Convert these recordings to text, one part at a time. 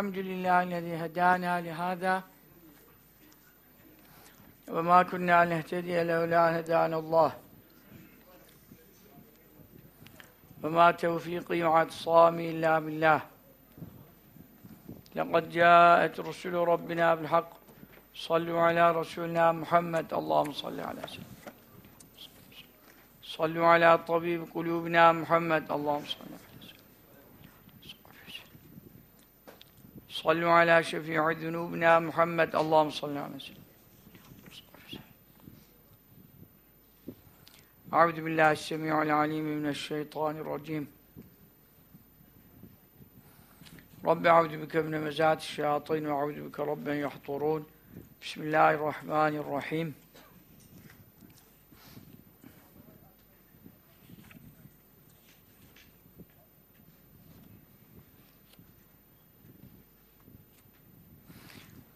الحمد لله الذي هدانا لهذا وما كنا نهتدي لولا هدانا الله. وما توفيقي واعتصامي إلا بالله. لقد جاءت رسل ربنا بالحق. صلوا على رسولنا محمد. اللهم صل على سيدنا صلوا على طبيب قلوبنا محمد. اللهم صل على صلوا على شفيع ذنوبنا محمد. اللهم صل على سيدنا أعوذ بالله السميع العليم من الشيطان الرجيم. رب أعوذ بك من مزات الشياطين وأعوذ بك رب يحضرون. بسم الله الرحمن الرحيم.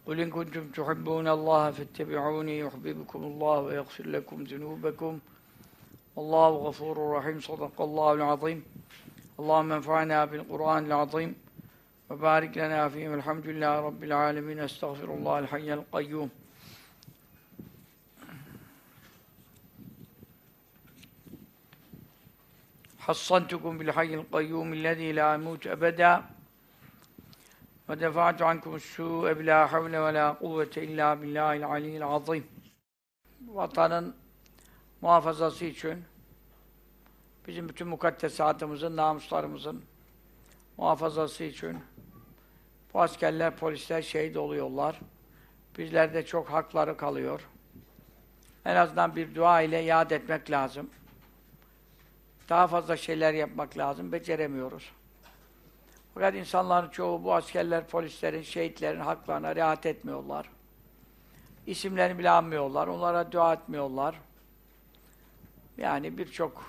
قل إن كنتم تحبون الله فاتبعوني يحببكم الله ويغفر لكم ذنوبكم. والله غفور رحيم. صدق الله العظيم. اللهم انفعنا بالقرآن العظيم وبارك لنا فيه. الحمد لله رب العالمين. أستغفر الله الحي القيوم. حصنتكم بالحي القيوم الذي لا يموت أبدا. ve defa'tu ankum su'e bila havle ve la kuvvete illa billahil aliyyil azim. Vatanın muhafazası için bizim bütün mukaddesatımızın, namuslarımızın muhafazası için bu askerler, polisler şehit oluyorlar. Bizlerde çok hakları kalıyor. En azından bir dua ile yad etmek lazım. Daha fazla şeyler yapmak lazım. Beceremiyoruz. Fakat insanların çoğu bu askerler, polislerin, şehitlerin haklarına riayet etmiyorlar. İsimlerini bile anmıyorlar. Onlara dua etmiyorlar. Yani birçok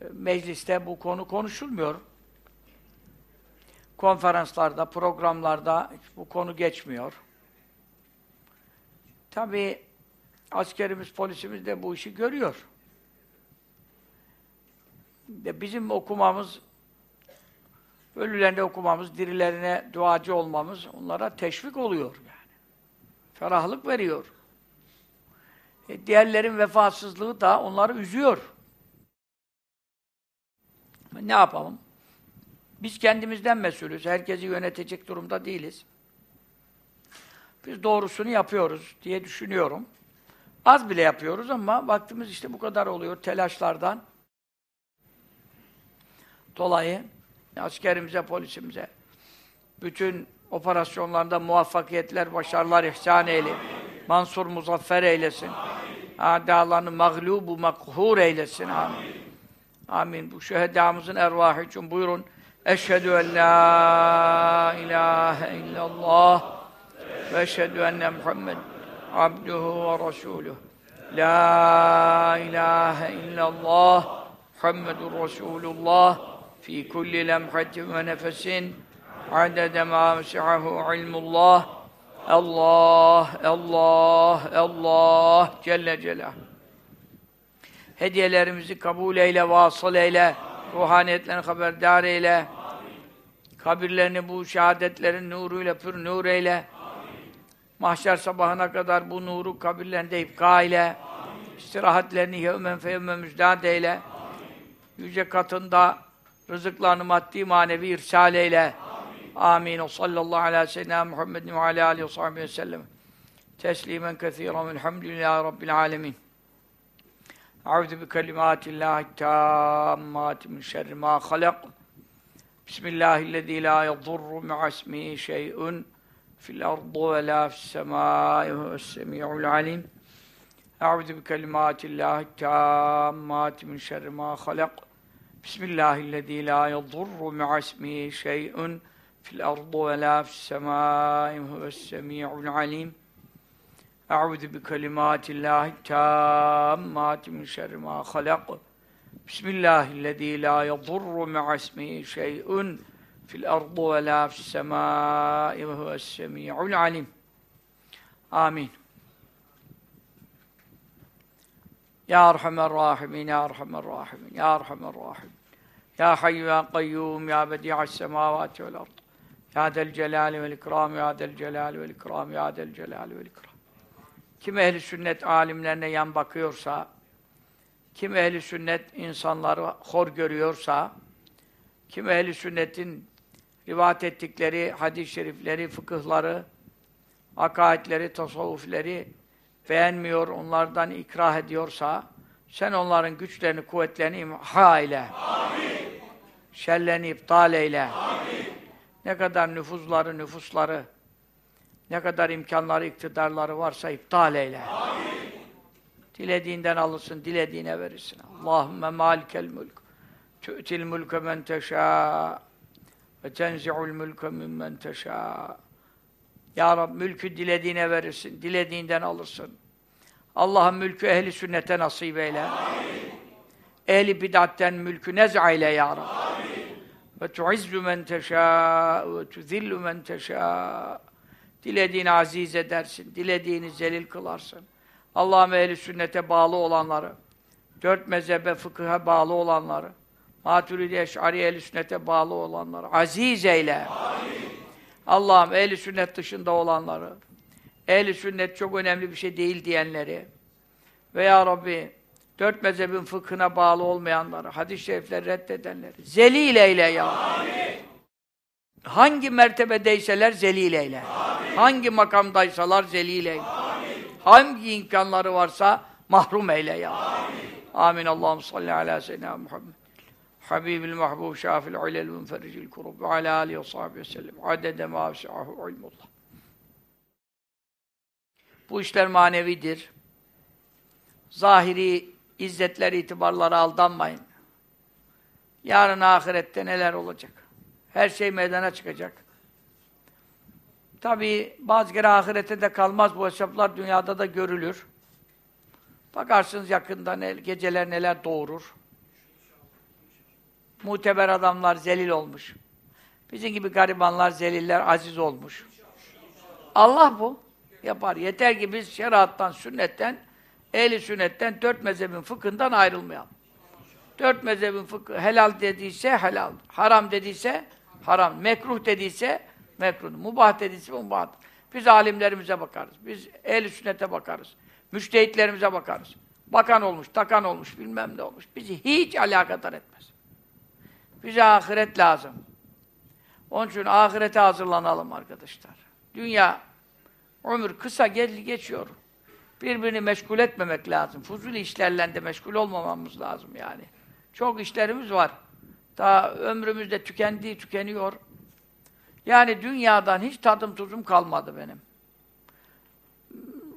e, mecliste bu konu konuşulmuyor. Konferanslarda, programlarda bu konu geçmiyor. Tabii askerimiz, polisimiz de bu işi görüyor. De bizim okumamız, ölülerine okumamız, dirilerine duacı olmamız onlara teşvik oluyor yani. Ferahlık veriyor. E, diğerlerin vefasızlığı da onları üzüyor. Ne yapalım? Biz kendimizden mesulüz. Herkesi yönetecek durumda değiliz. Biz doğrusunu yapıyoruz diye düşünüyorum. Az bile yapıyoruz ama vaktimiz işte bu kadar oluyor telaşlardan dolayı askerimize, polisimize bütün operasyonlarda muvaffakiyetler, başarılar ihsan eyle. Mansur muzaffer eylesin. Adalarını mağlubu makhur eylesin. Amin. Amin. Bu şehedamızın ervahı için buyurun. Eşhedü en la ilahe illallah ve eşhedü enne Muhammed abduhu ve resuluh. La ilahe illallah Muhammedur Resulullah fi kulli lemhatin ve nefesin adede ma vesi'ahu ilmullah Allah, Allah, Allah Celle Celaluhu. Hediyelerimizi kabul eyle, vasıl eyle, ruhaniyetlerini haberdar eyle. Kabirlerini bu şehadetlerin nuruyla pür nur eyle. Mahşer sabahına kadar bu nuru kabirlerinde ipka eyle. İstirahatlerini yevmen feyevmen eyle. Yüce katında rızıklarını maddi manevi irsal eyle. Amin. O sallallahu ala seyyidina Muhammedin ve ala alihi ve sahbihi ve sellem. Teslimen kethiren velhamdülillahi rabbil alemin. Euzu bi kelimatillahi tammati min şerri ma halak. Bismillahillezî la yadurru ma'a ismihi şey'un fil ardı ve la fis semâi ve huves-semî'ul alim. Euzu bi kelimatillahi tammati min şerri ma halak. Bismillahillezî la yadurru ma'a ismihi şey'un في الأرض ولا في السماء وهو السميع العليم. أعوذ بكلمات الله التامات من شر ما خلق. بسم الله الذي لا يضر مع اسمه شيء في الأرض ولا في السماء وهو السميع العليم. آمين. يا أرحم الراحمين يا أرحم الراحمين يا أرحم الراحمين. Ya hayyu ya kayyum ya bedi'as semavati vel ard. Ya del celali vel ikram ya del celali vel ikram ya del celali vel ikram. Kim ehli sünnet alimlerine yan bakıyorsa, kim ehli sünnet insanları hor görüyorsa, kim ehli sünnetin rivat ettikleri hadis-i şerifleri, fıkıhları, akaidleri, tasavvufleri beğenmiyor, onlardan ikrah ediyorsa, sen onların güçlerini, kuvvetlerini imha eyle. Amin. Şerlerini iptal eyle. Amin. Ne kadar nüfuzları, nüfusları, ne kadar imkanları, iktidarları varsa iptal eyle. Amin. Dilediğinden alırsın, dilediğine verirsin. Allahümme malikel mülk. Tü'til mülke men teşâ ve tenzi'ul mülke mimmen teşâ. Ya Rab mülkü dilediğine verirsin, dilediğinden alırsın. Allah'ın mülkü ehli sünnete nasip eyle. Amin. Ehli bid'atten mülkü nez'a eyle ya Rab. Amin. Ve tu'izzu men teşâ ve tuzillu men teşâ. Dilediğini aziz edersin, dilediğini zelil kılarsın. Allah'ım ehli sünnete bağlı olanları, dört mezhebe, fıkıha bağlı olanları, Maturidi Eş'ari ehli sünnete bağlı olanları aziz eyle. Allah'ım ehli sünnet dışında olanları, ehli sünnet çok önemli bir şey değil diyenleri ve ya Rabbi dört mezhebin fıkhına bağlı olmayanları, hadis-i şerifleri reddedenleri zelil eyle ya. Amin. Hangi mertebedeyseler zelil eyle. Amin. Hangi makamdaysalar zelil eyle. Amin. Hangi imkanları varsa mahrum eyle ya. Amin. Amin. Allah'ım salli ala seyyidina Muhammed. Habibil mahbub şafil ilel münfericil kurub ve ala alihi ve sahibi ve sellem. Adede mavsi'ahu ilmullah. Bu işler manevidir. Zahiri izzetler, itibarlara aldanmayın. Yarın ahirette neler olacak? Her şey meydana çıkacak. Tabi bazı kere ahirette de kalmaz bu hesaplar dünyada da görülür. Bakarsınız yakında ne, geceler neler doğurur. Muteber adamlar zelil olmuş. Bizim gibi garibanlar, zeliller aziz olmuş. Allah bu. Yapar. Yeter ki biz şeriattan, sünnetten, ehli sünnetten, dört mezhebin fıkhından ayrılmayalım. Dört mezhebin fıkhı helal dediyse helal, haram dediyse haram, mekruh dediyse mekruh, mubah dediyse mubah. Biz alimlerimize bakarız, biz ehl sünnete bakarız, müştehitlerimize bakarız. Bakan olmuş, takan olmuş, bilmem ne olmuş. Bizi hiç alakadar etmez. Bize ahiret lazım. Onun için ahirete hazırlanalım arkadaşlar. Dünya, ömür kısa gel geçiyor. Birbirini meşgul etmemek lazım. Fuzuli işlerle de meşgul olmamamız lazım yani. Çok işlerimiz var. Daha ömrümüzde tükendi, tükeniyor. Yani dünyadan hiç tadım tuzum kalmadı benim.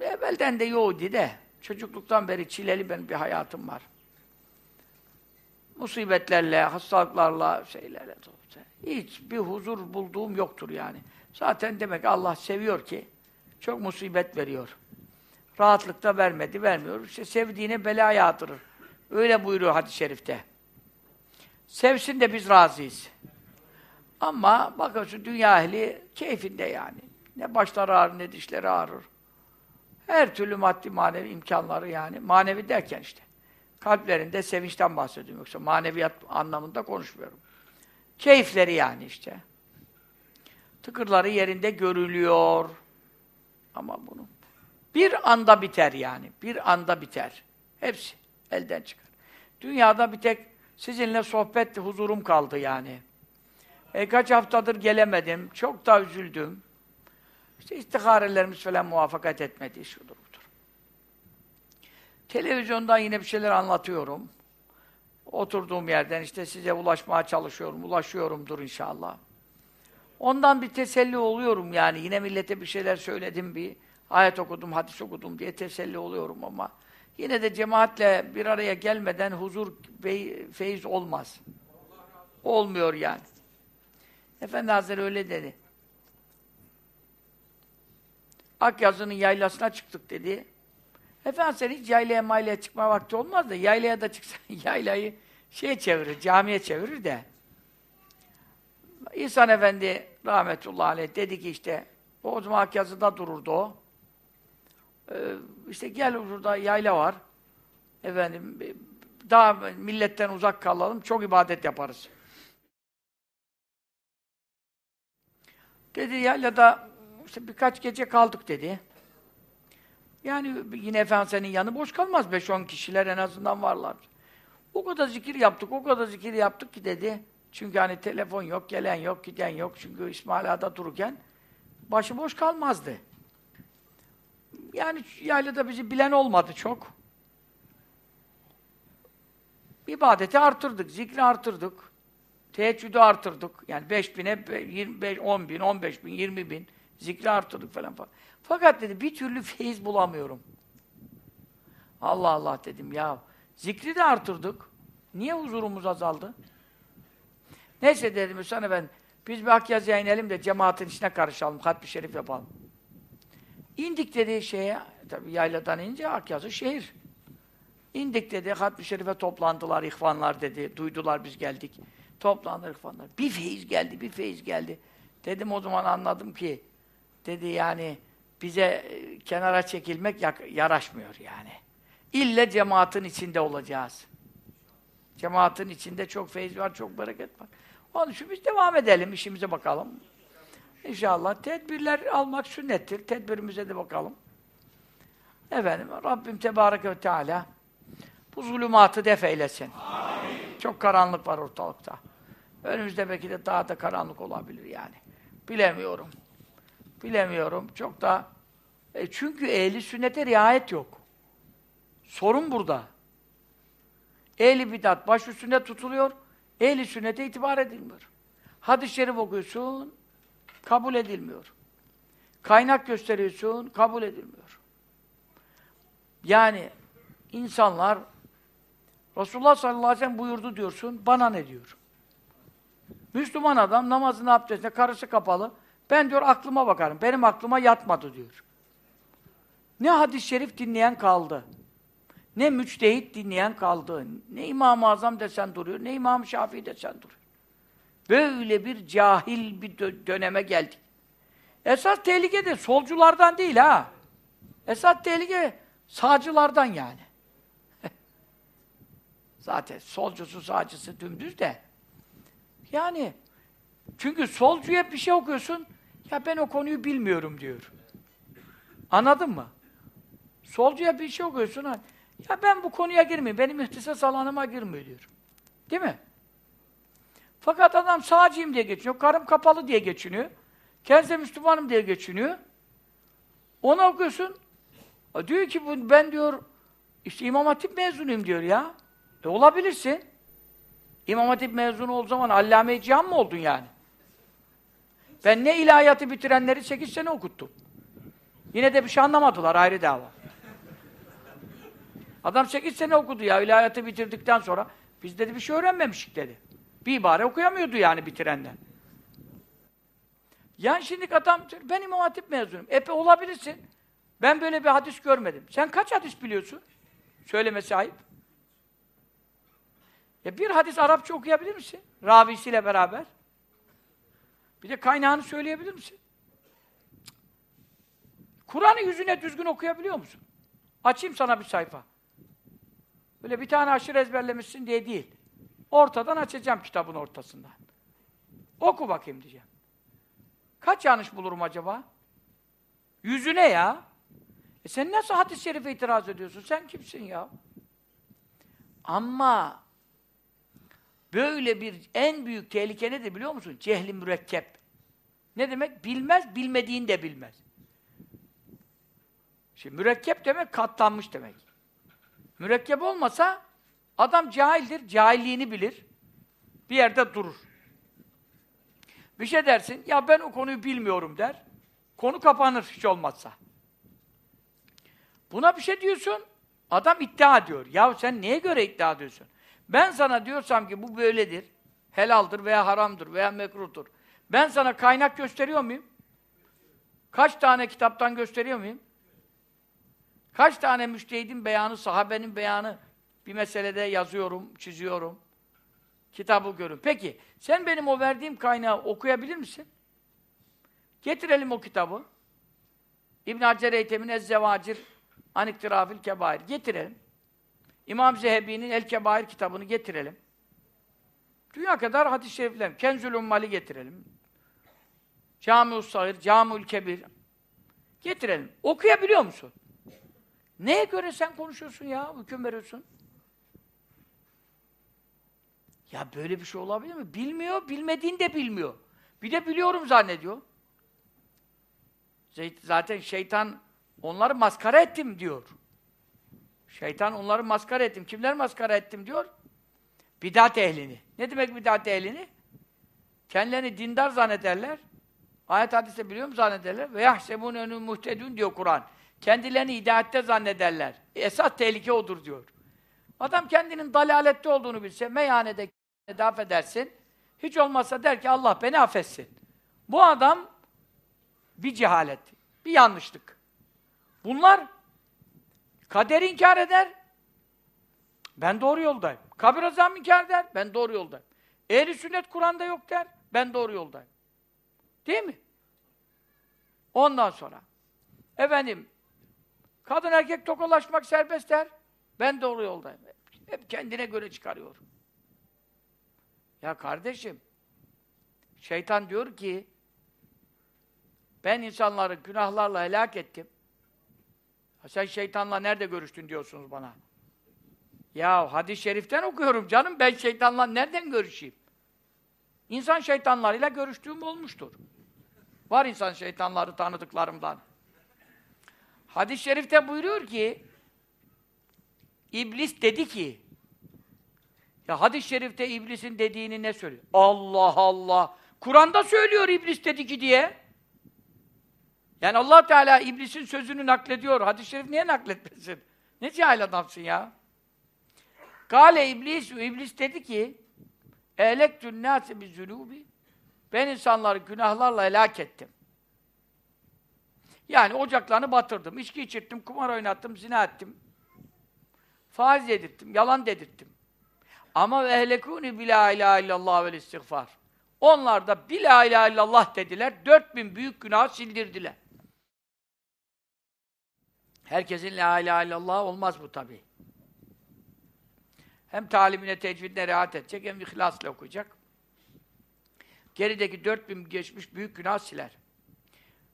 Evvelden de yoktu de. Çocukluktan beri çileli benim bir hayatım var. Musibetlerle, hastalıklarla, şeylerle. Hiç bir huzur bulduğum yoktur yani. Zaten demek Allah seviyor ki çok musibet veriyor. Rahatlıkta vermedi, vermiyor. İşte sevdiğine bela yağdırır. Öyle buyuruyor hadis-i şerifte. Sevsin de biz razıyız. Ama bakıyorsun dünya ehli keyfinde yani. Ne başları ağrır ne dişleri ağrır. Her türlü maddi manevi imkanları yani. Manevi derken işte. Kalplerinde sevinçten bahsediyorum yoksa maneviyat anlamında konuşmuyorum. Keyifleri yani işte. Tıkırları yerinde görülüyor. Ama bunu bir anda biter yani. Bir anda biter. Hepsi elden çıkar. Dünyada bir tek Sizinle sohbet, huzurum kaldı yani. E, kaç haftadır gelemedim. Çok da üzüldüm. İşte istiharelerimiz falan muvaffakat etmedi. Şudur budur. Televizyondan yine bir şeyler anlatıyorum. Oturduğum yerden işte size ulaşmaya çalışıyorum. Ulaşıyorumdur inşallah. Ondan bir teselli oluyorum yani. Yine millete bir şeyler söyledim bir. Ayet okudum, hadis okudum diye teselli oluyorum ama Yine de cemaatle bir araya gelmeden huzur feyiz olmaz. Olmuyor yani. Efendi Hazretleri öyle dedi. Akyazı'nın yaylasına çıktık dedi. Efendi Hazretleri hiç yaylaya maylaya çıkma vakti olmaz da yaylaya da çıksa yaylayı şey çevirir, camiye çevirir de. İhsan Efendi rahmetullahi aleyh dedi ki işte o zaman Akyazı'da dururdu o. Ee, işte gel burada yayla var. Efendim daha milletten uzak kalalım, çok ibadet yaparız. Dedi yaylada işte birkaç gece kaldık dedi. Yani yine Efendimiz'in yanı boş kalmaz. 5-10 kişiler en azından varlar. O kadar zikir yaptık, o kadar zikir yaptık ki dedi. Çünkü hani telefon yok, gelen yok, giden yok. Çünkü İsmail Ağa'da dururken başı boş kalmazdı. Yani yaylada bizi bilen olmadı çok. İbadeti artırdık, zikri artırdık. Teheccüdü artırdık. Yani 5 bine, 25, 10 bin, 15 bin, 20 bin zikri artırdık falan falan. Fakat dedi bir türlü feyiz bulamıyorum. Allah Allah dedim ya. Zikri de artırdık. Niye huzurumuz azaldı? Neyse dedim sana ben biz bir Akyazı'ya inelim de cemaatin içine karışalım, hatmi şerif yapalım. İndik dedi şeye, tabii yayladan ince Akyazı şehir. İndik dedi, hatmi şerife toplandılar ihvanlar dedi, duydular biz geldik. Toplandı ihvanlar. Bir feyiz geldi, bir feyiz geldi. Dedim o zaman anladım ki, dedi yani bize e, kenara çekilmek yaraşmıyor yani. İlle cemaatin içinde olacağız. Cemaatin içinde çok feyiz var, çok bereket var. Onun için biz devam edelim, işimize bakalım. İnşallah tedbirler almak sünnettir. Tedbirimize de bakalım. Efendim, Rabbim Tebareke ve Teala bu zulümatı def eylesin. Amin. Çok karanlık var ortalıkta. Önümüzde belki de daha da karanlık olabilir yani. Bilemiyorum. Bilemiyorum. Çok da e çünkü ehli sünnete riayet yok. Sorun burada. Ehli bidat baş üstünde tutuluyor. Ehli sünnete itibar edilmiyor. Hadis-i şerif okuyorsun, kabul edilmiyor. Kaynak gösteriyorsun, kabul edilmiyor. Yani insanlar Resulullah sallallahu aleyhi ve sellem buyurdu diyorsun, bana ne diyor? Müslüman adam namazını abdestine, karısı kapalı. Ben diyor aklıma bakarım, benim aklıma yatmadı diyor. Ne hadis-i şerif dinleyen kaldı. Ne müçtehit dinleyen kaldı. Ne İmam-ı Azam desen duruyor, ne İmam Şafii desen duruyor. Böyle bir cahil bir dö döneme geldik. Esas tehlike de solculardan değil ha. Esas tehlike sağcılardan yani. Zaten solcusu sağcısı dümdüz de. Yani çünkü solcuya bir şey okuyorsun, ya ben o konuyu bilmiyorum diyor. Anladın mı? Solcuya bir şey okuyorsun, ya ben bu konuya girmeyeyim, benim ihtisas alanıma girmiyor diyor. Değil mi? Fakat adam sağcıyım diye geçiniyor, karım kapalı diye geçiniyor, kendisi Müslümanım diye geçiniyor. Onu okuyorsun, diyor ki ben diyor, işte İmam Hatip mezunuyum diyor ya. E olabilirsin. İmam Hatip mezunu olduğu zaman allame-i cihan mı oldun yani? Ben ne ilahiyatı bitirenleri 8 sene okuttum. Yine de bir şey anlamadılar, ayrı dava. Adam 8 sene okudu ya, ilahiyatı bitirdikten sonra. Biz dedi bir şey öğrenmemiştik dedi. Bir ibare okuyamıyordu yani bitirenden. Yani şimdi adam, ben İmam Hatip mezunum. Epe olabilirsin. Ben böyle bir hadis görmedim. Sen kaç hadis biliyorsun? Söylemesi ayıp. Ya bir hadis Arapça okuyabilir misin? Ravisiyle beraber. Bir de kaynağını söyleyebilir misin? Kur'an'ı yüzüne düzgün okuyabiliyor musun? Açayım sana bir sayfa. Böyle bir tane aşırı ezberlemişsin diye değil. Ortadan açacağım kitabın ortasından. Oku bakayım diyeceğim. Kaç yanlış bulurum acaba? Yüzüne ya. E sen nasıl hadis-i şerife itiraz ediyorsun? Sen kimsin ya? Ama böyle bir en büyük tehlike nedir biliyor musun? Cehli mürekkep. Ne demek? Bilmez, bilmediğin de bilmez. Şimdi mürekkep demek katlanmış demek. Mürekkep olmasa adam cahildir, cahilliğini bilir. Bir yerde durur. Bir şey dersin, ya ben o konuyu bilmiyorum der. Konu kapanır hiç olmazsa. Buna bir şey diyorsun, adam iddia ediyor. Ya sen neye göre iddia ediyorsun? Ben sana diyorsam ki bu böyledir, helaldir veya haramdır veya mekruhtur. Ben sana kaynak gösteriyor muyum? Kaç tane kitaptan gösteriyor muyum? Kaç tane müştehidin beyanı, sahabenin beyanı bir meselede yazıyorum, çiziyorum. Kitabı görün. Peki, sen benim o verdiğim kaynağı okuyabilir misin? Getirelim o kitabı. İbn Hacer Eytem'in Ez-Zevacir Aniktirafil Kebair. Getirelim. İmam Zehebi'nin El Kebair kitabını getirelim. Dünya kadar hadis-i şerifler. Kenzül Ummal'i getirelim. Camius Sahir, Camiül Kebir. Getirelim. Okuyabiliyor musun? Neye göre sen konuşuyorsun ya? Hüküm veriyorsun. Ya böyle bir şey olabilir mi? Bilmiyor, bilmediğini de bilmiyor. Bir de biliyorum zannediyor. Zaten şeytan onları maskara ettim diyor. Şeytan onları maskara ettim. Kimler maskara ettim diyor? Bidat ehlini. Ne demek bidat ehlini? Kendilerini dindar zannederler. Ayet hadiste biliyor mu zannederler? Ve yahsebun önü muhtedun diyor Kur'an. Kendilerini hidayette zannederler. Esas tehlike odur diyor. Adam kendinin dalalette olduğunu bilse meyhanede daf edersin. Hiç olmazsa der ki Allah beni affetsin. Bu adam bir cehalet, bir yanlışlık. Bunlar kaderi inkar eder. Ben doğru yoldayım. Kabir azam inkar eder. Ben doğru yoldayım. Ehli sünnet Kur'an'da yok der. Ben doğru yoldayım. Değil mi? Ondan sonra efendim kadın erkek tokalaşmak serbest der. Ben doğru yoldayım. Hep kendine göre çıkarıyor. Ya kardeşim şeytan diyor ki ben insanları günahlarla helak ettim. Ha sen şeytanla nerede görüştün diyorsunuz bana. Ya hadis-i şeriften okuyorum canım. Ben şeytanla nereden görüşeyim? İnsan şeytanlarıyla görüştüğüm olmuştur. Var insan şeytanları tanıdıklarımdan. Hadis-i şerifte buyuruyor ki İblis dedi ki ya hadis-i şerifte iblisin dediğini ne söylüyor? Allah Allah! Kur'an'da söylüyor iblis dedi ki diye. Yani allah Teala iblisin sözünü naklediyor. Hadis-i şerif niye nakletmesin? Ne cahil adamsın ya? Kale iblis, iblis dedi ki Ehlektün nâse bizzunûbi Ben insanları günahlarla helak ettim. Yani ocaklarını batırdım, içki içirttim, kumar oynattım, zina ettim. Faiz yedirttim, yalan dedirttim. Ama ehlekûni bilâ ilâ illallah vel istiğfar. Onlar da bilâ ilâ illallah dediler, dört bin büyük günah sildirdiler. Herkesin la ilahe illallah olmaz bu tabi. Hem talimine, tecvidine rahat edecek, hem ihlasla okuyacak. Gerideki dört bin geçmiş büyük günah siler.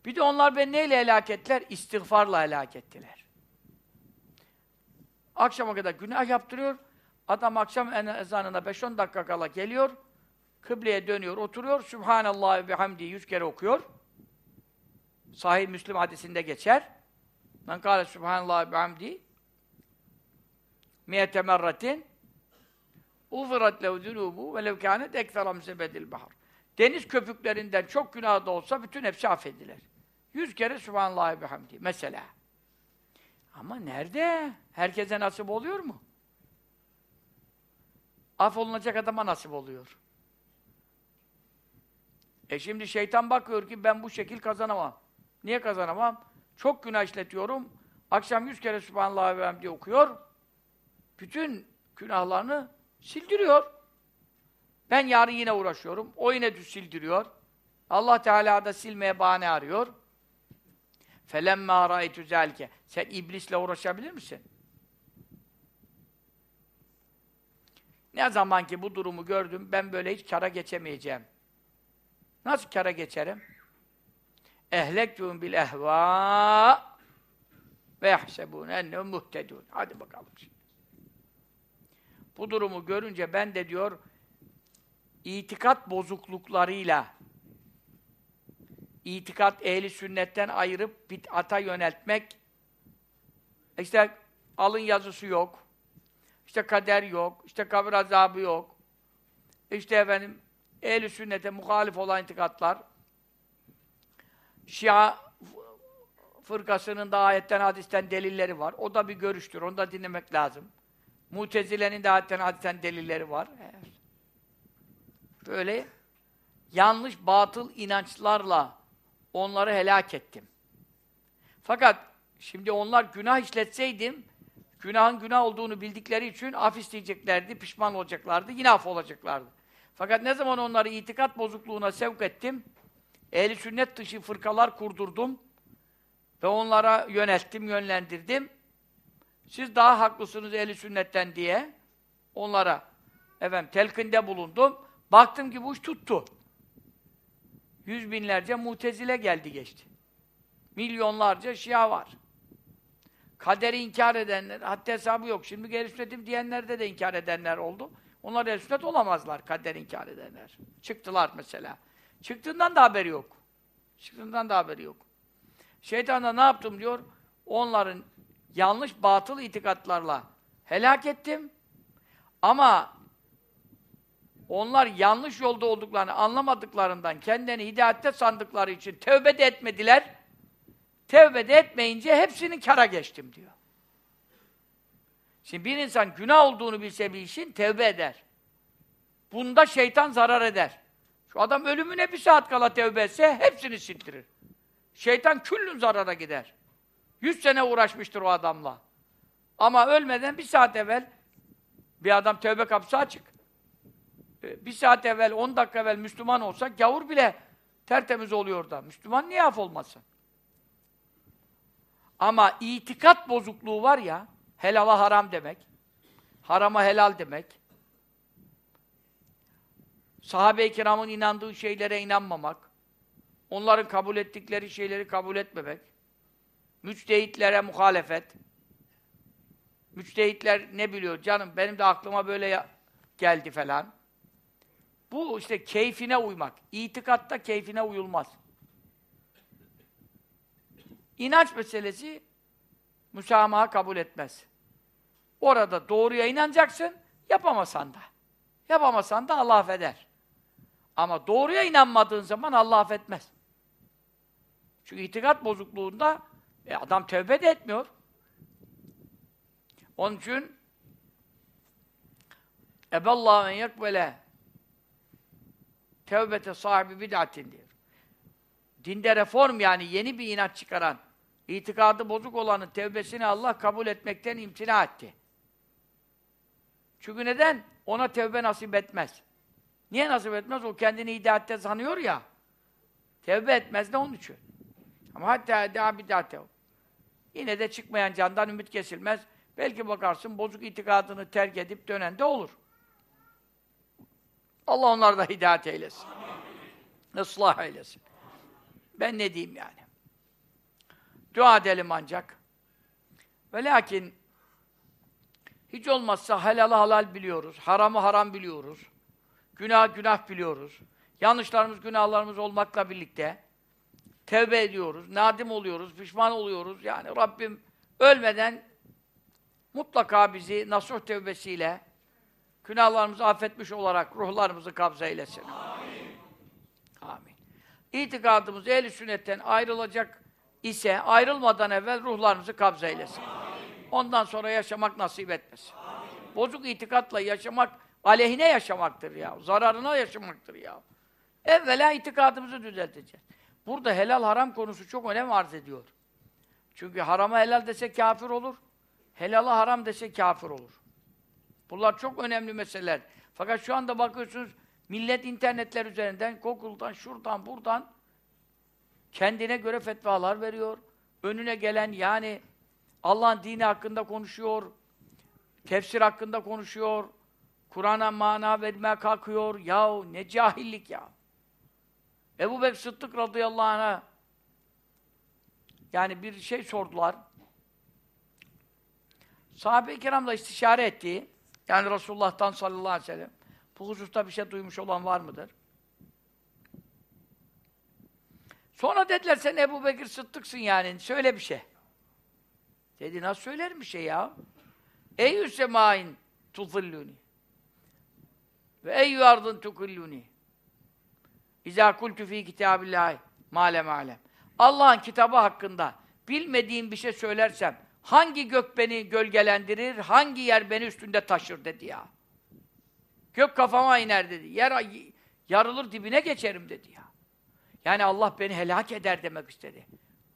Bir de onlar beni neyle helak ettiler? İstiğfarla helak ettiler. Akşama kadar günah yaptırıyor. Adam akşam ezanına 5-10 dakika kala geliyor. Kıbleye dönüyor, oturuyor. Subhanallah ve bihamdi yüz kere okuyor. Sahih Müslim hadisinde geçer. Men kâle subhanallah ve bihamdi miyete merratin ufirat lehu zunubu ve lev kânet ekfera misebedil bahar. Deniz köpüklerinden çok günah da olsa bütün hepsi affedilir. Yüz kere subhanallah ve bihamdi mesela. Ama nerede? Herkese nasip oluyor mu? Af olunacak adama nasip oluyor. E şimdi şeytan bakıyor ki ben bu şekil kazanamam. Niye kazanamam? Çok günah işletiyorum. Akşam yüz kere Subhanallah ve Hamdi okuyor. Bütün günahlarını sildiriyor. Ben yarın yine uğraşıyorum. O yine düz sildiriyor. Allah Teala da silmeye bahane arıyor. Felemma ra'aytu zalike. Sen iblisle uğraşabilir misin? Ne zaman ki bu durumu gördüm, ben böyle hiç kara geçemeyeceğim. Nasıl kara geçerim? Ehlektüm bil ehva ve yahsebun ennehum muhtedun. Hadi bakalım şimdi. Bu durumu görünce ben de diyor itikat bozukluklarıyla itikat ehli sünnetten ayırıp bid'ata yöneltmek işte alın yazısı yok. işte kader yok. işte kabir azabı yok. işte efendim ehli sünnete muhalif olan itikatlar Şia fırkasının da ayetten, hadisten delilleri var. O da bir görüştür. Onu da dinlemek lazım. Mutezile'nin de ayetten, hadisten delilleri var. Böyle yanlış, batıl inançlarla onları helak ettim. Fakat şimdi onlar günah işletseydim, günahın günah olduğunu bildikleri için af isteyeceklerdi, pişman olacaklardı, yine af olacaklardı. Fakat ne zaman onları itikat bozukluğuna sevk ettim, ehli sünnet dışı fırkalar kurdurdum ve onlara yönelttim, yönlendirdim. Siz daha haklısınız ehli sünnetten diye onlara efendim telkinde bulundum. Baktım ki bu iş tuttu. Yüz binlerce mutezile geldi geçti. Milyonlarca şia var. Kaderi inkar edenler, hatta hesabı yok. Şimdi geri sünnetim diyenlerde de inkar edenler oldu. Onlar sünnet olamazlar, kader inkar edenler. Çıktılar mesela. Çıktığından da haberi yok. Çıktığından da haberi yok. Şeytan da ne yaptım diyor, onların yanlış, batıl itikatlarla helak ettim. Ama onlar yanlış yolda olduklarını anlamadıklarından kendilerini hidayette sandıkları için tövbe de etmediler. Tevbe de etmeyince hepsinin kara geçtim diyor. Şimdi bir insan günah olduğunu bilse bir işin tevbe eder. Bunda şeytan zarar eder. Şu adam ölümüne bir saat kala tevbe etse hepsini sildirir. Şeytan küllün zarara gider. Yüz sene uğraşmıştır o adamla. Ama ölmeden bir saat evvel bir adam tevbe kapısı açık. Ee, bir saat evvel, on dakika evvel Müslüman olsa gavur bile tertemiz oluyor da. Müslüman niye af olmasın? Ama itikat bozukluğu var ya, helala haram demek, harama helal demek, sahabe-i kiramın inandığı şeylere inanmamak, onların kabul ettikleri şeyleri kabul etmemek, müçtehitlere muhalefet, müçtehitler ne biliyor canım, benim de aklıma böyle geldi falan. Bu işte keyfine uymak. İtikatta keyfine uyulmaz. İnanç meselesi müsamaha kabul etmez. Orada doğruya inanacaksın, yapamasan da. Yapamasan da Allah affeder. Ama doğruya inanmadığın zaman Allah affetmez. Çünkü itikat bozukluğunda e, adam tövbe de etmiyor. Onun için eballahu en yekbele tevbete sahibi bid'atin diyor. Dinde reform yani yeni bir inat çıkaran itikadı bozuk olanın tevbesini Allah kabul etmekten imtina etti. Çünkü neden? Ona tevbe nasip etmez. Niye nasip etmez? O kendini hidayatte sanıyor ya. Tevbe etmez de onun için. Ama hatta daha bidate Yine de çıkmayan candan ümit kesilmez. Belki bakarsın bozuk itikadını terk edip dönen de olur. Allah onları da hidayet eylesin. Islah eylesin. Ben ne diyeyim yani? Dua edelim ancak. Ve lakin hiç olmazsa helalı halal biliyoruz, haramı haram biliyoruz, günah günah biliyoruz. Yanlışlarımız, günahlarımız olmakla birlikte tevbe ediyoruz, nadim oluyoruz, pişman oluyoruz. Yani Rabbim ölmeden mutlaka bizi nasuh tevbesiyle günahlarımızı affetmiş olarak ruhlarımızı kabza eylesin. Amin. Amin. İtikadımız ehl sünnetten ayrılacak ise ayrılmadan evvel ruhlarımızı kabza eylesin. Ondan sonra yaşamak nasip etmesin. Amin. Bozuk itikatla yaşamak aleyhine yaşamaktır ya. Zararına yaşamaktır ya. Evvela itikadımızı düzelteceğiz. Burada helal haram konusu çok önem arz ediyor. Çünkü harama helal dese kafir olur. Helala haram dese kafir olur. Bunlar çok önemli meseleler. Fakat şu anda bakıyorsunuz millet internetler üzerinden, Google'dan, şuradan, buradan kendine göre fetvalar veriyor. Önüne gelen yani Allah'ın dini hakkında konuşuyor, tefsir hakkında konuşuyor, Kur'an'a mana vermeye kalkıyor. Yahu ne cahillik ya. Ebu Bekir Sıddık radıyallahu anh'a yani bir şey sordular. Sahabe-i kiramla istişare etti. Yani Resulullah'tan sallallahu aleyhi ve sellem. Bu hususta bir şey duymuş olan var mıdır? Sonra dediler sen Ebu Bekir Sıddık'sın yani. Söyle bir şey. Dedi nasıl söylerim bir şey ya? Ey semain tuzilluni ve ey ardın tukilluni İzâ kultu fî kitâbillâhi mâlem alem. Allah'ın kitabı hakkında bilmediğim bir şey söylersem hangi gök beni gölgelendirir, hangi yer beni üstünde taşır dedi ya. Gök kafama iner dedi. Yer yarılır dibine geçerim dedi ya. Yani Allah beni helak eder demek istedi.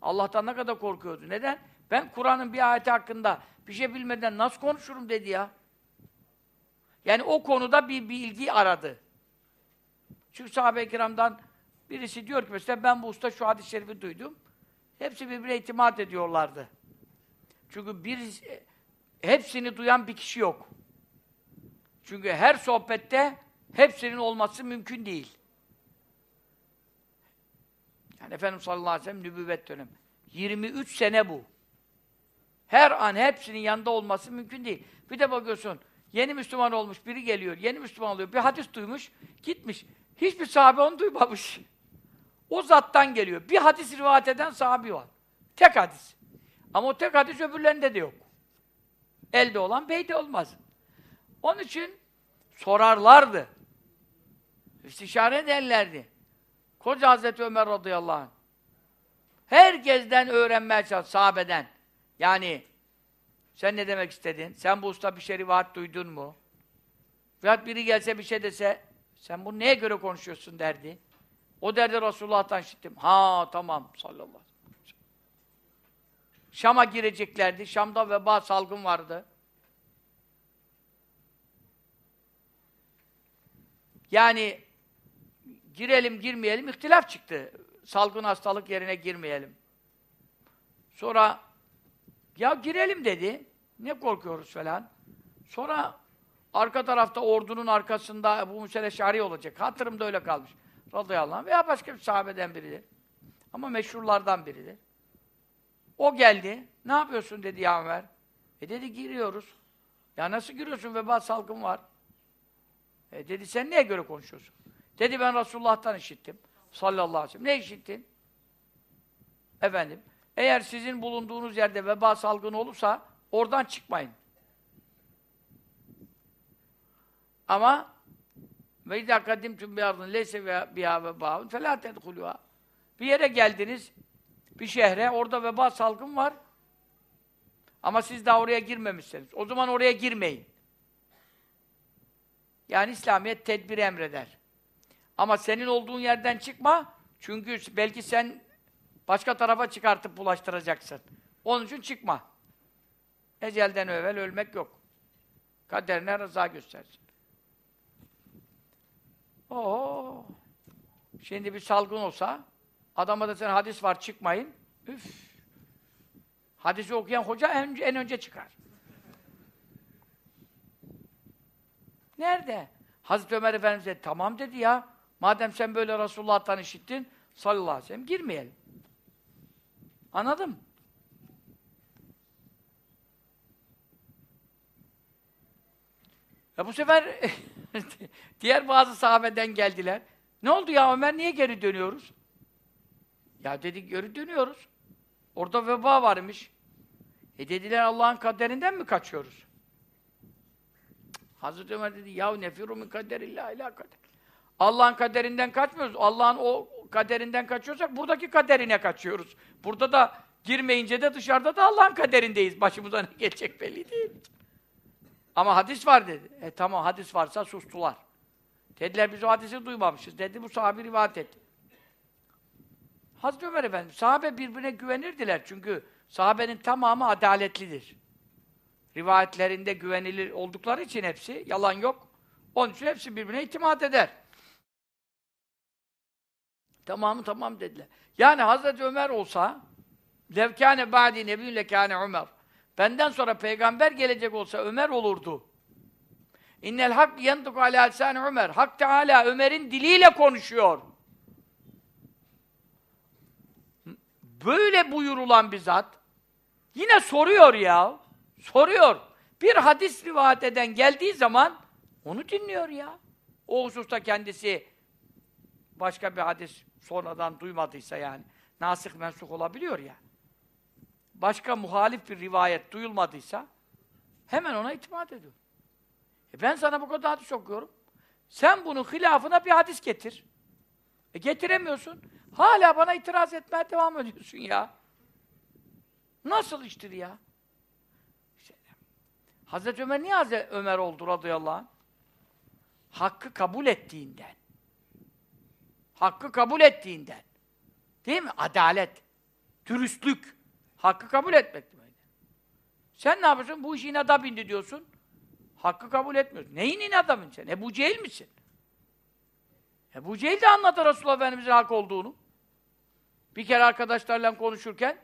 Allah'tan ne kadar korkuyordu. Neden? Ben Kur'an'ın bir ayeti hakkında bir şey bilmeden nasıl konuşurum dedi ya. Yani o konuda bir bilgi aradı. Çünkü sahabe-i kiramdan birisi diyor ki mesela ben bu usta şu hadis-i şerifi duydum. Hepsi birbirine itimat ediyorlardı. Çünkü bir hepsini duyan bir kişi yok. Çünkü her sohbette hepsinin olması mümkün değil. Yani Efendimiz sallallahu aleyhi ve sellem nübüvvet dönemi. 23 sene bu. Her an hepsinin yanında olması mümkün değil. Bir de bakıyorsun, yeni Müslüman olmuş biri geliyor, yeni Müslüman oluyor, bir hadis duymuş, gitmiş. Hiçbir sahabe onu duymamış. O zattan geliyor. Bir hadis rivayet eden sahabi var. Tek hadis. Ama o tek hadis öbürlerinde de yok. Elde olan beyde olmaz. Onun için sorarlardı. İstişare ederlerdi. Koca Hazreti Ömer radıyallahu anh. Herkesten öğrenmeye çalış, sahabeden. Yani sen ne demek istedin? Sen bu usta bir şey rivayet duydun mu? Veyahut biri gelse bir şey dese, sen bunu neye göre konuşuyorsun derdi. O derdi Resulullah'tan işittim. Ha tamam sallallahu aleyhi ve sellem. Şam'a gireceklerdi. Şam'da veba salgın vardı. Yani girelim girmeyelim ihtilaf çıktı. Salgın hastalık yerine girmeyelim. Sonra ya girelim dedi. Ne korkuyoruz falan. Sonra arka tarafta ordunun arkasında Ebu Musel Şari olacak. Hatırımda öyle kalmış. Radıyallahu anh. Veya başka bir sahabeden biridir. Ama meşhurlardan biridir. O geldi. Ne yapıyorsun dedi ya Ömer. E dedi giriyoruz. Ya nasıl giriyorsun? Veba salgın var. E dedi sen neye göre konuşuyorsun? Dedi ben Resulullah'tan işittim. Sallallahu aleyhi ve sellem. Ne işittin? Efendim, eğer sizin bulunduğunuz yerde veba salgını olursa oradan çıkmayın. Ama ve izâ kaddimtüm bi ardın leyse biha vebâun felâ tedhulûhâ. Bir yere geldiniz, bir şehre, orada veba salgın var. Ama siz daha oraya girmemişsiniz. O zaman oraya girmeyin. Yani İslamiyet tedbiri emreder. Ama senin olduğun yerden çıkma. Çünkü belki sen başka tarafa çıkartıp bulaştıracaksın. Onun için çıkma. Ecelden evvel ölmek yok. Kaderine rıza göstersin. Oo. Şimdi bir salgın olsa, adama da sen hadis var çıkmayın. Üf. Hadisi okuyan hoca en, en önce çıkar. Nerede? Hazreti Ömer Efendimiz dedi, tamam dedi ya. Madem sen böyle Resulullah'tan işittin, sallallahu aleyhi ve sellem girmeyelim. Anladım. Ya bu sefer diğer bazı sahabeden geldiler. Ne oldu ya Ömer niye geri dönüyoruz? Ya dedik geri dönüyoruz. Orada veba varmış. E dediler Allah'ın kaderinden mi kaçıyoruz? Hazreti Ömer dedi ya nefiru min kaderillah ila kader. Allah'ın kaderinden kaçmıyoruz. Allah'ın o kaderinden kaçıyorsak buradaki kaderine kaçıyoruz. Burada da girmeyince de dışarıda da Allah'ın kaderindeyiz. Başımıza ne gelecek belli değil. Ama hadis var dedi. E tamam hadis varsa sustular. Dediler biz o hadisi duymamışız. Dedi bu sahabe rivayet etti. Hazreti Ömer Efendi, sahabe birbirine güvenirdiler çünkü sahabenin tamamı adaletlidir. Rivayetlerinde güvenilir oldukları için hepsi, yalan yok. Onun için hepsi birbirine itimat eder. Tamamı tamam dediler. Yani Hazreti Ömer olsa levkâne ba'di nebiyyün lekâne Ömer. Benden sonra peygamber gelecek olsa Ömer olurdu. İnnel hak yentuk alâ Ömer. Hak Teâlâ Ömer'in diliyle konuşuyor. Böyle buyurulan bir zat yine soruyor ya. Soruyor. Bir hadis rivayet eden geldiği zaman onu dinliyor ya. O hususta kendisi başka bir hadis sonradan duymadıysa yani nasih mensuh olabiliyor ya. Başka muhalif bir rivayet duyulmadıysa hemen ona itimat ediyor. E ben sana bu kadar hadis okuyorum. Sen bunun hilafına bir hadis getir. E getiremiyorsun. Hala bana itiraz etmeye devam ediyorsun ya. Nasıl iştir ya? İşte, Hazreti Ömer niye Hazreti Ömer oldu radıyallahu anh? Hakkı kabul ettiğinden. Hakkı kabul ettiğinden. Değil mi? Adalet, dürüstlük. Hakkı kabul etmek demek. Sen ne yapıyorsun? Bu işin inada bindi diyorsun. Hakkı kabul etmiyorsun. Neyin inada bindi sen? Ebu Cehil misin? Ebu Cehil de anladı Resulullah Efendimiz'in hak olduğunu. Bir kere arkadaşlarla konuşurken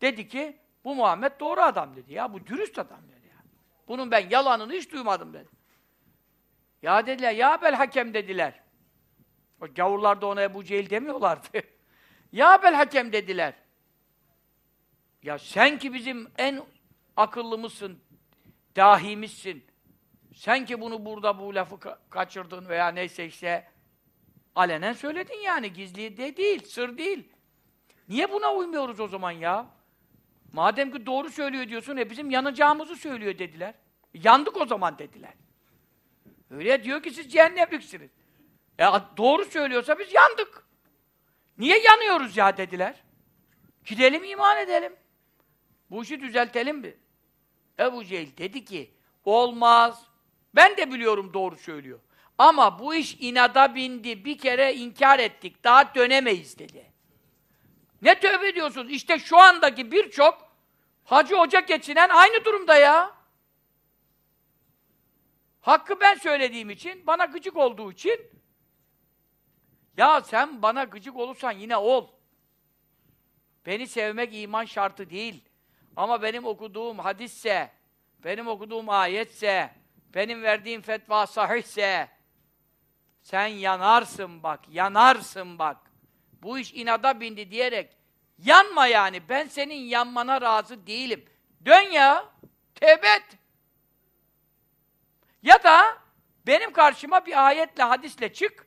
dedi ki bu Muhammed doğru adam dedi ya. Bu dürüst adam dedi ya. Bunun ben yalanını hiç duymadım dedi. Ya dediler, ya bel hakem dediler. O gavurlar da ona Ebu Cehil demiyorlardı. Ya bel hakem dediler. Ya sen ki bizim en akıllımızsın, dahimizsin. Sen ki bunu burada bu lafı ka kaçırdın veya neyse işte alenen söyledin yani gizli de değil, sır değil. Niye buna uymuyoruz o zaman ya? Madem ki doğru söylüyor diyorsun, e bizim yanacağımızı söylüyor dediler. Yandık o zaman dediler. Öyle diyor ki siz cehennemliksiniz. E doğru söylüyorsa biz yandık. Niye yanıyoruz ya dediler. Gidelim iman edelim. Bu işi düzeltelim mi? Ebu Cehil dedi ki, olmaz. Ben de biliyorum doğru söylüyor. Ama bu iş inada bindi, bir kere inkar ettik, daha dönemeyiz dedi. Ne tövbe ediyorsunuz? İşte şu andaki birçok hacı hoca geçinen aynı durumda ya. Hakkı ben söylediğim için, bana gıcık olduğu için ya sen bana gıcık olursan yine ol. Beni sevmek iman şartı değil. Ama benim okuduğum hadisse, benim okuduğum ayetse, benim verdiğim fetva sahihse, sen yanarsın bak, yanarsın bak. Bu iş inada bindi diyerek, yanma yani, ben senin yanmana razı değilim. Dön ya, tevbe et. Ya da benim karşıma bir ayetle, hadisle çık,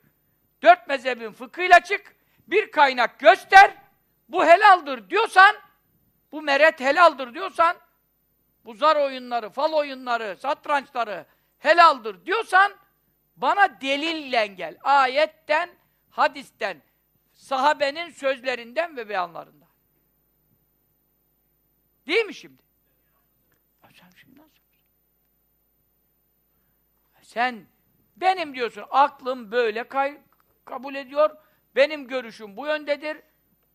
dört mezhebin fıkhıyla çık, bir kaynak göster, bu helaldir diyorsan, bu meret helaldir diyorsan, bu zar oyunları, fal oyunları, satrançları helaldir diyorsan, bana delille gel. Ayetten, hadisten, sahabenin sözlerinden ve beyanlarından. Değil mi şimdi? Sen şimdi nasıl? Sen benim diyorsun, aklım böyle kay kabul ediyor, benim görüşüm bu yöndedir.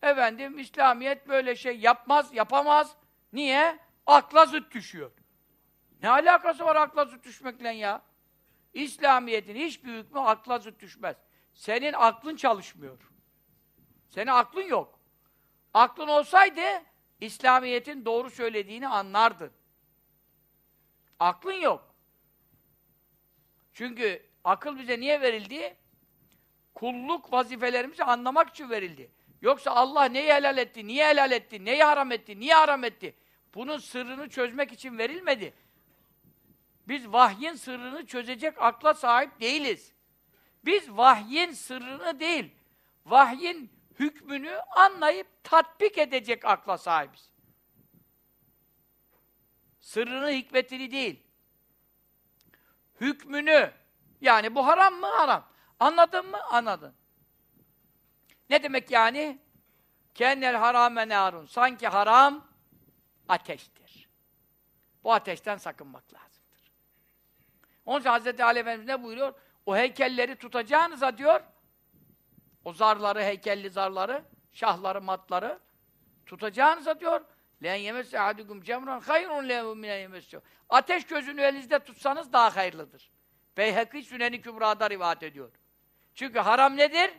Efendim, İslamiyet böyle şey yapmaz, yapamaz. Niye? Akla zıt düşüyor. Ne alakası var akla zıt düşmekle ya? İslamiyet'in hiçbir hükmü akla zıt düşmez. Senin aklın çalışmıyor. Senin aklın yok. Aklın olsaydı, İslamiyet'in doğru söylediğini anlardın. Aklın yok. Çünkü akıl bize niye verildi? Kulluk vazifelerimizi anlamak için verildi. Yoksa Allah neyi helal etti, niye helal etti, neyi haram etti, niye haram etti? Bunun sırrını çözmek için verilmedi. Biz vahyin sırrını çözecek akla sahip değiliz. Biz vahyin sırrını değil, vahyin hükmünü anlayıp tatbik edecek akla sahibiz. Sırrını, hikmetini değil. Hükmünü, yani bu haram mı? Haram. Anladın mı? Anladın. Ne demek yani? Kennel harame narun. Sanki haram ateştir. Bu ateşten sakınmak lazımdır. Onun için Hz. Ali Efendimiz ne buyuruyor? O heykelleri tutacağınıza diyor, o zarları, heykelli zarları, şahları, matları tutacağınıza diyor. Len yemesse ahadukum cemran hayrun lehu minen yemesse. Ateş gözünü elinizde tutsanız daha hayırlıdır. Beyhaki Süneni Kübra'da rivayet ediyor. Çünkü haram nedir?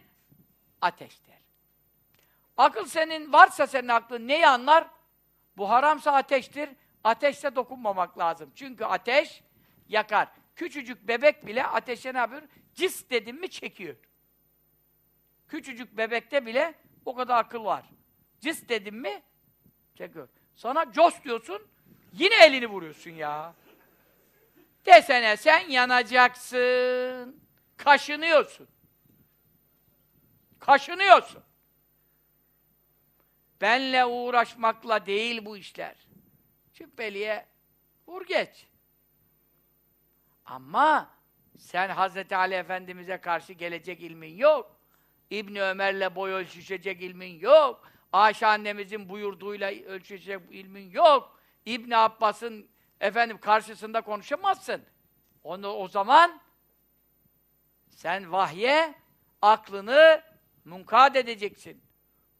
Ateştir. Akıl senin varsa senin aklın neyi anlar? Bu haramsa ateştir. Ateşte dokunmamak lazım. Çünkü ateş yakar. Küçücük bebek bile ateşe ne yapıyor? Cis dedim mi çekiyor. Küçücük bebekte bile o kadar akıl var. Cis dedim mi çekiyor. Sana cos diyorsun, yine elini vuruyorsun ya. Desene sen yanacaksın. Kaşınıyorsun. Kaşınıyorsun. Benle uğraşmakla değil bu işler. Cübbeliye vur geç. Ama sen Hz. Ali Efendimiz'e karşı gelecek ilmin yok. İbni Ömer'le boy ölçüşecek ilmin yok. Ayşe annemizin buyurduğuyla ölçüşecek ilmin yok. İbni Abbas'ın efendim karşısında konuşamazsın. Onu o zaman sen vahye aklını munkad edeceksin.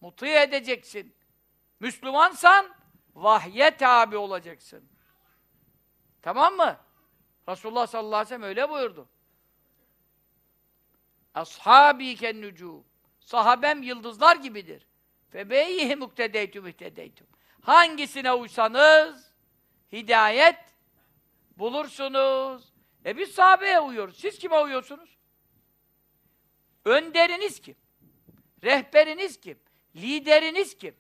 Mutu edeceksin. Müslümansan vahye tabi olacaksın. Tamam mı? Resulullah sallallahu aleyhi ve sellem öyle buyurdu. Ashabi kennucu. Sahabem yıldızlar gibidir. Febeyhi muktedeytüm ihtedeytüm. Hangisine uysanız hidayet bulursunuz. E biz sahabeye uyuyoruz. Siz kime uyuyorsunuz? Önderiniz kim? Rehberiniz kim? Lideriniz kim?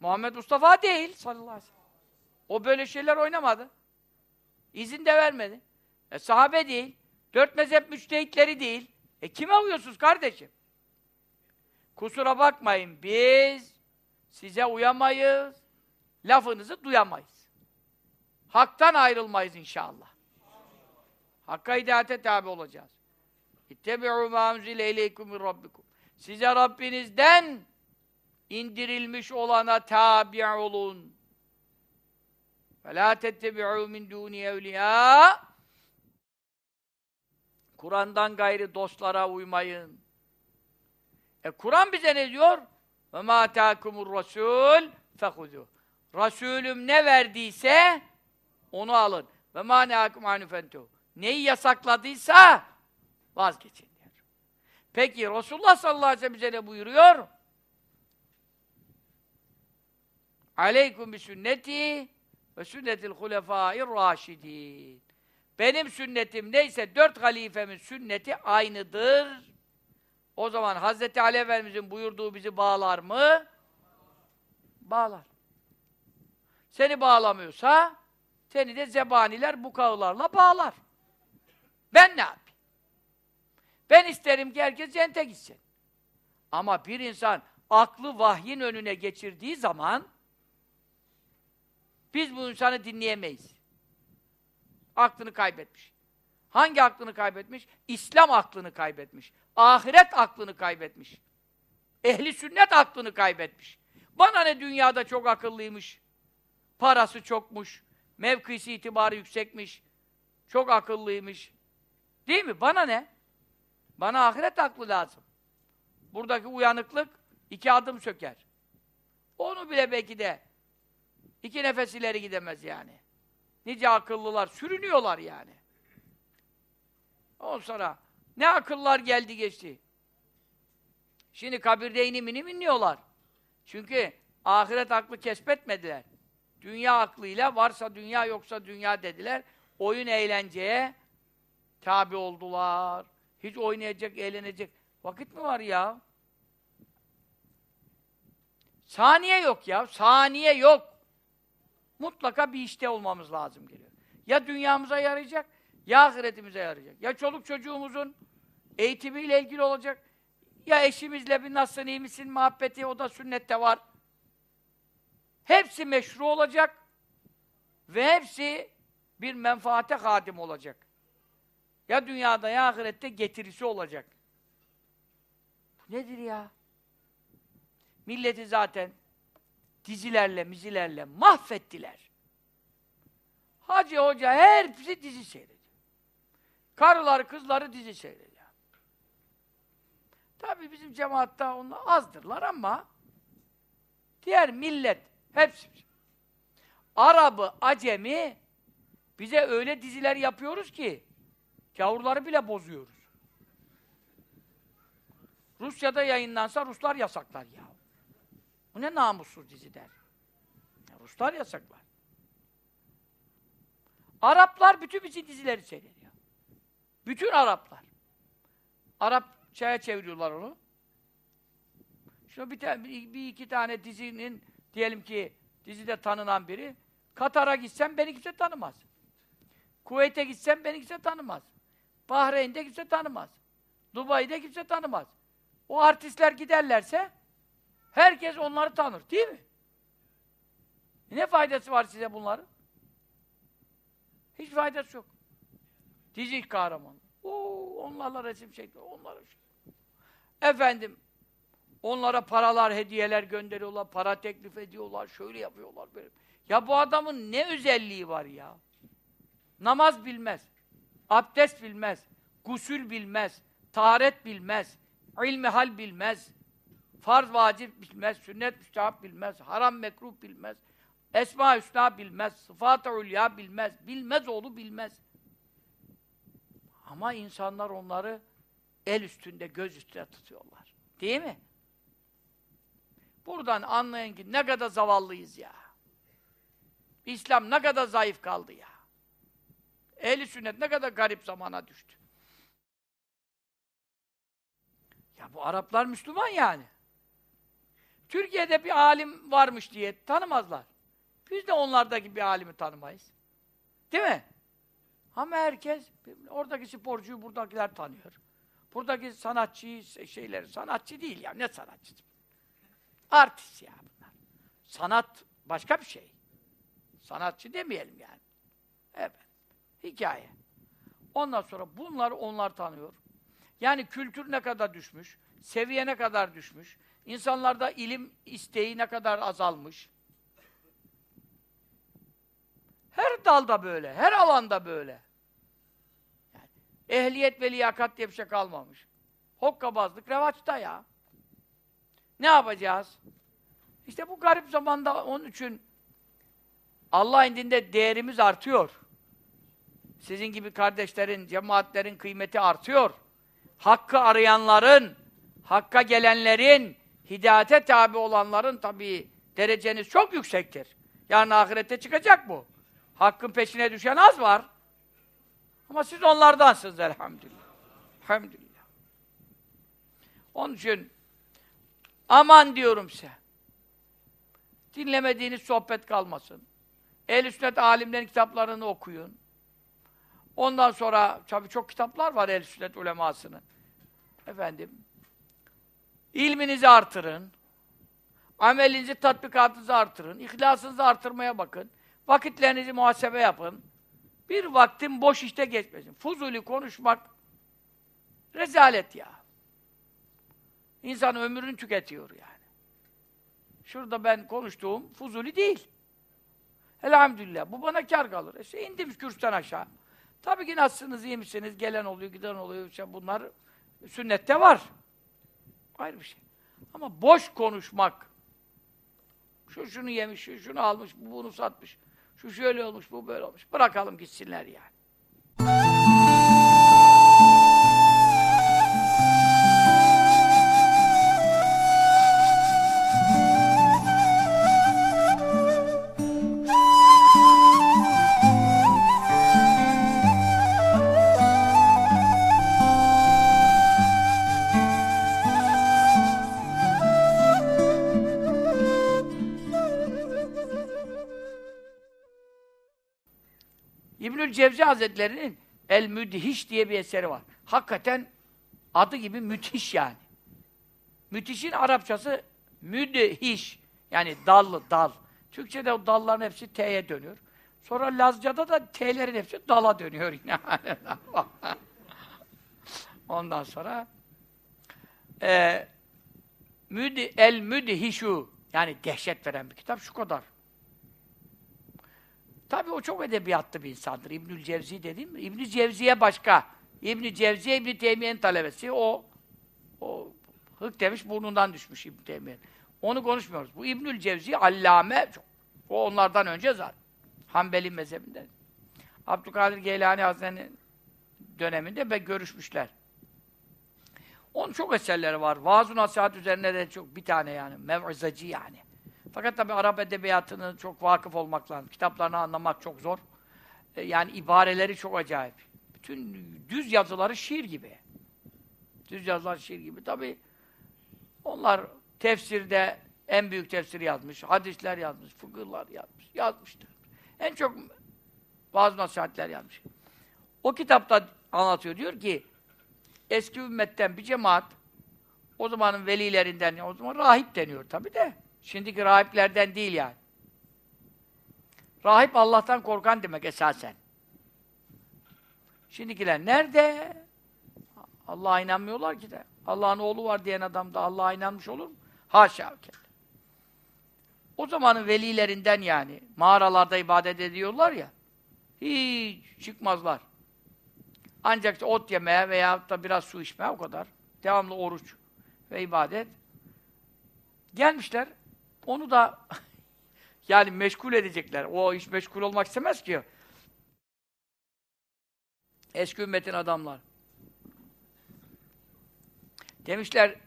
Muhammed Mustafa değil sallallahu aleyhi ve sellem. O böyle şeyler oynamadı. İzin de vermedi. E, sahabe değil. Dört mezhep müçtehitleri değil. E kime uyuyorsunuz kardeşim? Kusura bakmayın biz size uyamayız. Lafınızı duyamayız. Haktan ayrılmayız inşallah. Hakka hidayete tabi olacağız. İttebi'u mâ unzile ileykum rabbikum. Size Rabbinizden indirilmiş olana tabi olun. Ve la tettebi'u min dûni. Kur'an'dan gayri dostlara uymayın. E Kur'an bize ne diyor? Ve mâ atâkumur rasûl fehudû. Resulüm ne verdiyse onu alın. Ve mâ neâkum anüfentû. Neyi yasakladıysa vazgeçin diyor. Peki Resulullah sallallahu aleyhi ve sellem bize ne buyuruyor? Aleyküm bi sünneti ve sünnetil hulefâir râşidîn. Benim sünnetim neyse dört halifemin sünneti aynıdır. O zaman Hazreti Ali Efendimiz'in buyurduğu bizi bağlar mı? Bağlar. Seni bağlamıyorsa seni de zebaniler bu kağılarla bağlar. Ben ne yapayım? Ben isterim ki herkes cennete gitsin. Ama bir insan aklı vahyin önüne geçirdiği zaman biz bu insanı dinleyemeyiz. Aklını kaybetmiş. Hangi aklını kaybetmiş? İslam aklını kaybetmiş. Ahiret aklını kaybetmiş. Ehli sünnet aklını kaybetmiş. Bana ne dünyada çok akıllıymış. Parası çokmuş. Mevkisi itibarı yüksekmiş. Çok akıllıymış. Değil mi? Bana ne? Bana ahiret aklı lazım. Buradaki uyanıklık iki adım söker. Onu bile belki de iki nefes ileri gidemez yani. Nice akıllılar sürünüyorlar yani. Ondan sonra ne akıllar geldi geçti. Şimdi kabirde inim inim inliyorlar. Çünkü ahiret aklı kesbetmediler. Dünya aklıyla varsa dünya yoksa dünya dediler. Oyun eğlenceye tabi oldular. Hiç oynayacak, eğlenecek. Vakit mi var ya? Saniye yok ya. Saniye yok. Mutlaka bir işte olmamız lazım geliyor. Ya dünyamıza yarayacak, ya ahiretimize yarayacak. Ya çoluk çocuğumuzun eğitimiyle ilgili olacak, ya eşimizle bir nasılsın, iyi misin, muhabbeti, o da sünnette var. Hepsi meşru olacak ve hepsi bir menfaate hadim olacak. Ya dünyada ya ahirette getirisi olacak. Bu nedir ya? Milleti zaten dizilerle, mizilerle mahvettiler. Hacı hoca hepsi dizi seyrediyor. Karıları, kızları dizi seyrediyor. Tabi bizim cemaatta onlar azdırlar ama diğer millet hepsi Arabı, Acemi bize öyle diziler yapıyoruz ki gavurları bile bozuyoruz. Rusya'da yayınlansa Ruslar yasaklar ya. Bu ne namussuz dizi der. Ya Ruslar yasaklar. Araplar bütün bizim dizileri seyrediyor. Bütün Araplar. Arapçaya çeviriyorlar onu. Şunu bir, tane, bir iki tane dizinin diyelim ki dizide tanınan biri Katar'a gitsem beni kimse tanımaz. Kuveyt'e gitsem beni kimse tanımaz. Bahreyn'de kimse tanımaz. Dubai'de kimse tanımaz. O artistler giderlerse herkes onları tanır. Değil mi? Ne faydası var size bunların? Hiç faydası yok. Dizi kahraman. Oo, onlarla resim çekti. Onlara şey. Efendim, onlara paralar, hediyeler gönderiyorlar, para teklif ediyorlar, şöyle yapıyorlar. Böyle. Ya bu adamın ne özelliği var ya? Namaz bilmez, abdest bilmez, gusül bilmez, taharet bilmez, ilmi hal bilmez, farz vacip bilmez, sünnet müstahap bilmez, haram mekruh bilmez, esma hüsna bilmez, sıfat-ı ulya bilmez, bilmez oğlu bilmez. Ama insanlar onları el üstünde, göz üstünde tutuyorlar. Değil mi? Buradan anlayın ki ne kadar zavallıyız ya. İslam ne kadar zayıf kaldı ya. Ehli sünnet ne kadar garip zamana düştü. Ya bu Araplar Müslüman yani. Türkiye'de bir alim varmış diye tanımazlar. Biz de onlardaki bir alimi tanımayız. Değil mi? Ama herkes, oradaki sporcuyu buradakiler tanıyor. Buradaki sanatçıyı, şeyleri, sanatçı değil ya, ne sanatçısı? Artist ya bunlar. Sanat başka bir şey. Sanatçı demeyelim yani. Evet. Hikaye. Ondan sonra bunları onlar tanıyor. Yani kültür ne kadar düşmüş, seviye ne kadar düşmüş, insanlarda ilim isteği ne kadar azalmış. Her dalda böyle, her alanda böyle. Yani ehliyet ve liyakat diye bir şey kalmamış. Hokkabazlık revaçta ya. Ne yapacağız? İşte bu garip zamanda onun için Allah indinde değerimiz artıyor. Sizin gibi kardeşlerin, cemaatlerin kıymeti artıyor. Hakkı arayanların, hakka gelenlerin, hidayete tabi olanların tabii dereceniz çok yüksektir. Yarın ahirette çıkacak bu. Hakkın peşine düşen az var. Ama siz onlardansınız elhamdülillah. Elhamdülillah. Onun için aman diyorum size. Dinlemediğiniz sohbet kalmasın. Ehl-i sünnet alimlerin kitaplarını okuyun. Ondan sonra, tabii çok kitaplar var ehl-i sünnet ulemasının. Efendim, ilminizi artırın. Amelinizi, tatbikatınızı artırın. İhlasınızı artırmaya bakın. Vakitlerinizi muhasebe yapın. Bir vaktin boş işte geçmesin. Fuzuli konuşmak rezalet ya. İnsan ömrünü tüketiyor yani. Şurada ben konuştuğum fuzuli değil. Elhamdülillah. Bu bana kar kalır. E işte indim kürsüden aşağı. Tabii ki nasılsınız, iyi misiniz? Gelen oluyor, giden oluyor. İşte bunlar sünnette var. Ayrı bir şey. Ama boş konuşmak, şu şunu yemiş, şu şunu almış, bu bunu satmış, şu şöyle olmuş, bu böyle olmuş. Bırakalım gitsinler yani. Cevzi Hazretleri'nin El Müdhiş diye bir eseri var. Hakikaten adı gibi müthiş yani. Müthişin Arapçası müdhiş. Yani dallı, dal. Türkçe'de o dalların hepsi T'ye dönüyor. Sonra Lazca'da da T'lerin hepsi dala dönüyor. Ondan sonra e, El Müdhişu yani dehşet veren bir kitap şu kadar. Tabii o çok edebiyatlı bir insandır. İbnül Cevzi dediğim mi? İbnü Cevziye başka. İbnü Cevziye İbnü Teymiye'nin talebesi. O o hık demiş burnundan düşmüş İbnü Teymiye. Onu konuşmuyoruz. Bu İbnül Cevzi allame çok. O onlardan önce zaten. Hanbeli mezhebinden. Abdülkadir Geylani Hazretleri'nin döneminde ve görüşmüşler. Onun çok eserleri var. Vaaz-ı nasihat üzerine de çok bir tane yani. Mev'izacı yani. Fakat tabi Arap edebiyatını çok vakıf olmak lazım. Kitaplarını anlamak çok zor. E, yani ibareleri çok acayip. Bütün düz yazıları şiir gibi. Düz yazılar şiir gibi. Tabi onlar tefsirde en büyük tefsiri yazmış, hadisler yazmış, fıkıhlar yazmış, yazmıştır. En çok bazı nasihatler yazmış. O kitapta anlatıyor, diyor ki eski ümmetten bir cemaat o zamanın velilerinden, o zaman rahip deniyor tabi de Şimdiki rahiplerden değil yani. Rahip Allah'tan korkan demek esasen. Şimdikiler nerede? Allah'a inanmıyorlar ki de. Allah'ın oğlu var diyen adam da Allah'a inanmış olur mu? Haşa. O zamanın velilerinden yani, mağaralarda ibadet ediyorlar ya, hiç çıkmazlar. Ancak ot yemeye veya da biraz su içmeye o kadar. Devamlı oruç ve ibadet. Gelmişler, onu da yani meşgul edecekler. O hiç meşgul olmak istemez ki. Eski ümmetin adamlar. Demişler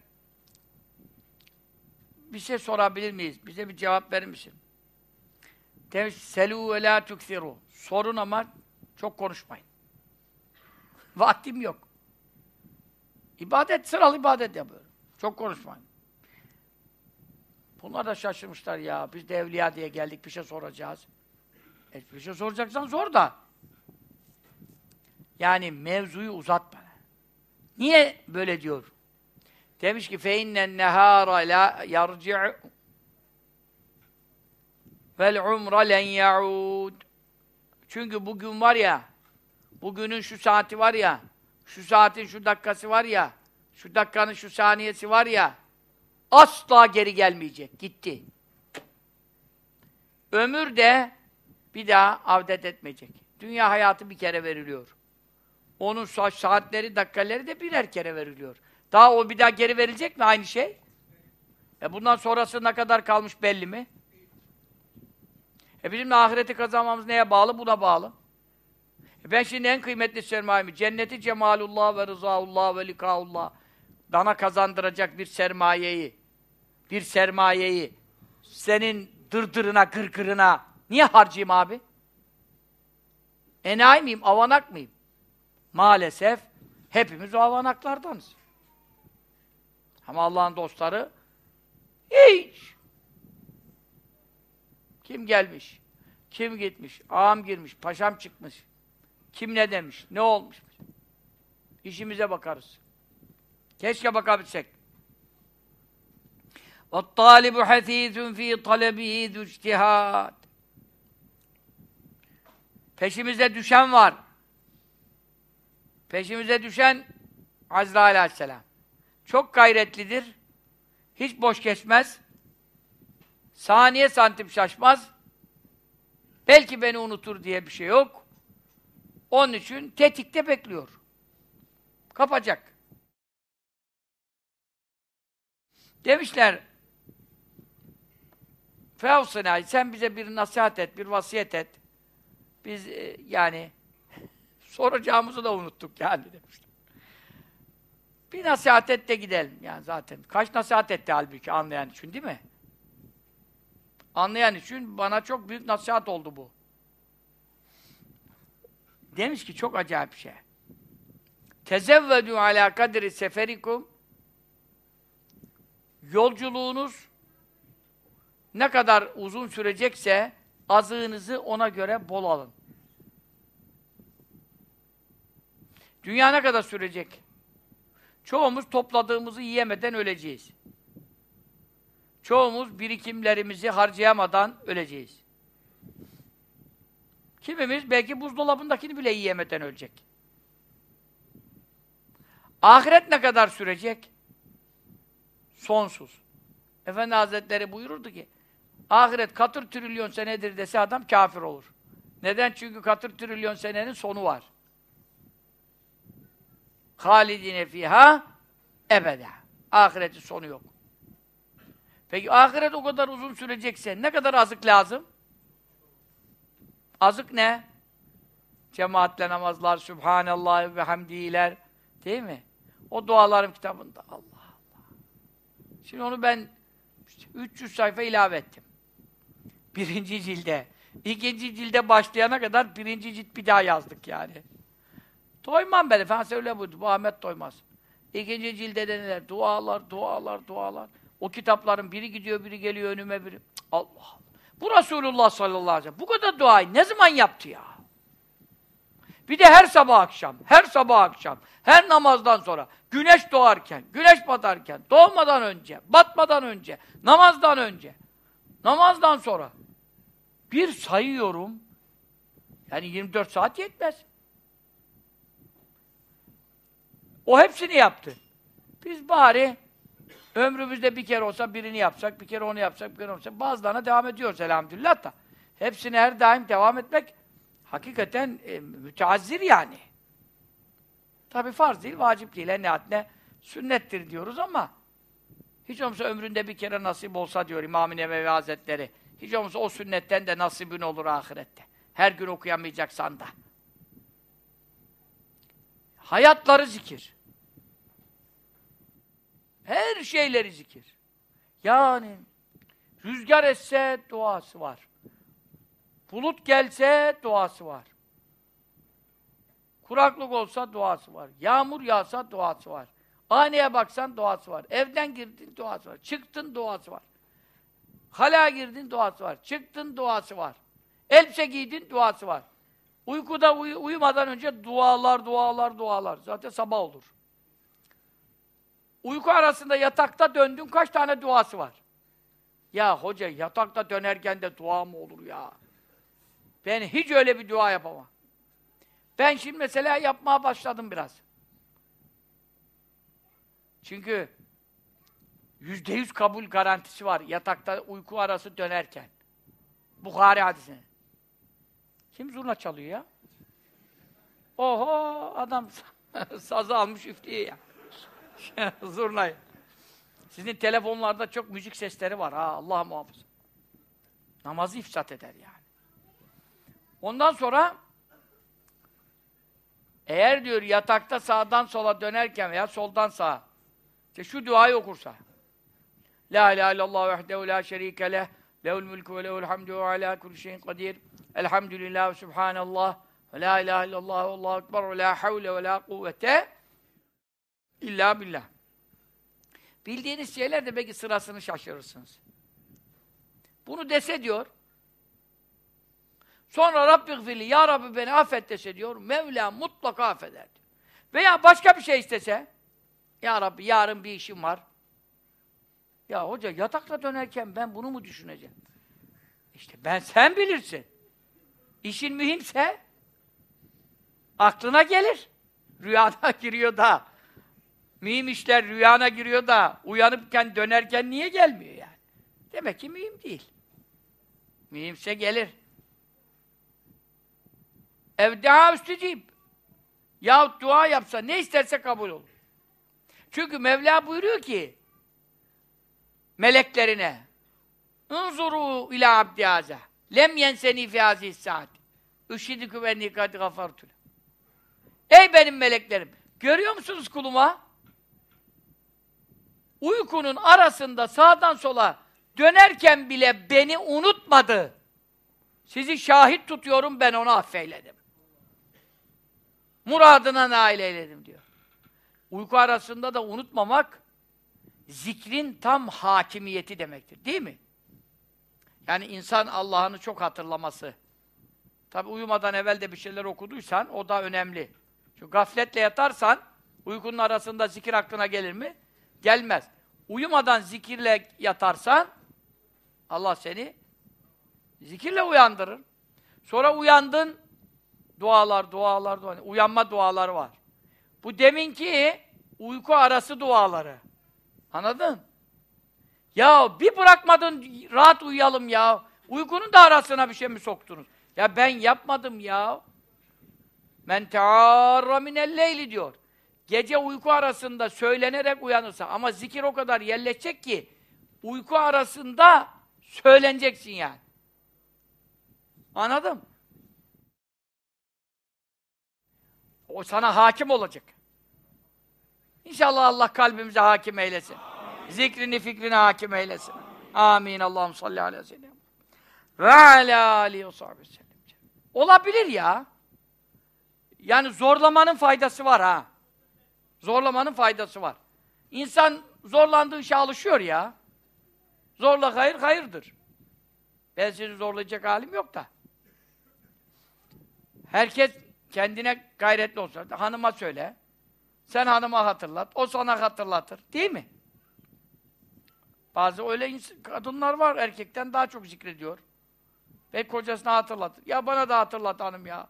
bir şey sorabilir miyiz? Bize bir cevap verir misin? Demiş selu ve la tuksiru. Sorun ama çok konuşmayın. Vaktim yok. İbadet, sıralı ibadet yapıyorum. Çok konuşmayın. Bunlar da şaşırmışlar ya. Biz de evliya diye geldik bir şey soracağız. E, bir şey soracaksan sor da. Yani mevzuyu uzatma. Niye böyle diyor? Demiş ki feinnen nehara la yarci'u vel umra len yaud. Çünkü bugün var ya, bugünün şu saati var ya, şu saatin şu dakikası var ya, şu dakikanın şu saniyesi var ya, asla geri gelmeyecek. Gitti. Ömür de bir daha avdet etmeyecek. Dünya hayatı bir kere veriliyor. Onun saatleri, dakikaları da birer kere veriliyor. Daha o bir daha geri verilecek mi aynı şey? E bundan sonrası ne kadar kalmış belli mi? E bizim de ahireti kazanmamız neye bağlı? Buna bağlı. E ben şimdi en kıymetli sermayemi, cenneti cemalullah ve rızaullah ve likaullah bana kazandıracak bir sermayeyi, bir sermayeyi senin dırdırına, kırkırına niye harcayayım abi? Enayi miyim, avanak mıyım? Maalesef hepimiz o avanaklardanız. Ama Allah'ın dostları hiç. Kim gelmiş? Kim gitmiş? Ağam girmiş, paşam çıkmış. Kim ne demiş? Ne olmuş? İşimize bakarız. Keşke bakabilsek. وَالطَّالِبُ حَث۪يثٌ ف۪ي طَلَبِهِ ذُ اجْتِهَادٍ Peşimize düşen var. Peşimize düşen Azrail aleyhisselam. Çok gayretlidir. Hiç boş geçmez. Saniye santim şaşmaz. Belki beni unutur diye bir şey yok. Onun için tetikte bekliyor. Kapacak. Demişler Fevsına sen bize bir nasihat et, bir vasiyet et. Biz e, yani soracağımızı da unuttuk yani demişler. Bir nasihat et de gidelim yani zaten. Kaç nasihat etti halbuki anlayan için değil mi? Anlayan için bana çok büyük nasihat oldu bu. Demiş ki çok acayip bir şey. Tezevvedü alâ kadri seferikum Yolculuğunuz ne kadar uzun sürecekse azığınızı ona göre bol alın. Dünya ne kadar sürecek? Çoğumuz topladığımızı yiyemeden öleceğiz. Çoğumuz birikimlerimizi harcayamadan öleceğiz. Kimimiz belki buzdolabındakini bile yiyemeden ölecek. Ahiret ne kadar sürecek? Sonsuz. Efendi Hazretleri buyururdu ki, ahiret katır trilyon senedir dese adam kafir olur. Neden? Çünkü katır trilyon senenin sonu var. Halidine fiha ebede. Ahiretin sonu yok. Peki ahiret o kadar uzun sürecekse ne kadar azık lazım? Azık ne? Cemaatle namazlar, Sübhanallah ve hamdiler. Değil mi? O dualarım kitabında. Allah Allah. Şimdi onu ben 300 sayfa ilave ettim. Birinci cilde. İkinci cilde başlayana kadar birinci cilt bir daha yazdık yani. Doymam ben. Efendimiz öyle buyurdu. Bu Ahmet doymaz. İkinci cilde de neler? Dualar, dualar, dualar. O kitapların biri gidiyor, biri geliyor önüme biri. Allah Allah. Bu Resulullah sallallahu aleyhi ve sellem. Bu kadar duayı ne zaman yaptı ya? Bir de her sabah akşam, her sabah akşam, her namazdan sonra, güneş doğarken, güneş batarken, doğmadan önce, batmadan önce, namazdan önce, namazdan sonra bir sayıyorum. Yani 24 saat yetmez. O hepsini yaptı. Biz bari ömrümüzde bir kere olsa birini yapsak, bir kere onu yapsak, bir kere onu yapsak. Bazılarına devam ediyoruz elhamdülillah da. Hepsine her daim devam etmek hakikaten e, müteazzir yani. Tabi farz değil, vacip değil. En nihayetinde sünnettir diyoruz ama hiç olmazsa ömründe bir kere nasip olsa diyor İmam-ı Nevevi Hazretleri. Hiç olmazsa o sünnetten de nasibin olur ahirette. Her gün okuyamayacaksan da. Hayatları zikir. Her şeyleri zikir. Yani rüzgar esse duası var. Bulut gelse duası var. Kuraklık olsa duası var. Yağmur yağsa duası var. Haneye baksan duası var. Evden girdin duası var. Çıktın duası var. Hala girdin duası var. Çıktın duası var. Elbise giydin duası var. Uykuda uy uyumadan önce dualar, dualar, dualar. Zaten sabah olur. Uyku arasında yatakta döndün kaç tane duası var? Ya hoca yatakta dönerken de dua mı olur ya? Ben hiç öyle bir dua yapamam. Ben şimdi mesela yapmaya başladım biraz. Çünkü yüzde yüz kabul garantisi var yatakta uyku arası dönerken. Bukhari hadisine. Kim zurna çalıyor ya? Oho adam sazı almış üflüyor ya. Zurnayı. Sizin telefonlarda çok müzik sesleri var ha Allah muhafaza. Namazı ifsat eder yani. Ondan sonra eğer diyor yatakta sağdan sola dönerken veya soldan sağa işte şu duayı okursa La ilahe illallah vehdehu la şerike leh. Lehul mulku ve lehul hamdu ve ala kulli şeyin kadir. Elhamdülillah ve subhanallah. Ve la ilahe illallah ve allahu ekber. Ve la havle ve la kuvvete illa billah. Bildiğiniz şeyler de belki sırasını şaşırırsınız. Bunu dese diyor Sonra Rabbi gfirli, Ya Rabbi beni affet dese diyor, Mevla mutlaka affeder diyor. Veya başka bir şey istese, Ya Rabbi yarın bir işim var. Ya hoca yatakta dönerken ben bunu mu düşüneceğim? İşte ben sen bilirsin. İşin mühimse aklına gelir. Rüyana giriyor da. Mühim işler rüyana giriyor da uyanıpken dönerken niye gelmiyor yani? Demek ki mühim değil. Mühimse gelir. Evdeha üstücib. Yahut dua yapsa ne isterse kabul olur. Çünkü Mevla buyuruyor ki meleklerine Unzuru ila abdi haza. Lem yenseni fi hazihi saat. Üşidikü ve nikati gafartül. Ey benim meleklerim! Görüyor musunuz kuluma? Uykunun arasında sağdan sola dönerken bile beni unutmadı. Sizi şahit tutuyorum ben onu affeyledim. Muradına nail eyledim diyor. Uyku arasında da unutmamak zikrin tam hakimiyeti demektir. Değil mi? Yani insan Allah'ını çok hatırlaması. Tabi uyumadan evvel de bir şeyler okuduysan o da önemli. Çünkü gafletle yatarsan uykunun arasında zikir aklına gelir mi? Gelmez. Uyumadan zikirle yatarsan Allah seni zikirle uyandırır. Sonra uyandın dualar, dualar, dualar. Uyanma duaları var. Bu deminki uyku arası duaları. Anladın? Ya bir bırakmadın rahat uyuyalım ya. Uykunun da arasına bir şey mi soktunuz? Ya ben yapmadım ya. Men tearra minel diyor. Gece uyku arasında söylenerek uyanırsa ama zikir o kadar yerleşecek ki uyku arasında söyleneceksin yani. Anladım. O sana hakim olacak. İnşallah Allah kalbimize hakim eylesin. Zikrini, fikrini hakim eylesin. Amin. Allah'ım salli aleyhi ve sellem. Ve alâ aleyhi ve sellem. Olabilir ya. Yani zorlamanın faydası var ha. Zorlamanın faydası var. İnsan zorlandığı işe alışıyor ya. Zorla hayır, hayırdır. Ben sizi zorlayacak halim yok da. Herkes kendine gayretli olsa, hanıma söyle. Sen hanıma hatırlat, o sana hatırlatır. Değil mi? Bazı öyle kadınlar var, erkekten daha çok zikrediyor. Ve kocasına hatırlatır. Ya bana da hatırlat hanım ya.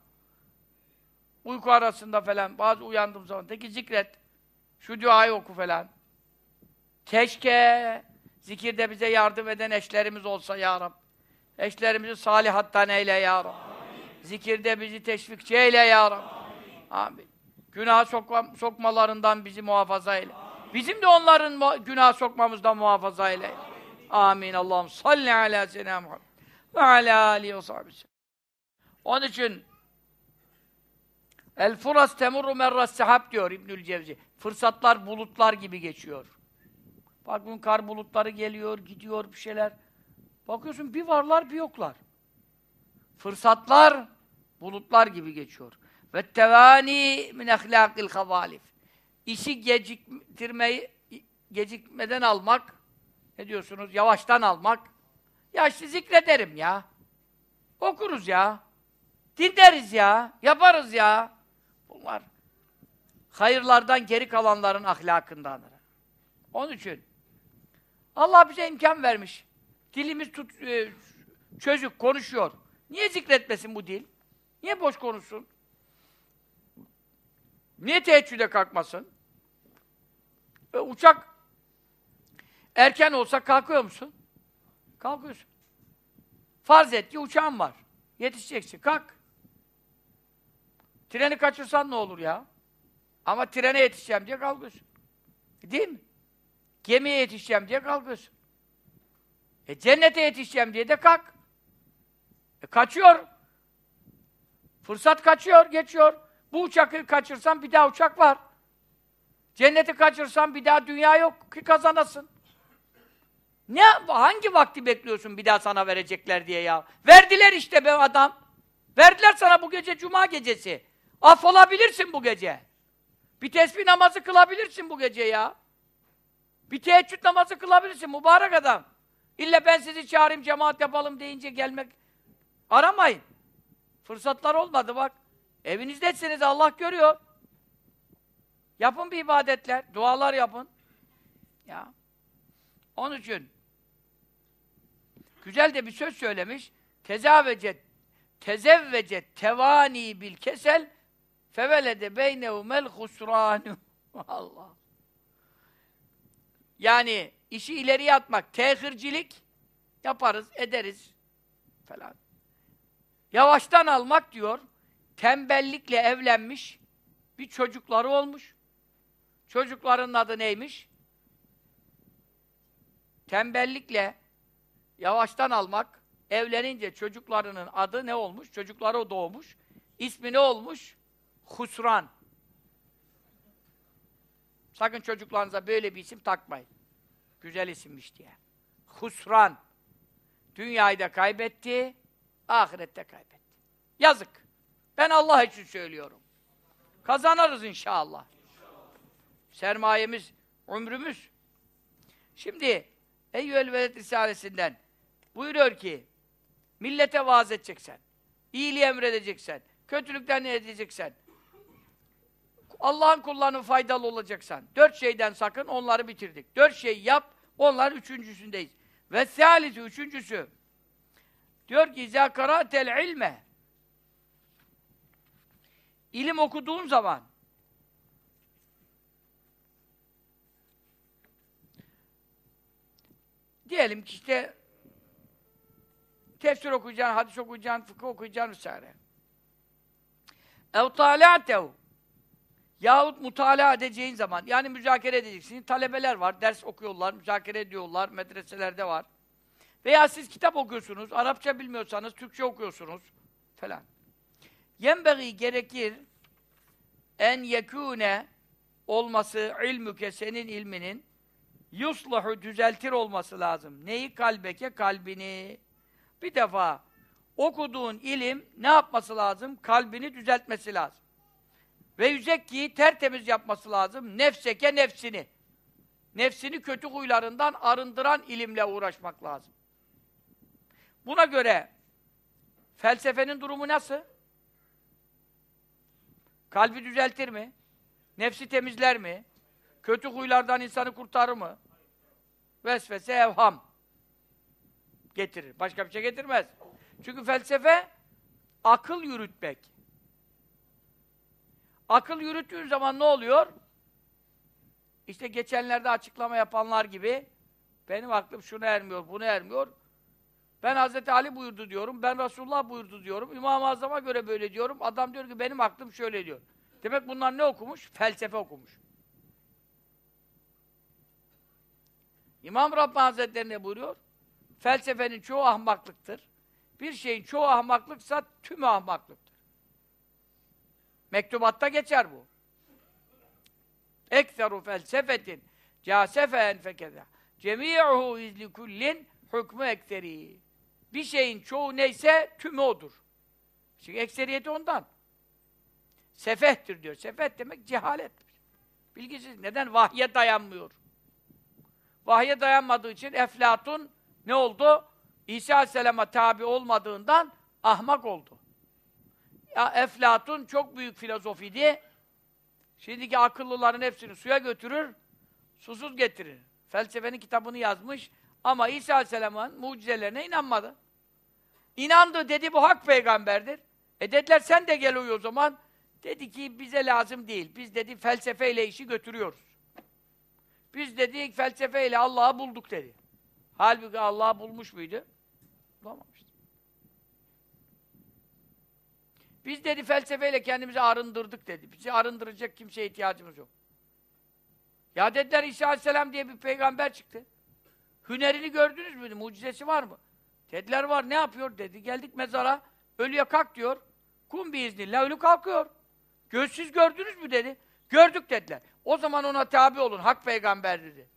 Uyku arasında falan, bazı uyandığım zaman, de zikret. Şu duayı oku falan. Keşke zikirde bize yardım eden eşlerimiz olsa ya Rab. Eşlerimizi salihattan eyle ya Rab. Zikirde bizi teşvikçi eyle ya Rabbi. Amin. Amin. Günah sokma, sokmalarından bizi muhafaza eyle. Bizim de onların günah sokmamızdan muhafaza eyle. Amin. Amin. Allah'ım salli ala seyyidina Muhammed ve ala alihi ve sahbihi. Onun için El furas temurru merras sehab diyor İbnül Cevzi. Fırsatlar bulutlar gibi geçiyor. Bak bugün kar bulutları geliyor, gidiyor bir şeyler. Bakıyorsun bir varlar bir yoklar. Fırsatlar bulutlar gibi geçiyor. Ve tevani min ahlakil havalif. İşi geciktirmeyi gecikmeden almak ne diyorsunuz? Yavaştan almak. Ya işte zikrederim ya. Okuruz ya. Dinleriz ya. Yaparız ya. Bunlar hayırlardan geri kalanların ahlakındandır. Onun için Allah bize imkan vermiş. Dilimiz tut, e, çocuk konuşuyor. Niye zikretmesin bu dil? Niye boş konuşsun? Niye teheccüde kalkmasın? E, uçak erken olsa kalkıyor musun? Kalkıyorsun. Farz et ki uçağın var. Yetişeceksin. Kalk. Treni kaçırsan ne olur ya? Ama trene yetişeceğim diye kalkıyorsun. Değil mi? Gemiye yetişeceğim diye kalkıyorsun. E cennete yetişeceğim diye de kalk. E kaçıyor. Fırsat kaçıyor, geçiyor. Bu uçakı kaçırsan bir daha uçak var. Cenneti kaçırsan bir daha dünya yok ki kazanasın. Ne, hangi vakti bekliyorsun bir daha sana verecekler diye ya? Verdiler işte be adam. Verdiler sana bu gece cuma gecesi. Affolabilirsin bu gece. Bir tesbih namazı kılabilirsin bu gece ya. Bir teheccüd namazı kılabilirsin mübarek adam. İlla ben sizi çağırayım cemaat yapalım deyince gelmek aramayın. Fırsatlar olmadı bak. Evinizdesiniz Allah görüyor. Yapın bir ibadetler, dualar yapın. Ya. Onun için güzel de bir söz söylemiş. Tezavvecet tezevvecet tevani bil kesel fevelede beynehumel husranu. Allah. Yani işi ileriye atmak, tehircilik yaparız, ederiz falan. Yavaştan almak diyor, tembellikle evlenmiş bir çocukları olmuş. Çocukların adı neymiş? Tembellikle yavaştan almak, evlenince çocuklarının adı ne olmuş? Çocukları doğmuş. İsmi ne olmuş? Husran. Sakın çocuklarınıza böyle bir isim takmayın. Güzel isimmiş diye. Husran. Dünyayı da kaybetti, ahirette kaybetti. Yazık. Ben Allah için söylüyorum. Kazanırız inşallah. Sermayemiz, ömrümüz. Şimdi Eyyüel Veled Risalesinden buyuruyor ki millete vaaz edeceksen, iyiliği emredeceksen, kötülükten ne edeceksen, Allah'ın kullarının faydalı olacaksan, dört şeyden sakın, onları bitirdik. Dört şey yap, onlar üçüncüsündeyiz. Ve sâlisi, üçüncüsü, diyor ki, izâ karâtel ilme, ilim okuduğun zaman, diyelim ki işte, tefsir okuyacaksın, hadis okuyacaksın, fıkıh okuyacaksın vesaire. ev talâtev, Yahut mutala edeceğin zaman, yani müzakere edeceksin. Talebeler var, ders okuyorlar, müzakere ediyorlar, medreselerde var. Veya siz kitap okuyorsunuz, Arapça bilmiyorsanız Türkçe okuyorsunuz falan. Yenbeği gerekir en yekûne olması ilmüke senin ilminin yuslahu düzeltir olması lazım. Neyi kalbeke? Kalbini. Bir defa okuduğun ilim ne yapması lazım? Kalbini düzeltmesi lazım. Ve yüzekkiyi tertemiz yapması lazım. Nefseke nefsini. Nefsini kötü huylarından arındıran ilimle uğraşmak lazım. Buna göre felsefenin durumu nasıl? Kalbi düzeltir mi? Nefsi temizler mi? Kötü huylardan insanı kurtarır mı? Vesvese evham getirir. Başka bir şey getirmez. Çünkü felsefe akıl yürütmek. Akıl yürüttüğün zaman ne oluyor? İşte geçenlerde açıklama yapanlar gibi benim aklım şunu ermiyor, bunu ermiyor. Ben Hazreti Ali buyurdu diyorum, ben Resulullah buyurdu diyorum, İmam-ı Azam'a göre böyle diyorum. Adam diyor ki benim aklım şöyle diyor. Demek bunlar ne okumuş? Felsefe okumuş. İmam Rabbani Hazretleri ne buyuruyor? Felsefenin çoğu ahmaklıktır. Bir şeyin çoğu ahmaklıksa tümü ahmaklıktır. Mektubatta geçer bu. Ekseru felsefetin casefen fekeza. Cemi'uhu izli kullin hükmü ekseri. Bir şeyin çoğu neyse tümü odur. Çünkü ekseriyeti ondan. Sefehtir diyor. Sefeh demek cehalettir. Bilgisiz. Neden? Vahye dayanmıyor. Vahye dayanmadığı için Eflatun ne oldu? İsa Aleyhisselam'a tabi olmadığından ahmak oldu. Ya Eflatun çok büyük filozof idi. Şimdiki akıllıların hepsini suya götürür, susuz getirir. Felsefenin kitabını yazmış ama İsa Aleyhisselam'ın mucizelerine inanmadı. İnandı dedi bu hak peygamberdir. E dediler sen de gel uyu o zaman. Dedi ki bize lazım değil. Biz dedi felsefeyle işi götürüyoruz. Biz dedi felsefeyle Allah'ı bulduk dedi. Halbuki Allah'ı bulmuş muydu? Bulamamıştı. Biz dedi felsefeyle kendimizi arındırdık dedi. Bizi arındıracak kimseye ihtiyacımız yok. Ya dediler İsa Aleyhisselam diye bir peygamber çıktı. Hünerini gördünüz mü? Mucizesi var mı? Dediler var. Ne yapıyor? Dedi. Geldik mezara. Ölüye kalk diyor. Kum biiznillah. Ölü kalkıyor. Gözsüz gördünüz mü dedi. Gördük dediler. O zaman ona tabi olun. Hak peygamber dedi.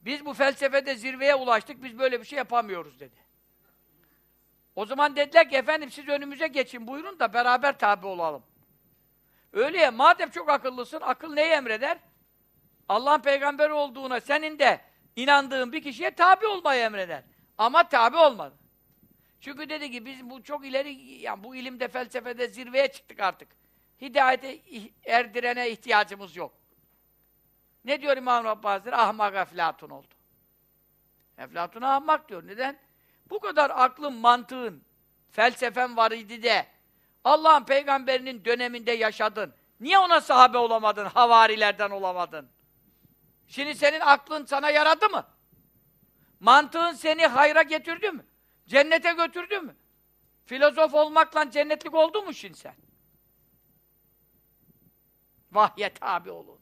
Biz bu felsefede zirveye ulaştık. Biz böyle bir şey yapamıyoruz dedi. O zaman dediler ki efendim siz önümüze geçin buyurun da beraber tabi olalım. Öyle ya madem çok akıllısın akıl neyi emreder? Allah'ın peygamber olduğuna senin de inandığın bir kişiye tabi olmayı emreder. Ama tabi olmadı. Çünkü dedi ki biz bu çok ileri, yani bu ilimde, felsefede zirveye çıktık artık. Hidayete erdirene ihtiyacımız yok. Ne diyor İmam Rabbani Hazretleri? Ahmak Eflatun oldu. Eflatun ahmak diyor. Neden? Bu kadar aklın, mantığın, felsefen var idi de Allah'ın peygamberinin döneminde yaşadın. Niye ona sahabe olamadın, havarilerden olamadın? Şimdi senin aklın sana yaradı mı? Mantığın seni hayra getirdi mü? Cennete götürdü mü? Filozof olmakla cennetlik oldu mu şimdi sen? Vahye tabi olun.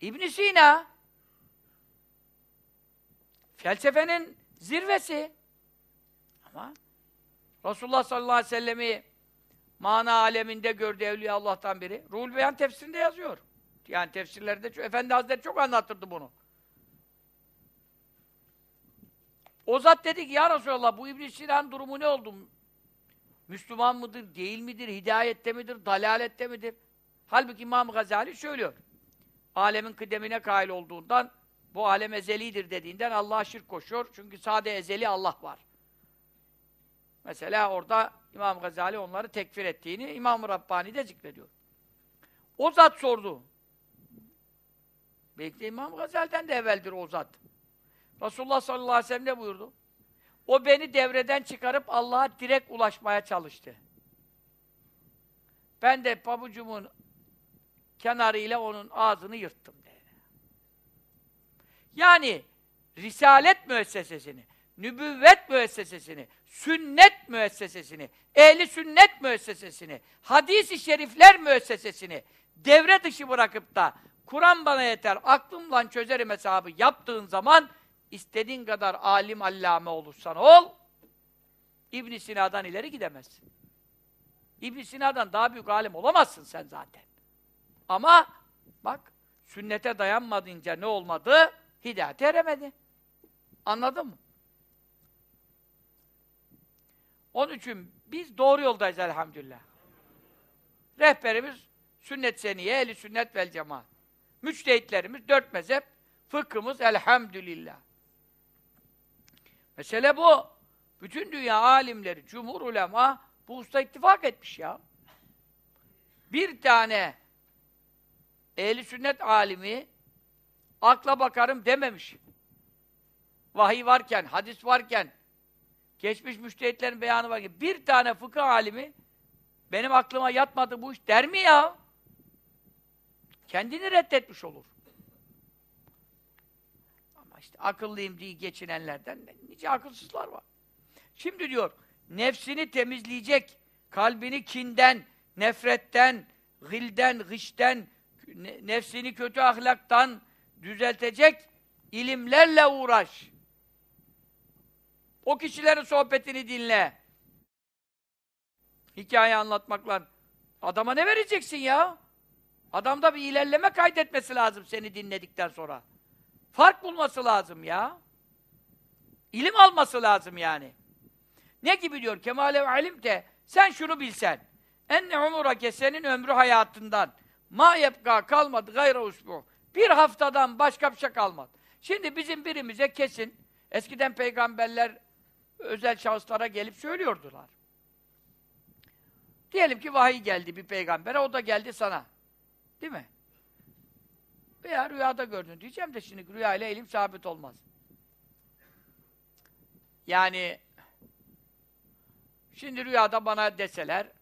ibn Sina felsefenin zirvesi ama Resulullah sallallahu aleyhi ve sellemi mana aleminde gördü Evliya Allah'tan biri. Ruhul Beyan tefsirinde yazıyor. Yani tefsirlerde çok, Efendi Hazretleri çok anlattırdı bunu. O zat dedi ki ya Resulallah bu İbn Sina'nın durumu ne oldu? Müslüman mıdır, değil midir, hidayette midir, dalalette midir? Halbuki İmam Gazali söylüyor. Alemin kıdemine kail olduğundan bu alem ezelidir dediğinden Allah'a şirk koşuyor. Çünkü sade ezeli Allah var. Mesela orada İmam Gazali onları tekfir ettiğini İmam-ı Rabbani de zikrediyor. O zat sordu. Belki de İmam Gazali'den de evveldir o zat. Resulullah sallallahu aleyhi ve sellem ne buyurdu? O beni devreden çıkarıp Allah'a direkt ulaşmaya çalıştı. Ben de pabucumun kenarıyla onun ağzını yırttım dedi. Yani Risalet müessesesini, nübüvvet müessesesini, sünnet müessesesini, ehli sünnet müessesesini, hadis-i şerifler müessesesini devre dışı bırakıp da Kur'an bana yeter, aklımla çözerim hesabı yaptığın zaman istediğin kadar alim allame olursan ol, İbn Sina'dan ileri gidemezsin. İbn Sina'dan daha büyük alim olamazsın sen zaten. Ama bak, sünnete dayanmadınca ne olmadı? Hidayete eremedi. Anladın mı? Onun için biz doğru yoldayız elhamdülillah. Rehberimiz sünnet seniye, eli sünnet vel cemaat. Müçtehitlerimiz dört mezhep, fıkhımız elhamdülillah. Mesele bu. Bütün dünya alimleri, cumhur ulema bu usta ittifak etmiş ya. Bir tane ehli sünnet alimi akla bakarım dememiş. Vahiy varken, hadis varken, geçmiş müştehitlerin beyanı varken bir tane fıkıh alimi benim aklıma yatmadı bu iş der mi ya? Kendini reddetmiş olur. Ama işte akıllıyım diye geçinenlerden nice akılsızlar var. Şimdi diyor, nefsini temizleyecek, kalbini kinden, nefretten, gilden, gışten, nefsini kötü ahlaktan düzeltecek ilimlerle uğraş. O kişilerin sohbetini dinle. Hikaye anlatmakla adama ne vereceksin ya? Adamda bir ilerleme kaydetmesi lazım seni dinledikten sonra. Fark bulması lazım ya. İlim alması lazım yani. Ne gibi diyor Kemal alim de sen şunu bilsen. Enne umurake senin ömrü hayatından ma yepka kalmadı gayra usbu. Bir haftadan başka bir şey kalmadı. Şimdi bizim birimize kesin, eskiden peygamberler özel şahıslara gelip söylüyordular. Diyelim ki vahiy geldi bir peygambere, o da geldi sana. Değil mi? Veya rüyada gördün diyeceğim de şimdi rüya ile ilim sabit olmaz. Yani şimdi rüyada bana deseler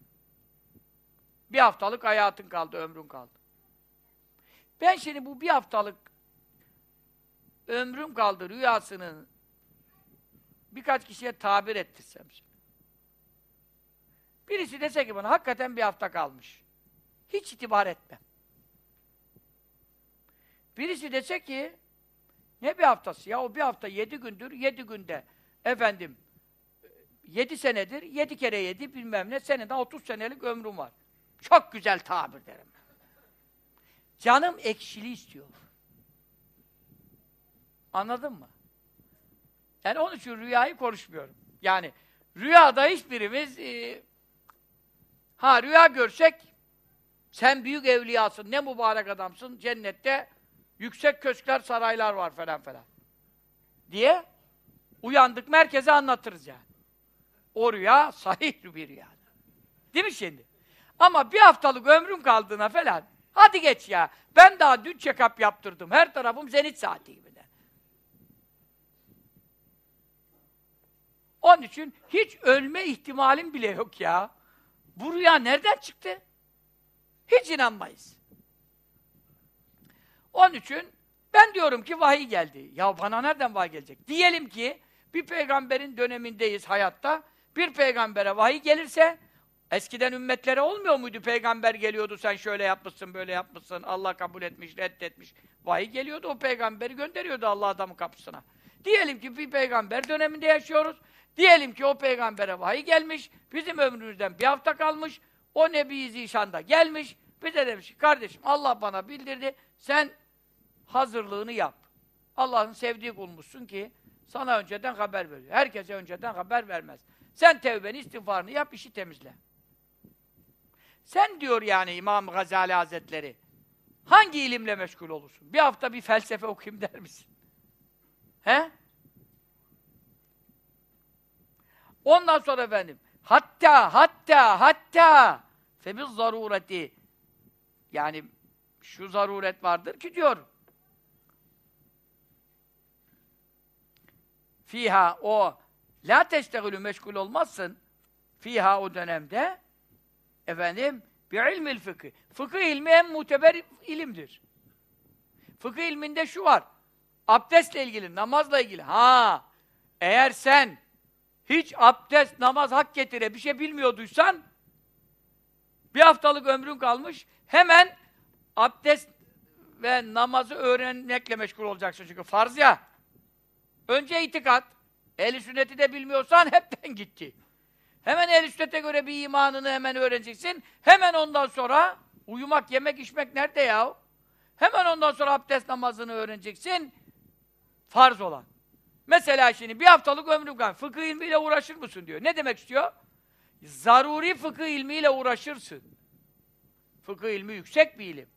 bir haftalık hayatın kaldı, ömrün kaldı. Ben şimdi bu bir haftalık ömrüm kaldı rüyasının birkaç kişiye tabir ettirsem. Birisi dese ki bana hakikaten bir hafta kalmış. Hiç itibar etmem. Birisi dese ki ne bir haftası ya o bir hafta yedi gündür yedi günde efendim yedi senedir yedi kere yedi bilmem ne senede otuz senelik ömrüm var. Çok güzel tabir derim. Canım ekşili istiyor. Anladın mı? Yani onun için rüyayı konuşmuyorum. Yani rüyada hiçbirimiz e, ha rüya görsek sen büyük evliyasın, ne mübarek adamsın, cennette yüksek köşkler, saraylar var falan falan. Diye uyandık merkeze anlatırız yani. O rüya sahih bir rüya. Değil mi şimdi? Ama bir haftalık ömrüm kaldığına falan hadi geç ya. Ben daha dün check-up yaptırdım. Her tarafım zenit saati gibi de. Onun için hiç ölme ihtimalim bile yok ya. Bu rüya nereden çıktı? Hiç inanmayız. Onun için ben diyorum ki vahiy geldi. Ya bana nereden vahiy gelecek? Diyelim ki bir peygamberin dönemindeyiz hayatta. Bir peygambere vahiy gelirse eskiden ümmetlere olmuyor muydu? Peygamber geliyordu sen şöyle yapmışsın, böyle yapmışsın. Allah kabul etmiş, reddetmiş. Vahiy geliyordu o peygamberi gönderiyordu Allah adamın kapısına. Diyelim ki bir peygamber döneminde yaşıyoruz. Diyelim ki o peygambere vahiy gelmiş. Bizim ömrümüzden bir hafta kalmış. O Nebi Zişan'da gelmiş. Bize demiş ki kardeşim Allah bana bildirdi. Sen hazırlığını yap. Allah'ın sevdiği kulmuşsun ki sana önceden haber veriyor. Herkese önceden haber vermez. Sen tevbeni, istiğfarını yap, işi temizle. Sen diyor yani İmam Gazali Hazretleri, hangi ilimle meşgul olursun? Bir hafta bir felsefe okuyayım der misin? He? Ondan sonra efendim, hatta, hatta, hatta, febiz zarureti, yani şu zaruret vardır ki diyor, fiha o la teştegülü meşgul olmazsın fiha o dönemde efendim bi ilmil fıkıh. Fıkıh ilmi en muteber ilimdir. Fıkıh ilminde şu var. Abdestle ilgili, namazla ilgili. Ha, eğer sen hiç abdest, namaz hak getire bir şey bilmiyorduysan bir haftalık ömrün kalmış hemen abdest ve namazı öğrenmekle meşgul olacaksın çünkü farz ya. Önce itikat. Ehl-i sünneti de bilmiyorsan hepten gitti. Hemen ehl-i sünnete göre bir imanını hemen öğreneceksin. Hemen ondan sonra uyumak, yemek, içmek nerede ya? Hemen ondan sonra abdest namazını öğreneceksin. Farz olan. Mesela şimdi bir haftalık ömrüm kalmış. Fıkıh ilmiyle uğraşır mısın diyor. Ne demek istiyor? Zaruri fıkıh ilmiyle uğraşırsın. Fıkıh ilmi yüksek bir ilim.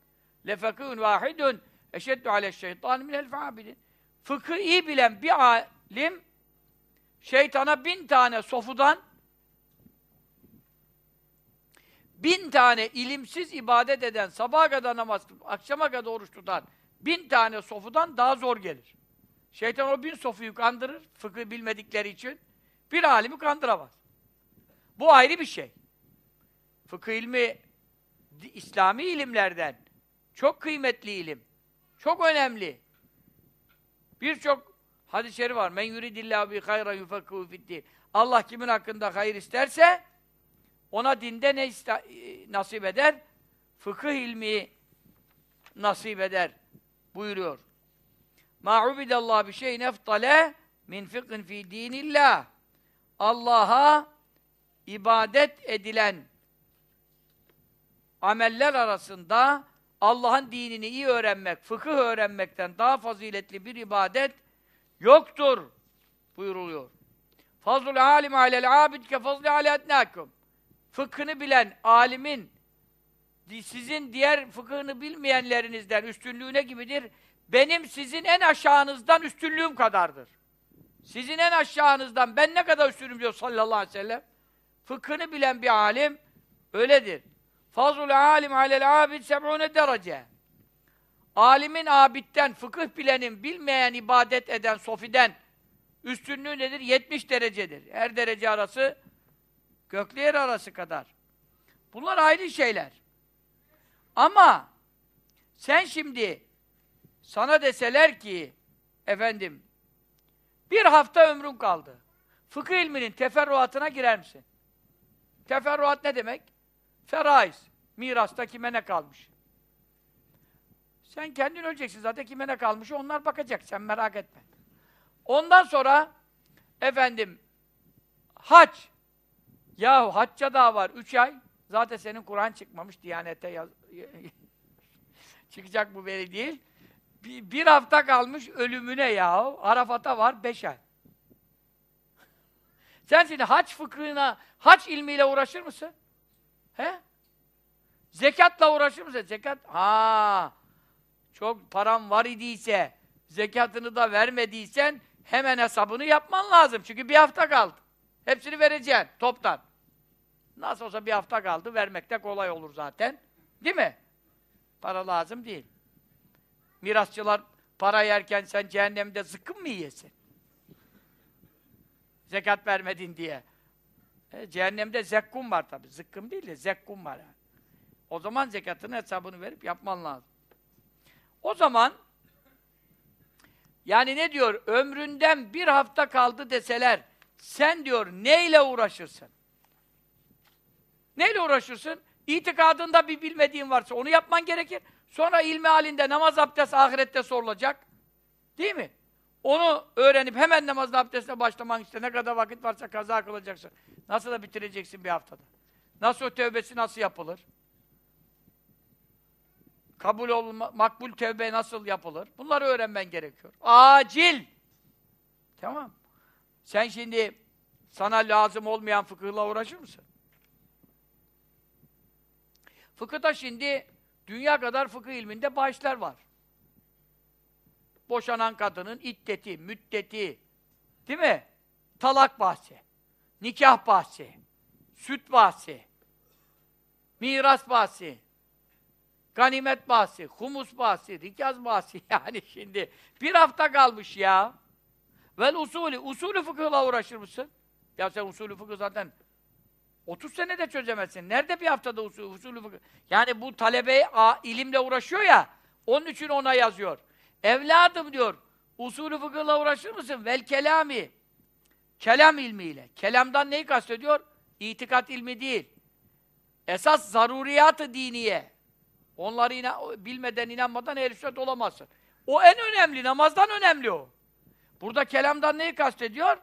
Lefekûn vâhidun eşeddü aleşşeytan minel fâbidin. Fıkı iyi bilen bir alim şeytana bin tane sofudan bin tane ilimsiz ibadet eden, sabaha kadar namaz kılıp, akşama kadar oruç tutan bin tane sofudan daha zor gelir. Şeytan o bin sofuyu kandırır, fıkıh bilmedikleri için. Bir alimi kandıramaz. Bu ayrı bir şey. Fıkıh ilmi, İslami ilimlerden çok kıymetli ilim. Çok önemli. Birçok hadis-i var. Men yuridillahu bi hayra yufakkihu fiddin. Allah kimin hakkında hayır isterse ona dinde ne e, nasip eder? Fıkıh ilmi nasip eder buyuruyor. Ma ubidallah bi şeyin eftale min fıkhın fi dinillah. Allah'a ibadet edilen ameller arasında Allah'ın dinini iyi öğrenmek, fıkıh öğrenmekten daha faziletli bir ibadet yoktur buyuruluyor. Fazlul alim alel abid ke fazli ale etnâkum. Fıkhını bilen alimin sizin diğer fıkhını bilmeyenlerinizden üstünlüğüne gibidir. benim sizin en aşağınızdan üstünlüğüm kadardır. Sizin en aşağınızdan ben ne kadar üstünüm diyor sallallahu aleyhi ve sellem. Fıkhını bilen bir alim öyledir. Fazul alim alel abid seb'une derece. Alimin abitten, fıkıh bilenin, bilmeyen, ibadet eden, sofiden üstünlüğü nedir? 70 derecedir. Her derece arası gökle yer arası kadar. Bunlar ayrı şeyler. Ama sen şimdi sana deseler ki efendim bir hafta ömrün kaldı. Fıkıh ilminin teferruatına girer misin? Teferruat ne demek? Feraiz. Mirasta kime ne kalmış? Sen kendin öleceksin zaten kime ne kalmış onlar bakacak sen merak etme. Ondan sonra efendim hac. Yahu hacca daha var üç ay. Zaten senin Kur'an çıkmamış Diyanete yaz çıkacak bu belli değil. Bir, bir hafta kalmış ölümüne yahu. Arafat'a var beş ay. Sen şimdi hac fıkrına, hac ilmiyle uğraşır mısın? He? Zekatla uğraşır mısın? Zekat, ha, çok param var idiyse, zekatını da vermediysen hemen hesabını yapman lazım. Çünkü bir hafta kaldı. Hepsini vereceksin toptan. Nasıl olsa bir hafta kaldı, vermek de kolay olur zaten. Değil mi? Para lazım değil. Mirasçılar para yerken sen cehennemde zıkkım mı yiyesin? Zekat vermedin diye. E, cehennemde zekkum var tabi. Zıkkım değil de zekkum var yani. O zaman zekatını hesabını verip yapman lazım. O zaman yani ne diyor? Ömründen bir hafta kaldı deseler sen diyor neyle uğraşırsın? Neyle uğraşırsın? İtikadında bir bilmediğin varsa onu yapman gerekir. Sonra ilmi halinde namaz abdest ahirette sorulacak. Değil mi? Onu öğrenip hemen namazla abdestle başlaman işte ne kadar vakit varsa kaza kılacaksın. Nasıl da bitireceksin bir haftada? Nasıl o tövbesi nasıl yapılır? Kabul olma, makbul tövbe nasıl yapılır? Bunları öğrenmen gerekiyor. Acil! Tamam. Sen şimdi sana lazım olmayan fıkıhla uğraşır mısın? Fıkıhta şimdi dünya kadar fıkıh ilminde bahisler var. Boşanan kadının iddeti, müddeti, değil mi? Talak bahsi, nikah bahsi, süt bahsi, miras bahsi, ganimet bahsi, humus bahsi, rikaz bahsi yani şimdi bir hafta kalmış ya. Vel usulü, usulü fıkıhla uğraşır mısın? Ya sen usulü fıkıh zaten 30 senede çözemezsin. Nerede bir haftada usul, usulü fıkıh? Yani bu talebe a, ilimle uğraşıyor ya, onun için ona yazıyor. Evladım diyor, usulü fıkıhla uğraşır mısın? Vel kelami. Kelam ilmiyle. Kelamdan neyi kastediyor? İtikat ilmi değil. Esas zaruriyatı diniye. Onları ina bilmeden, inanmadan ehl olamazsın. O en önemli, namazdan önemli o. Burada kelamdan neyi kastediyor?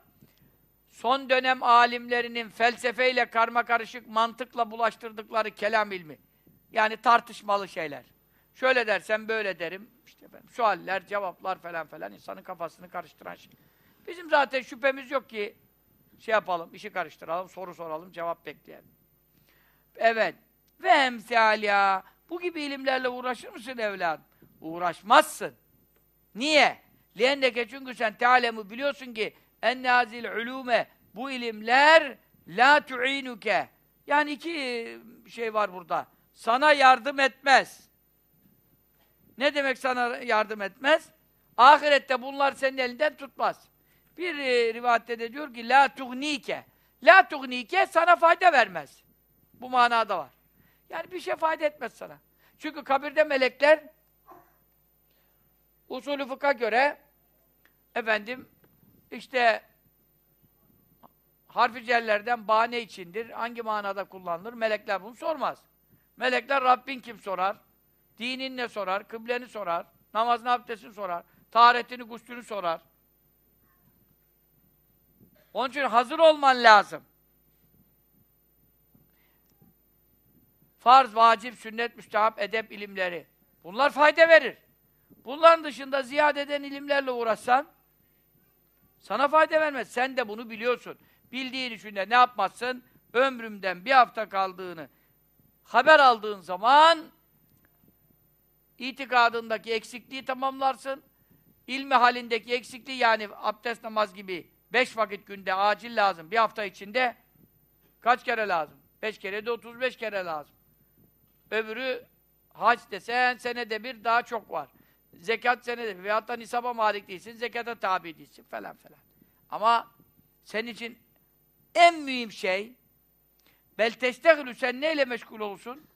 Son dönem alimlerinin felsefeyle karma karışık mantıkla bulaştırdıkları kelam ilmi. Yani tartışmalı şeyler. Şöyle dersem böyle derim. İşte efendim, sualler, cevaplar falan falan insanın kafasını karıştıran şey. Bizim zaten şüphemiz yok ki şey yapalım, işi karıştıralım, soru soralım, cevap bekleyelim. Evet. Ve emsâlâ. Bu gibi ilimlerle uğraşır mısın evladım? Uğraşmazsın. Niye? Liyenneke çünkü sen tealemu biliyorsun ki ennâzil ulûme bu ilimler la tu'inuke yani iki şey var burada. Sana yardım etmez. Ne demek sana yardım etmez? Ahirette bunlar senin elinden tutmaz. Bir e, rivayette de diyor ki la tugnike. La tugnike sana fayda vermez. Bu manada var. Yani bir şey fayda etmez sana. Çünkü kabirde melekler usulü fıkha göre efendim işte harfi cellerden bahane içindir. Hangi manada kullanılır? Melekler bunu sormaz. Melekler Rabbin kim sorar? Dinin ne sorar? Kıbleni sorar. Namazını abdestini sorar. Taharetini, guslünü sorar. Onun için hazır olman lazım. Farz, vacip, sünnet, müstehap, edep ilimleri. Bunlar fayda verir. Bunların dışında ziyadeden ilimlerle uğraşsan sana fayda vermez. Sen de bunu biliyorsun. Bildiğin için de ne yapmazsın? Ömrümden bir hafta kaldığını haber aldığın zaman itikadındaki eksikliği tamamlarsın. İlmi halindeki eksikliği yani abdest namaz gibi beş vakit günde acil lazım. Bir hafta içinde kaç kere lazım? Beş kere de 35 kere lazım. Öbürü hac desen senede bir daha çok var. Zekat senede bir. Veyahut da nisaba malik değilsin, zekata tabi değilsin falan falan. Ama senin için en mühim şey bel teştegilü sen neyle meşgul olursun?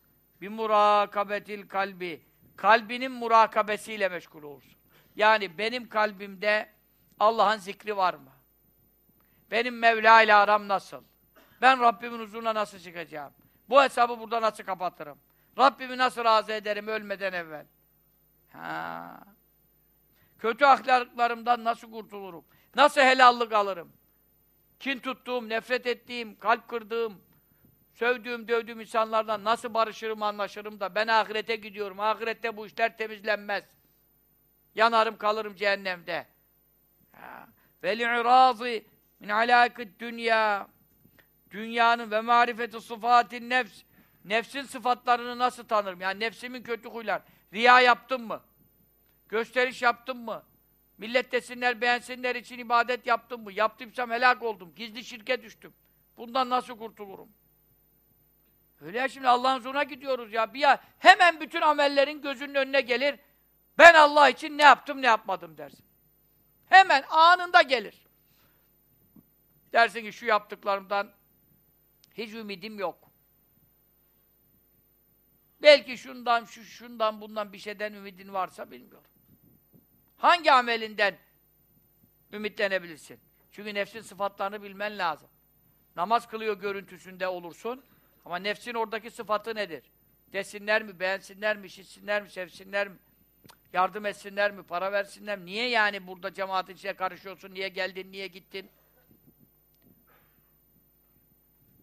Bir murakabetil kalbi. Kalbinin murakabesiyle meşgul olursun. Yani benim kalbimde Allah'ın zikri var mı? Benim Mevla ile aram nasıl? Ben Rabbimin huzuruna nasıl çıkacağım? Bu hesabı burada nasıl kapatırım? Rabbimi nasıl razı ederim ölmeden evvel? Ha. Kötü ahlaklarımdan nasıl kurtulurum? Nasıl helallik alırım? Kin tuttuğum, nefret ettiğim, kalp kırdığım, sövdüğüm, dövdüğüm insanlardan nasıl barışırım, anlaşırım da ben ahirete gidiyorum. Ahirette bu işler temizlenmez. Yanarım, kalırım cehennemde. Ve li'irazi min alâkıd dünya dünyanın ve marifeti sıfatin nefs nefsin sıfatlarını nasıl tanırım? Yani nefsimin kötü huylar. Riya yaptım mı? Gösteriş yaptım mı? Millet desinler, beğensinler için ibadet yaptım mı? Yaptıysam helak oldum. Gizli şirke düştüm. Bundan nasıl kurtulurum? Öyle ya şimdi Allah'ın huzuruna gidiyoruz ya. Bir ya hemen bütün amellerin gözünün önüne gelir. Ben Allah için ne yaptım, ne yapmadım dersin. Hemen anında gelir. Dersin ki şu yaptıklarımdan hiç ümidim yok. Belki şundan, şu şundan, bundan bir şeyden ümidin varsa bilmiyorum. Hangi amelinden ümitlenebilirsin? Çünkü nefsin sıfatlarını bilmen lazım. Namaz kılıyor görüntüsünde olursun. Ama nefsin oradaki sıfatı nedir? Desinler mi, beğensinler mi, işitsinler mi, sevsinler mi? Yardım etsinler mi, para versinler mi? Niye yani burada cemaatin içine karışıyorsun? Niye geldin, niye gittin?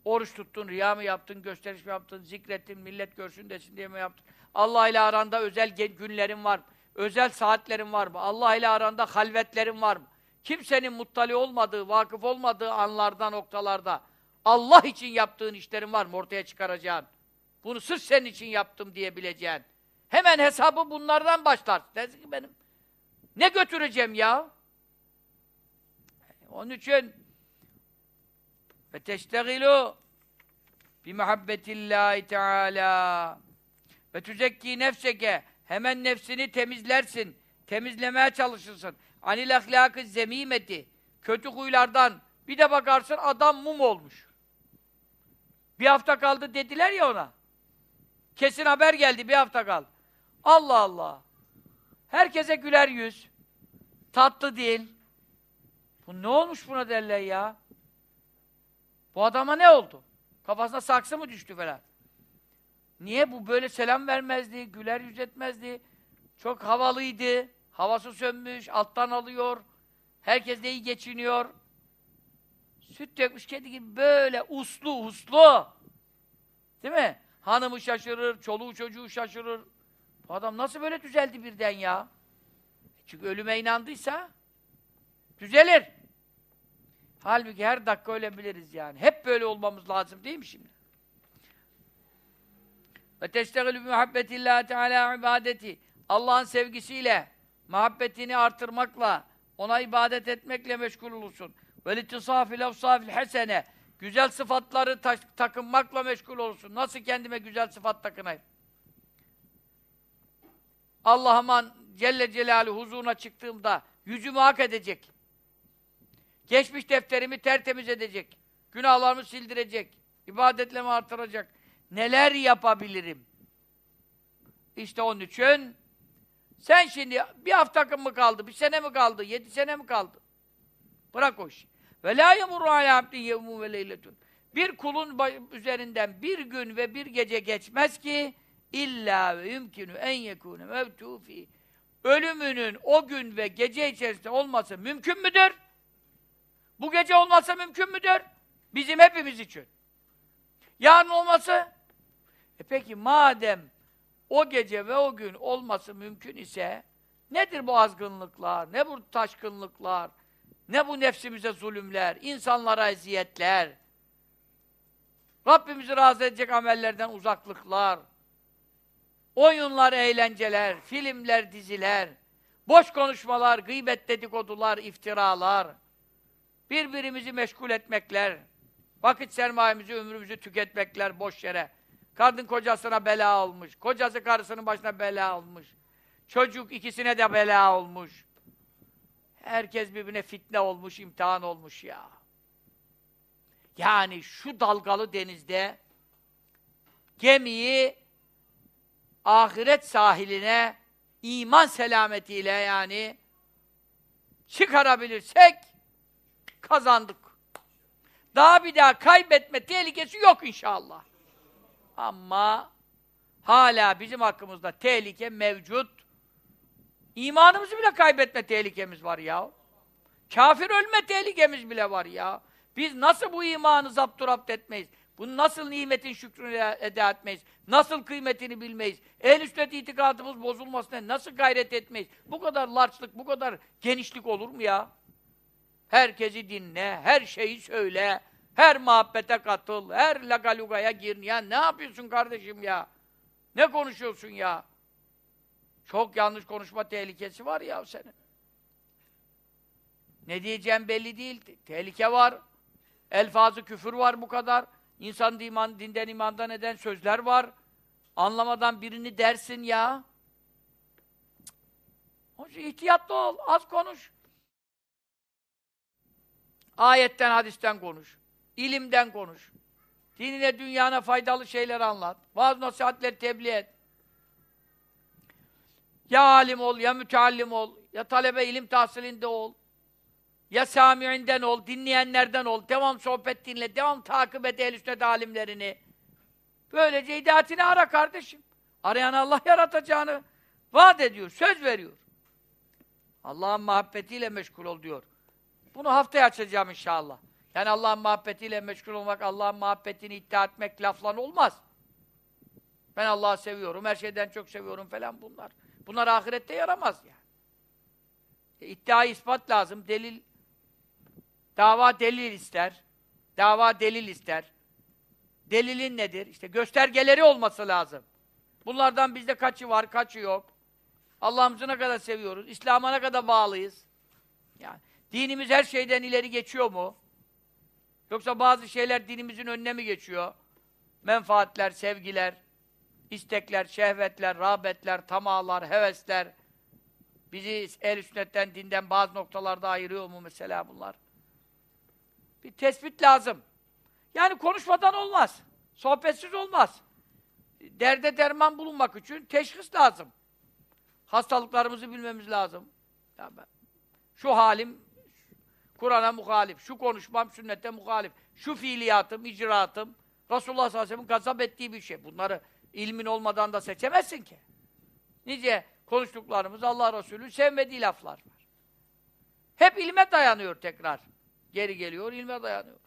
Oruç tuttun, riya mı yaptın, gösteriş mi yaptın, zikrettin, millet görsün desin diye mi yaptın? Allah ile aranda özel günlerin var mı? Özel saatlerin var mı? Allah ile aranda halvetlerin var mı? Kimsenin muttali olmadığı, vakıf olmadığı anlarda, noktalarda Allah için yaptığın işlerin var mı ortaya çıkaracağın? Bunu sırf senin için yaptım diyebileceğin. Hemen hesabı bunlardan başlar. Dersin ki benim ne götüreceğim ya? Onun için ve teştegilu bi muhabbetillahi teala ve tüzekki nefseke hemen nefsini temizlersin. Temizlemeye çalışırsın. Anil ahlakı zemimeti kötü huylardan bir de bakarsın adam mum olmuş. Bir hafta kaldı dediler ya ona. Kesin haber geldi bir hafta kaldı. Allah Allah. Herkese güler yüz. Tatlı değil. Bu ne olmuş buna derler ya? Bu adama ne oldu? Kafasına saksı mı düştü falan? Niye bu böyle selam vermezdi, güler yüz etmezdi? Çok havalıydı. Havası sönmüş, alttan alıyor. Herkes de iyi geçiniyor. Süt dökmüş kedi gibi böyle uslu uslu. Değil mi? Hanımı şaşırır, çoluğu çocuğu şaşırır. Bu adam nasıl böyle düzeldi birden ya? Çünkü ölüme inandıysa düzelir. Halbuki her dakika ölebiliriz yani. Hep böyle olmamız lazım değil mi şimdi? Ve teştegilü bi muhabbetillahi teala ibadeti. Allah'ın sevgisiyle, muhabbetini artırmakla, ona ibadet etmekle meşgul olursun. Ve litisafil efsafil hasene. Güzel sıfatları ta takınmakla meşgul olursun. Nasıl kendime güzel sıfat takınayım? Allah'ıma Celle Celaluhu huzuruna çıktığımda yüzümü hak edecek. Geçmiş defterimi tertemiz edecek. Günahlarımı sildirecek. ibadetlerimi artıracak. Neler yapabilirim? İşte onun için sen şimdi bir hafta mı kaldı, bir sene mi kaldı, yedi sene mi kaldı? Bırak o işi. Ve la yemurru ala abdin yevmun ve leyletun. Bir kulun üzerinden bir gün ve bir gece geçmez ki illa ve yumkinu en yekune mevtu fi. Ölümünün o gün ve gece içerisinde olması mümkün müdür? Bu gece olması mümkün müdür? Bizim hepimiz için. Yarın olması? E peki madem o gece ve o gün olması mümkün ise nedir bu azgınlıklar, ne bu taşkınlıklar, ne bu nefsimize zulümler, insanlara eziyetler, Rabbimizi razı edecek amellerden uzaklıklar. oyunlar, eğlenceler, filmler, diziler, boş konuşmalar, gıybet dedikodular, iftiralar, birbirimizi meşgul etmekler, vakit sermayemizi, ömrümüzü tüketmekler boş yere. Kadın kocasına bela olmuş, kocası karısının başına bela olmuş, çocuk ikisine de bela olmuş. Herkes birbirine fitne olmuş, imtihan olmuş ya. Yani şu dalgalı denizde gemiyi ahiret sahiline iman selametiyle yani çıkarabilirsek kazandık. Daha bir daha kaybetme tehlikesi yok inşallah. Ama hala bizim hakkımızda tehlike mevcut. İmanımızı bile kaybetme tehlikemiz var ya. Kafir ölme tehlikemiz bile var ya. Biz nasıl bu imanı zapturapt etmeyiz? Bu nasıl nimetin şükrünü eda etmeyiz? Nasıl kıymetini bilmeyiz? Ehl-i sünnet itikadımız bozulmasına nasıl gayret etmeyiz? Bu kadar larçlık, bu kadar genişlik olur mu ya? Herkesi dinle, her şeyi söyle, her muhabbete katıl, her lagalugaya gir. Ya ne yapıyorsun kardeşim ya? Ne konuşuyorsun ya? Çok yanlış konuşma tehlikesi var ya senin. Ne diyeceğim belli değil. Tehlike var. Elfazı küfür var bu kadar. İnsan iman, dinden imandan eden sözler var. Anlamadan birini dersin ya. Onun ihtiyatlı ol, az konuş. Ayetten, hadisten konuş. İlimden konuş. Dinine, dünyana faydalı şeyler anlat. Bazı nasihatleri tebliğ et. Ya alim ol, ya müteallim ol, ya talebe ilim tahsilinde ol. Ya sami'inden ol, dinleyenlerden ol, devam sohbet dinle, devam takip et ehl sünnet alimlerini. Böylece hidayetini ara kardeşim. Arayan Allah yaratacağını vaat ediyor, söz veriyor. Allah'ın muhabbetiyle meşgul ol diyor. Bunu haftaya açacağım inşallah. Yani Allah'ın muhabbetiyle meşgul olmak, Allah'ın muhabbetini iddia etmek laflan olmaz. Ben Allah'ı seviyorum, her şeyden çok seviyorum falan bunlar. Bunlar ahirette yaramaz yani. E, iddia ispat lazım, delil Dava delil ister. Dava delil ister. Delilin nedir? İşte göstergeleri olması lazım. Bunlardan bizde kaçı var, kaçı yok. Allah'ımızı ne kadar seviyoruz? İslam'a ne kadar bağlıyız? Yani dinimiz her şeyden ileri geçiyor mu? Yoksa bazı şeyler dinimizin önüne mi geçiyor? Menfaatler, sevgiler, istekler, şehvetler, rağbetler, tamalar, hevesler bizi el sünnetten, dinden bazı noktalarda ayırıyor mu mesela bunlar? Bir tespit lazım. Yani konuşmadan olmaz. Sohbetsiz olmaz. Derde derman bulunmak için teşhis lazım. Hastalıklarımızı bilmemiz lazım. Ya ben, şu halim Kur'an'a muhalif, şu konuşmam sünnete muhalif, şu fiiliyatım, icraatım, Resulullah sallallahu aleyhi ve sellem'in gazap ettiği bir şey. Bunları ilmin olmadan da seçemezsin ki. Nice konuştuklarımız Allah Resulü sevmediği laflar var. Hep ilme dayanıyor tekrar. Geri geliyor, ilme dayanıyor.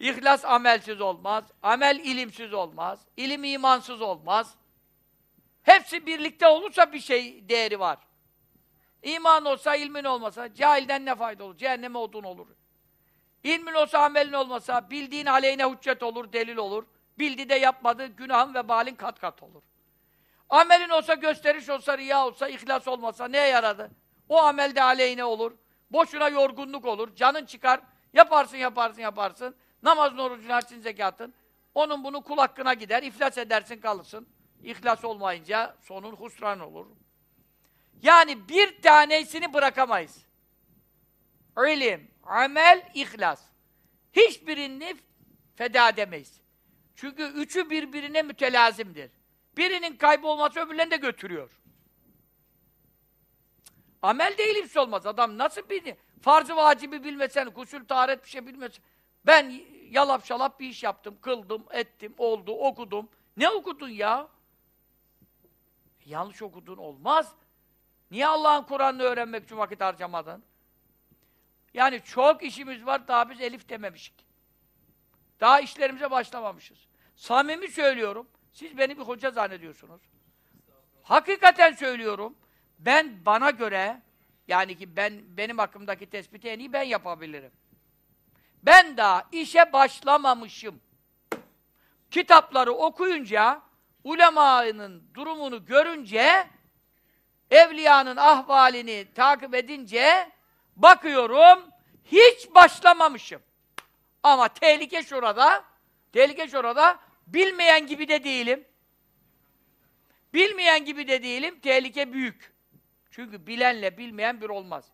İhlas amelsiz olmaz, amel ilimsiz olmaz, ilim imansız olmaz. Hepsi birlikte olursa bir şey değeri var. İman olsa, ilmin olmasa, cahilden ne fayda olur? Cehenneme odun olur. İlmin olsa, amelin olmasa, bildiğin aleyhine hüccet olur, delil olur. Bildi de yapmadı, günahın ve balin kat kat olur. Amelin olsa, gösteriş olsa, riya olsa, ihlas olmasa neye yaradı? O amel de aleyhine olur. Boşuna yorgunluk olur, canın çıkar, yaparsın, yaparsın, yaparsın. Namazın, orucun, harçın, zekatın. Onun bunu kul hakkına gider, iflas edersin, kalırsın. İhlas olmayınca sonun husran olur. Yani bir tanesini bırakamayız. İlim, amel, ihlas. Hiçbirini feda edemeyiz. Çünkü üçü birbirine mütelazimdir. Birinin kaybolması öbürlerini de götürüyor. Amel de ilimsiz olmaz. Adam nasıl bildi? Farzı vacibi bilmesen, kusül taharet bir şey bilmesen. Ben yalap şalap bir iş yaptım, kıldım, ettim, oldu, okudum. Ne okudun ya? Yanlış okudun olmaz. Niye Allah'ın Kur'an'ını öğrenmek için vakit harcamadın? Yani çok işimiz var, daha biz elif dememişik. Daha işlerimize başlamamışız. Samimi söylüyorum, siz beni bir hoca zannediyorsunuz. Hakikaten söylüyorum, ben bana göre, yani ki ben benim hakkımdaki tespiti en iyi ben yapabilirim. Ben daha işe başlamamışım. Kitapları okuyunca ulemanın durumunu görünce, evliyanın ahvalini takip edince, bakıyorum, hiç başlamamışım. Ama tehlike şurada, tehlike şurada, bilmeyen gibi de değilim. Bilmeyen gibi de değilim, tehlike büyük. Çünkü bilenle bilmeyen bir olmaz.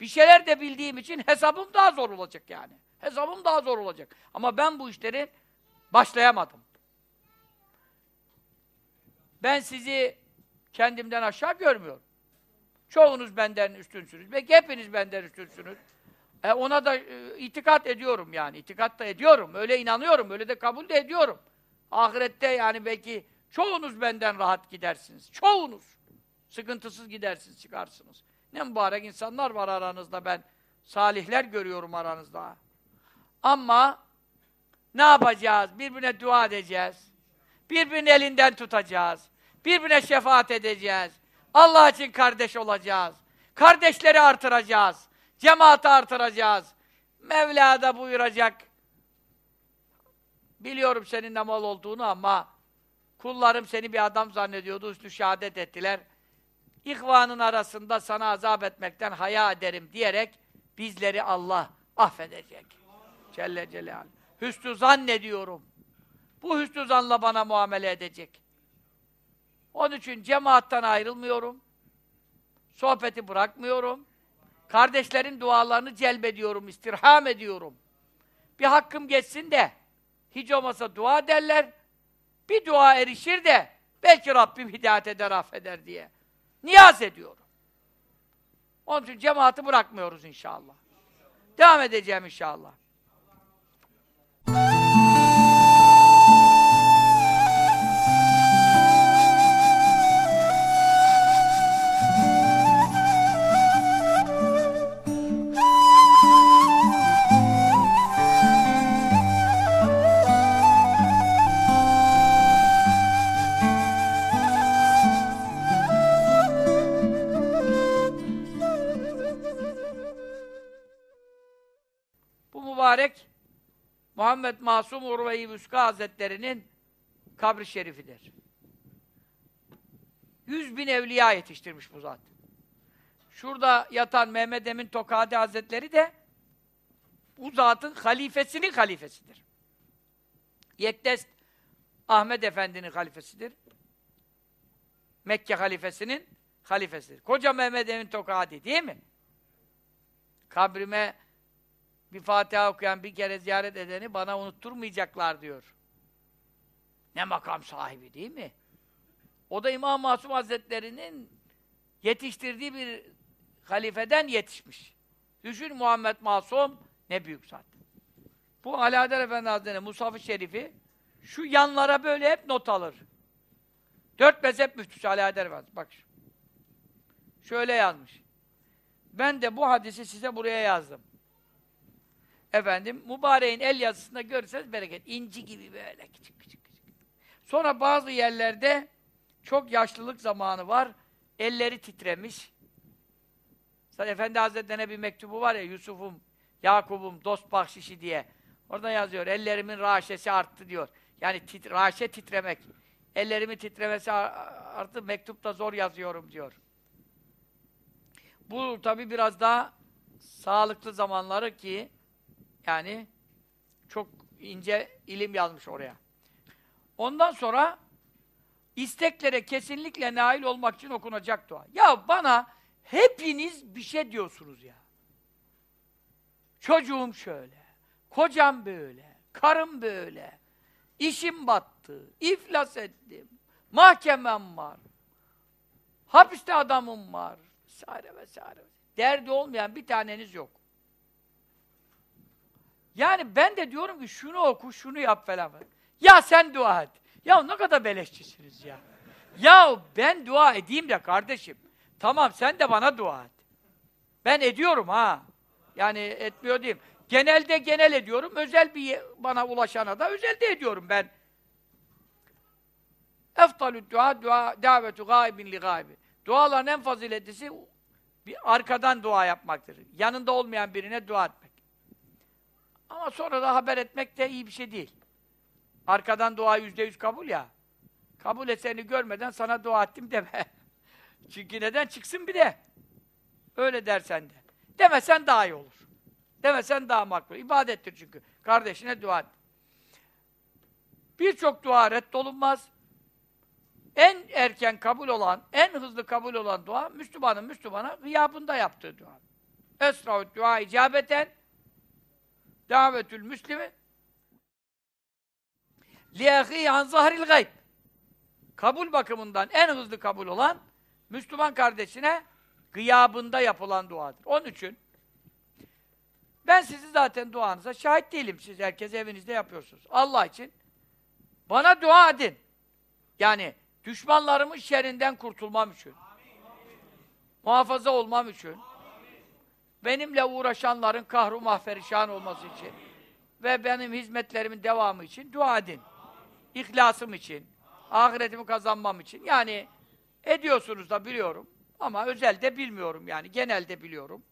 Bir şeyler de bildiğim için hesabım daha zor olacak yani. Hesabım daha zor olacak. Ama ben bu işleri başlayamadım. Ben sizi kendimden aşağı görmüyorum. Çoğunuz benden üstünsünüz. Belki hepiniz benden üstünsünüz. E ona da e, itikat ediyorum yani. İtikat da ediyorum. Öyle inanıyorum. Öyle de kabul de ediyorum. Ahirette yani belki çoğunuz benden rahat gidersiniz. Çoğunuz. Sıkıntısız gidersiniz, çıkarsınız. Ne mübarek insanlar var aranızda ben. Salihler görüyorum aranızda. Ama ne yapacağız? Birbirine dua edeceğiz. Birbirinin elinden tutacağız. Birbirine şefaat edeceğiz. Allah için kardeş olacağız. Kardeşleri artıracağız. Cemaati artıracağız. Mevla da buyuracak. Biliyorum senin ne mal olduğunu ama kullarım seni bir adam zannediyordu, üstü şehadet ettiler. İhvanın arasında sana azap etmekten haya ederim diyerek bizleri Allah affedecek. Celle Celal. Hüsnü zannediyorum. Bu hüsnü zanla bana muamele edecek. Onun için cemaattan ayrılmıyorum. Sohbeti bırakmıyorum. Kardeşlerin dualarını celbediyorum, istirham ediyorum. Bir hakkım geçsin de hiç olmasa dua derler. Bir dua erişir de belki Rabbim hidayet eder, affeder diye. Niyaz ediyorum. Onun için cemaati bırakmıyoruz inşallah. Devam edeceğim inşallah. Mübarek Muhammed Masum Urve-i Müska Hazretleri'nin kabri şerifidir. Yüz bin evliya yetiştirmiş bu zat. Şurada yatan Mehmet Emin Tokadi Hazretleri de bu zatın halifesinin halifesidir. Yekdest Ahmet Efendi'nin halifesidir. Mekke halifesinin halifesidir. Koca Mehmet Emin Tokadi değil mi? Kabrime bir Fatiha okuyan, bir kere ziyaret edeni bana unutturmayacaklar diyor. Ne makam sahibi değil mi? O da İmam Masum Hazretleri'nin yetiştirdiği bir halifeden yetişmiş. Düşün Muhammed Masum ne büyük zat. Bu Alaeddin Efendi Hazretleri Musaf-ı Şerifi şu yanlara böyle hep not alır. Dört mezhep müftüsü Alaeddin Efendi. Bak. Şöyle yazmış. Ben de bu hadisi size buraya yazdım. Efendim, mübareğin el yazısında görürseniz bereket. İnci gibi böyle küçük küçük küçük. Sonra bazı yerlerde çok yaşlılık zamanı var. Elleri titremiş. Zaten Efendi Hazretleri'ne bir mektubu var ya, Yusuf'um, Yakup'um, dost bahşişi diye. Orada yazıyor, ellerimin raşesi arttı diyor. Yani tit raşe titremek. Ellerimin titremesi arttı, mektupta zor yazıyorum diyor. Bu tabi biraz daha sağlıklı zamanları ki yani çok ince ilim yazmış oraya. Ondan sonra isteklere kesinlikle nail olmak için okunacak dua. Ya bana hepiniz bir şey diyorsunuz ya. Çocuğum şöyle, kocam böyle, karım böyle, işim battı, iflas ettim, mahkemem var, hapiste adamım var, vesaire vesaire. Derdi olmayan bir taneniz yok. Yani ben de diyorum ki şunu oku, şunu yap falan. Ya sen dua et. Ya ne kadar beleşçisiniz ya. Ya ben dua edeyim de kardeşim. Tamam sen de bana dua et. Ben ediyorum ha. Yani etmiyor diyeyim. Genelde genel ediyorum. Özel bir bana ulaşana da özel de ediyorum ben. Eftalü dua, dua davetu gaibin li gaibi. Duaların en faziletlisi bir arkadan dua yapmaktır. Yanında olmayan birine dua etmek. Ama sonra da haber etmek de iyi bir şey değil. Arkadan dua yüzde yüz kabul ya. kabul eserini görmeden sana dua ettim deme. Çünkü neden? Çıksın bir de. Öyle dersen de. Demesen daha iyi olur. Demesen daha makbul. İbadettir çünkü. Kardeşine dua et. Birçok dua reddolunmaz. En erken kabul olan, en hızlı kabul olan dua, Müslümanın Müslümana gıyabında yaptığı dua. Esra'u dua icabeten davetül müslimi liyahi an zahril gayb. Kabul bakımından en hızlı kabul olan Müslüman kardeşine gıyabında yapılan duadır. Onun için ben sizi zaten duanıza şahit değilim. Siz herkes evinizde yapıyorsunuz. Allah için bana dua edin. Yani düşmanlarımın şerrinden kurtulmam için. Muhafaza olmam için. Benimle uğraşanların kahru mahferişan olması için. Ve benim hizmetlerimin devamı için dua edin. İhlasım için. Ahiretimi kazanmam için. Yani ediyorsunuz da biliyorum. Ama özelde bilmiyorum yani. Genelde biliyorum.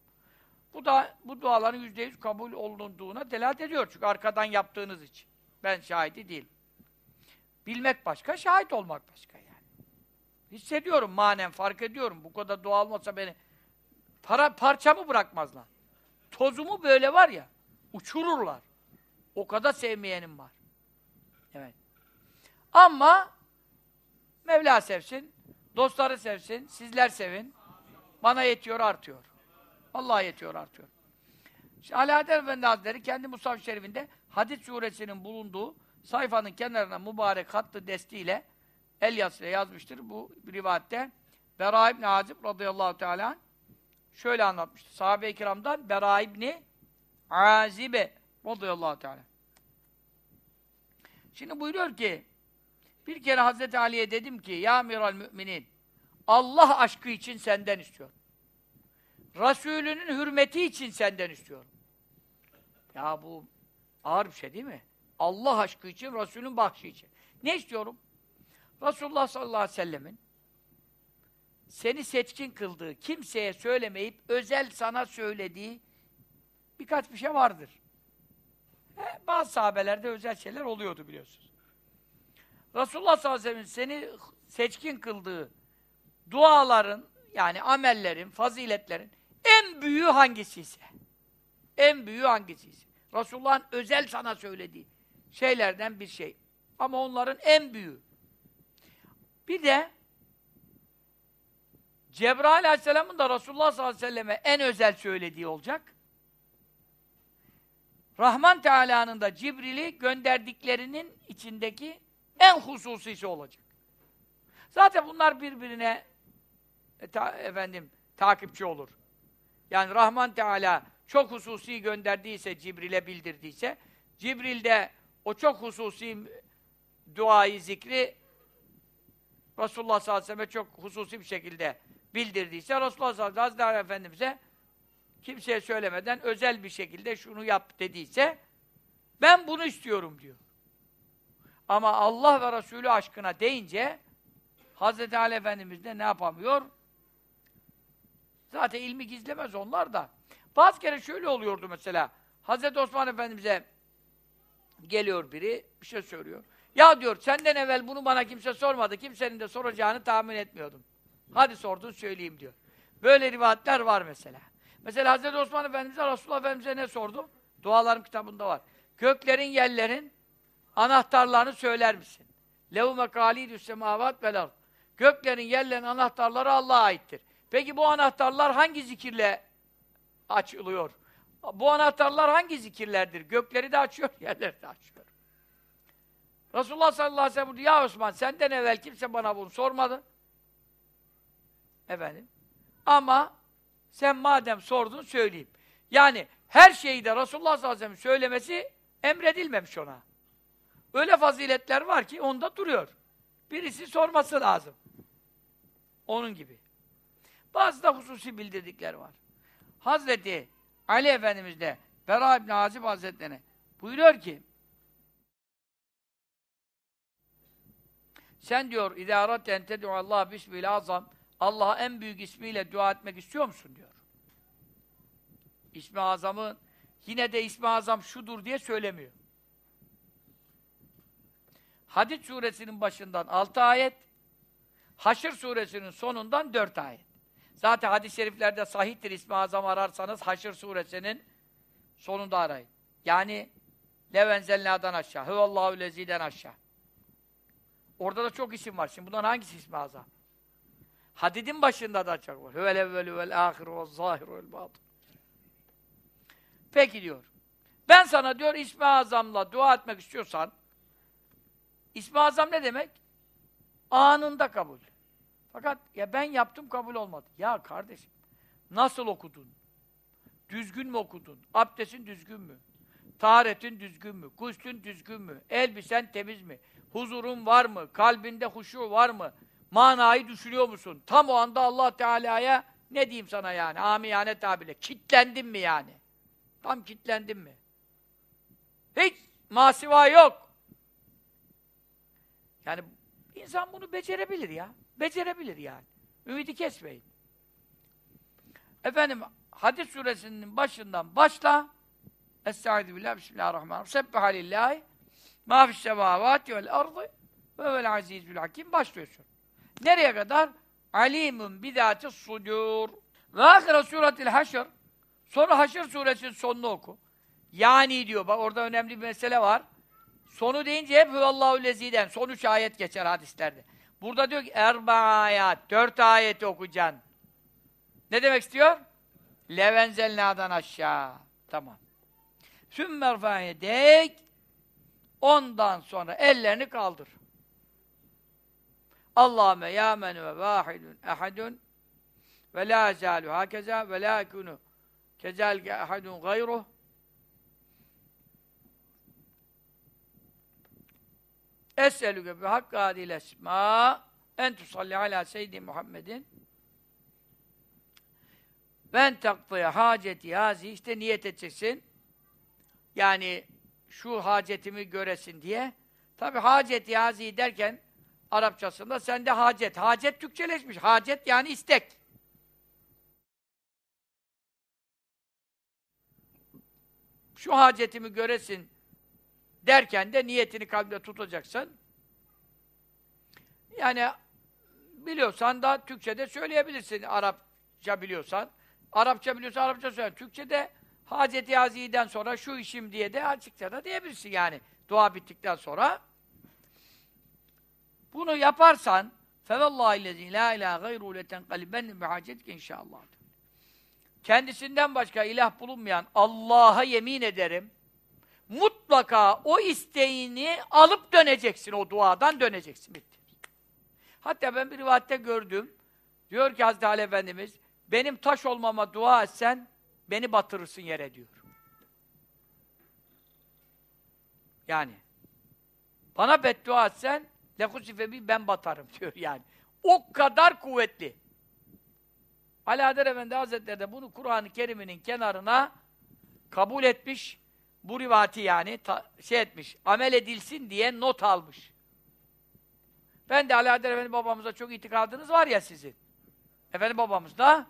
Bu da bu duaların yüzde yüz kabul olunduğuna delalet ediyor. Çünkü arkadan yaptığınız için. Ben şahidi değilim. Bilmek başka, şahit olmak başka yani. Hissediyorum manen, fark ediyorum. Bu kadar dua olmasa beni para parçamı bırakmazlar. Tozumu böyle var ya, uçururlar. O kadar sevmeyenim var. Evet. Ama Mevla sevsin, dostları sevsin, sizler sevin. Bana yetiyor, artıyor. Allah yetiyor, artıyor. İşte Alaaddin Efendi Hazretleri kendi Musaf Şerif'inde Hadis suresinin bulunduğu sayfanın kenarına mübarek hattı destiyle el yazısıyla yazmıştır. Bu rivayette Bera İbni Azib radıyallahu teala şöyle anlatmıştır. Sahabe-i kiramdan Bera İbni Azibe radıyallahu teala. Şimdi buyuruyor ki bir kere Hazreti Ali'ye dedim ki ya amiral müminin Allah aşkı için senden istiyorum. Resulünün hürmeti için senden istiyorum. Ya bu ağır bir şey değil mi? Allah aşkı için, Resulün bahşi için. Ne istiyorum? Resulullah sallallahu aleyhi ve sellemin seni seçkin kıldığı, kimseye söylemeyip özel sana söylediği birkaç bir şey vardır. He, bazı sahabelerde özel şeyler oluyordu biliyorsunuz. Resulullah sallallahu aleyhi ve sellem'in seni seçkin kıldığı duaların, yani amellerin, faziletlerin en büyüğü hangisiyse, en büyüğü hangisiyse, Resulullah'ın özel sana söylediği şeylerden bir şey. Ama onların en büyüğü. Bir de Cebrail aleyhisselamın da Resulullah sallallahu aleyhi ve selleme en özel söylediği olacak. Rahman Teala'nın da Cibril'i gönderdiklerinin içindeki en hususisi olacak. Zaten bunlar birbirine e, ta, efendim takipçi olur. Yani Rahman Teala çok hususi gönderdiyse, Cibril'e bildirdiyse, Cibril de o çok hususi duayı, zikri Resulullah sallallahu aleyhi ve sellem çok hususi bir şekilde bildirdiyse, Resulullah sallallahu Efendimiz'e kimseye söylemeden özel bir şekilde şunu yap dediyse, ben bunu istiyorum diyor. Ama Allah ve Resulü aşkına deyince, Hazreti Ali Efendimiz de ne yapamıyor? Zaten ilmi gizlemez onlar da. Bazı kere şöyle oluyordu mesela. Hazreti Osman Efendimiz'e geliyor biri, bir şey söylüyor. Ya diyor, senden evvel bunu bana kimse sormadı. Kimsenin de soracağını tahmin etmiyordum. Hadi sordun söyleyeyim diyor. Böyle rivayetler var mesela. Mesela Hazreti Osman Efendimiz'e Resulullah Efendimiz'e ne sordu? Dualarım kitabında var. Göklerin, yerlerin anahtarlarını söyler misin? Lehu mekalidü semavat vel ard. Göklerin, yerlerin anahtarları Allah'a aittir. Peki bu anahtarlar hangi zikirle açılıyor? Bu anahtarlar hangi zikirlerdir? Gökleri de açıyor, yerleri de açıyor. Resulullah sallallahu aleyhi ve sellem ya Osman senden evvel kimse bana bunu sormadı. Efendim. Ama sen madem sordun söyleyeyim. Yani her şeyi de Resulullah sallallahu aleyhi ve sellem söylemesi emredilmemiş ona. Öyle faziletler var ki onda duruyor. Birisi sorması lazım. Onun gibi. Bazı da hususi bildirdikler var. Hazreti Ali Efendimiz de Bera İbni Azib Hazretlerine buyuruyor ki sen diyor idarat ente Allah bismil azam Allah'a en büyük ismiyle dua etmek istiyor musun diyor. İsmi azamı yine de ismi azam şudur diye söylemiyor. Hadid suresinin başından 6 ayet, Haşr suresinin sonundan 4 ayet. Zaten hadis-i şeriflerde sahihtir ismi azam ararsanız Haşr suresinin sonunda arayın. Yani Levenzelna'dan aşağı, Hüvallahu leziden aşağı. Orada da çok isim var. Şimdi bundan hangisi ismi azam? Hadidin başında da çok var. Huvel evvelü vel ahiru vel zahiru vel batın. Peki diyor. Ben sana diyor ismi azamla dua etmek istiyorsan ismi azam ne demek? Anında kabul. Fakat ya ben yaptım kabul olmadı. Ya kardeşim nasıl okudun? Düzgün mü okudun? Abdestin düzgün mü? Taharetin düzgün mü? Guslün düzgün mü? Elbisen temiz mi? Huzurun var mı? Kalbinde huşu var mı? Manayı düşünüyor musun? Tam o anda Allah Teala'ya ne diyeyim sana yani? Amiyane tabirle. Kitlendin mi yani? Tam kitlendin mi? Hiç masiva yok. Yani insan bunu becerebilir ya. Becerebilir yani. Ümidi kesmeyin. Efendim Hadis suresinin başından başla. Estaizu billah, bismillahirrahmanirrahim. Sebbeha lillahi ma fis semavati vel ardı ve vel azizül hakim. Başlıyorsun. Nereye kadar? Alimun bidâti sudur. Ve ahire suretil haşr. Sonra Haşr suresinin sonunu oku. Yani diyor, bak orada önemli bir mesele var. Sonu deyince hep Hüvallahu leziden. Son üç ayet geçer hadislerde. Burada diyor ki erba ayet, dört ayeti okuyacaksın. Ne demek istiyor? Levenzelna'dan aşağı. Tamam. Sümmerfâye dek ondan sonra ellerini kaldır. Allahümme ya ve vahidun ehadun ve la zâlu hakeza ve la kunu kezalike ehadun gayruh Es'elüke bi hakkı adil esma en tusalli ala seyyidi Muhammedin ben taktıya haceti hazi işte niyet edeceksin. Yani şu hacetimi göresin diye. Tabi haceti hazi derken Arapçasında sende hacet. Hacet Türkçeleşmiş. Hacet yani istek. Şu hacetimi göresin derken de niyetini kalbinde tutacaksın. Yani biliyorsan da Türkçe'de söyleyebilirsin Arapça biliyorsan. Arapça biliyorsan Arapça söyle. Türkçe'de Haceti Azi'den sonra şu işim diye de açıkça da diyebilirsin yani. Dua bittikten sonra. Bunu yaparsan فَوَاللّٰهِ الَّذ۪ي لَا اِلٰى غَيْرُوا لَتَنْقَلِبَنِّ بِحَاجَتِكَ inşallah. Kendisinden başka ilah bulunmayan Allah'a yemin ederim mutlaka o isteğini alıp döneceksin, o duadan döneceksin. Bitti. Hatta ben bir rivayette gördüm, diyor ki Hazreti Ali Efendimiz, benim taş olmama dua etsen, beni batırırsın yere diyor. Yani, bana beddua etsen, lekusife ben batarım diyor yani. O kadar kuvvetli. Ali Adel Efendi Hazretleri de bunu Kur'an-ı Kerim'inin kenarına kabul etmiş, bu rivati yani şey etmiş, amel edilsin diye not almış. Ben de Ali Adel Efendi babamıza çok itikadınız var ya sizin. Efendi babamız da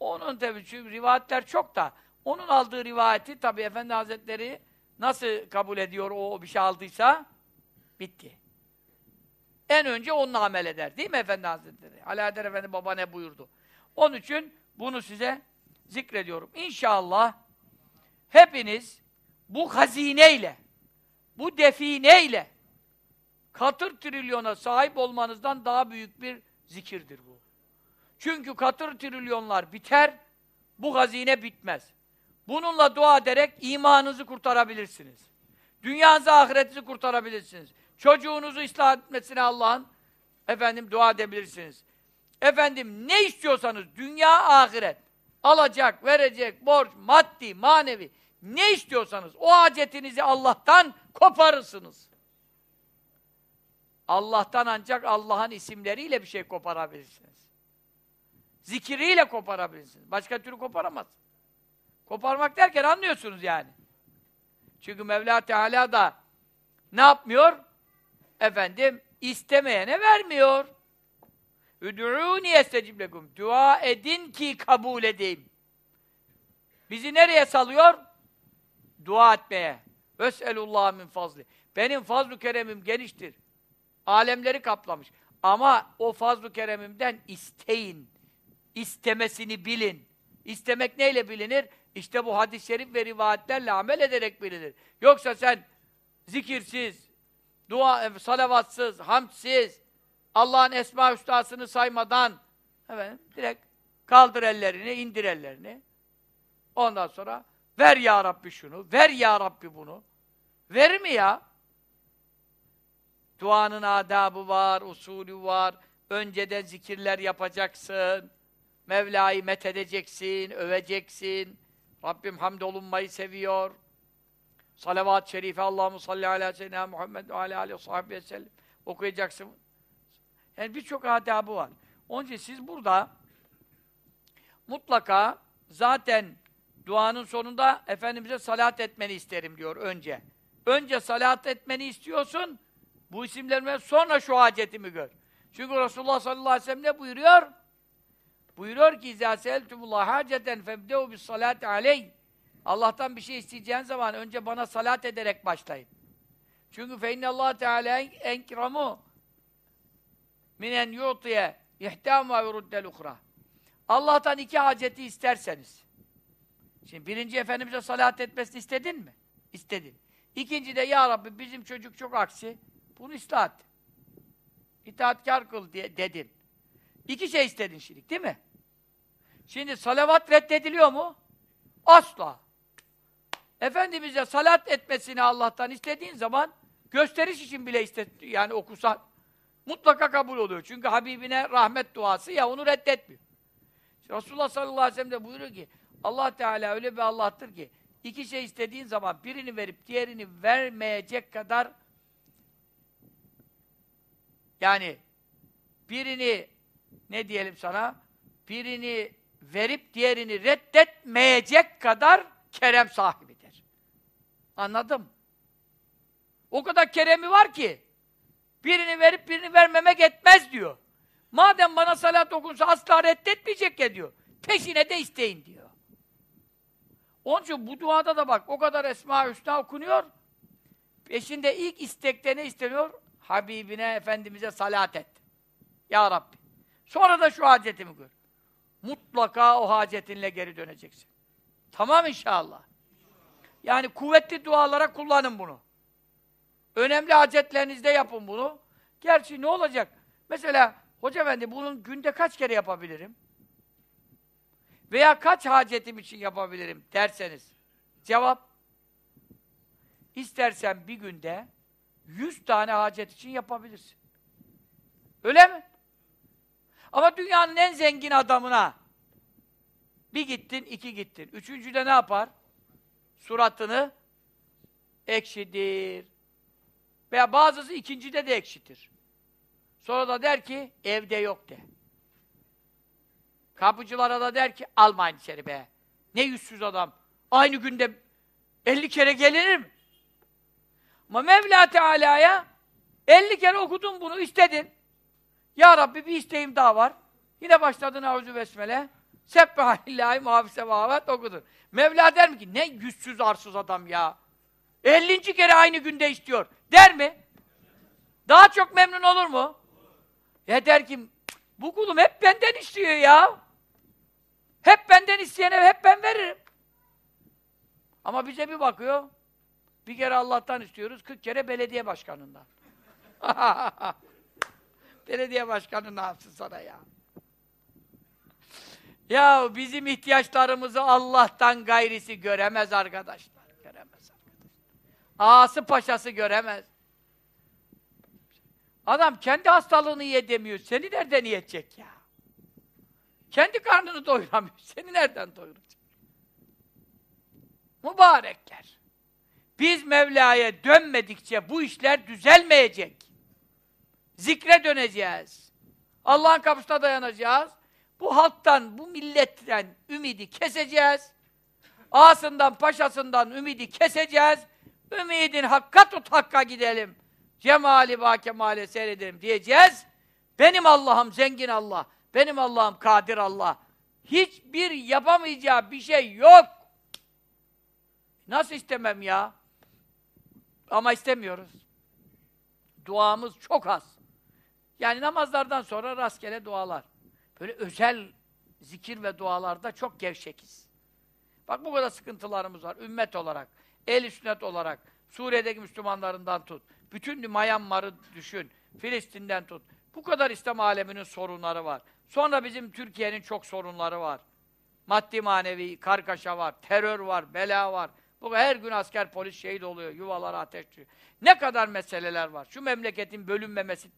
onun tabi çünkü rivayetler çok da onun aldığı rivayeti tabi Efendi Hazretleri nasıl kabul ediyor o bir şey aldıysa bitti. En önce onunla amel eder. Değil mi Efendi Hazretleri? Adel Efendi baba ne buyurdu? Onun için bunu size zikrediyorum. İnşallah hepiniz bu hazineyle, bu defineyle katır trilyona sahip olmanızdan daha büyük bir zikirdir bu. Çünkü katır trilyonlar biter, bu hazine bitmez. Bununla dua ederek imanınızı kurtarabilirsiniz. Dünyanızı, ahiretinizi kurtarabilirsiniz. Çocuğunuzu ıslah etmesine Allah'ın efendim dua edebilirsiniz. Efendim ne istiyorsanız dünya, ahiret alacak, verecek, borç, maddi, manevi ne istiyorsanız o hacetinizi Allah'tan koparırsınız. Allah'tan ancak Allah'ın isimleriyle bir şey koparabilirsiniz. Zikiriyle koparabilirsiniz. Başka türlü koparamaz. Koparmak derken anlıyorsunuz yani. Çünkü Mevla Teala da ne yapmıyor? Efendim, istemeyene vermiyor. Üd'ûni estecib lekum. Dua edin ki kabul edeyim. Bizi nereye salıyor? Dua etmeye. Ves'elullah min fazli. Benim fazl-ı keremim geniştir. Alemleri kaplamış. Ama o fazl-ı keremimden isteyin. İstemesini bilin. İstemek neyle bilinir? İşte bu hadis-i şerif ve rivayetlerle amel ederek bilinir. Yoksa sen zikirsiz, dua, salavatsız, hamdsiz, Allah'ın esma üstasını saymadan efendim, direkt kaldır ellerini, indir ellerini. Ondan sonra ver ya Rabbi şunu, ver ya Rabbi bunu. Verir mi ya? Duanın adabı var, usulü var. Önceden zikirler yapacaksın. Mevla'yı methedeceksin, öveceksin. Rabbim hamdolunmayı seviyor. Salavat-ı şerife Allahu salli ala seyyidina Muhammed ve ala aleyhi ve sahbihi sellem okuyacaksın. Yani birçok adabı var. Onun için siz burada mutlaka zaten duanın sonunda Efendimiz'e salat etmeni isterim diyor önce. Önce salat etmeni istiyorsun, bu isimlerime sonra şu hacetimi gör. Çünkü Resulullah sallallahu aleyhi ve sellem ne buyuruyor? Buyuruyor ki اِذَا سَأَلْتُمُ اللّٰهَ حَاجَةً فَابْدَوْا بِالصَّلَاةِ عَلَيْهِ Allah'tan bir şey isteyeceğin zaman önce bana salat ederek başlayın. Çünkü fe innallâh teâlâ enkramu minen yu'tiye ihtâmâ ve ruddel ukra. Allah'tan iki haceti isterseniz. Şimdi birinci Efendimiz'e salat etmesini istedin mi? İstedin. İkinci de ya Rabbi bizim çocuk çok aksi. Bunu ıslah et. İtaatkar kıl diye dedin. İki şey istedin şimdi değil mi? Şimdi salavat reddediliyor mu? Asla. Efendimiz'e salat etmesini Allah'tan istediğin zaman gösteriş için bile iste yani okusan mutlaka kabul oluyor. Çünkü Habibine rahmet duası ya onu reddetmiyor. Resulullah sallallahu aleyhi ve sellem de buyuruyor ki Allah Teala öyle bir Allah'tır ki iki şey istediğin zaman birini verip diğerini vermeyecek kadar yani birini ne diyelim sana birini verip diğerini reddetmeyecek kadar kerem sahibidir. Anladım. O kadar keremi var ki birini verip birini vermemek etmez diyor. Madem bana salat okunsa asla reddetmeyecek ya diyor. Peşine de isteyin diyor. Onun için bu duada da bak o kadar Esma-ı Hüsna okunuyor. Peşinde ilk istekte ne isteniyor? Habibine, Efendimiz'e salat et. Ya Rabbi. Sonra da şu hacetimi gör. Mutlaka o hacetinle geri döneceksin. Tamam inşallah. Yani kuvvetli dualara kullanın bunu. Önemli hacetlerinizde yapın bunu. Gerçi ne olacak? Mesela Hoca efendi bunun günde kaç kere yapabilirim? Veya kaç hacetim için yapabilirim derseniz. Cevap İstersen bir günde yüz tane hacet için yapabilirsin. Öyle mi? Ama dünyanın en zengin adamına bir gittin, iki gittin. Üçüncüde ne yapar? Suratını ekşidir. Veya bazısı ikincide de ekşitir. Sonra da der ki, evde yok de. Kapıcılara da der ki, almayın içeri be. Ne yüzsüz adam. Aynı günde 50 kere gelir mi? Ama Mevla Teala'ya 50 kere okudun bunu, istedin. Ya Rabbi bir isteğim daha var. Yine başladın Avzu Besmele. Sebbahillahi muhafise vahavet okudun. Mevla der mi ki, ne yüzsüz arsız adam ya. 50. kere aynı günde istiyor. Der mi? Daha çok memnun olur mu? Ya der ki, bu kulum hep benden istiyor ya. Hep benden isteyene hep ben veririm. Ama bize bir bakıyor, bir kere Allah'tan istiyoruz, 40 kere belediye başkanından. belediye başkanı ne yapsın sana ya? Ya bizim ihtiyaçlarımızı Allah'tan gayrisi göremez arkadaşlar. Göremez arkadaşlar. Ağası paşası göremez. Adam kendi hastalığını yedemiyor. Seni nereden yiyecek ya? Kendi karnını doyuramıyor. Seni nereden doyuracak? Mübarekler. Biz Mevla'ya dönmedikçe bu işler düzelmeyecek. Zikre döneceğiz. Allah'ın kapısına dayanacağız. Bu halktan, bu milletten ümidi keseceğiz. Ağasından, paşasından ümidi keseceğiz. Ümidin hakka tut, hakka gidelim. Cemali ba kemale seyredelim diyeceğiz. Benim Allah'ım zengin Allah. Benim Allah'ım kadir Allah. Hiçbir yapamayacağı bir şey yok. Nasıl istemem ya? Ama istemiyoruz. duamız çok az. Yani namazlardan sonra rastgele dualar. Böyle özel zikir ve dualarda çok gevşekiz. Bak bu kadar sıkıntılarımız var. Ümmet olarak, el sünnet olarak, Suriye'deki Müslümanlarından tut. Bütün Myanmar'ı düşün. Filistin'den tut. Bu kadar İslam aleminin sorunları var. Sonra bizim Türkiye'nin çok sorunları var. Maddi manevi, kargaşa var, terör var, bela var. Bu her gün asker polis şehit oluyor, yuvalara ateş düşüyor. Ne kadar meseleler var. Şu memleketin bölünmemesi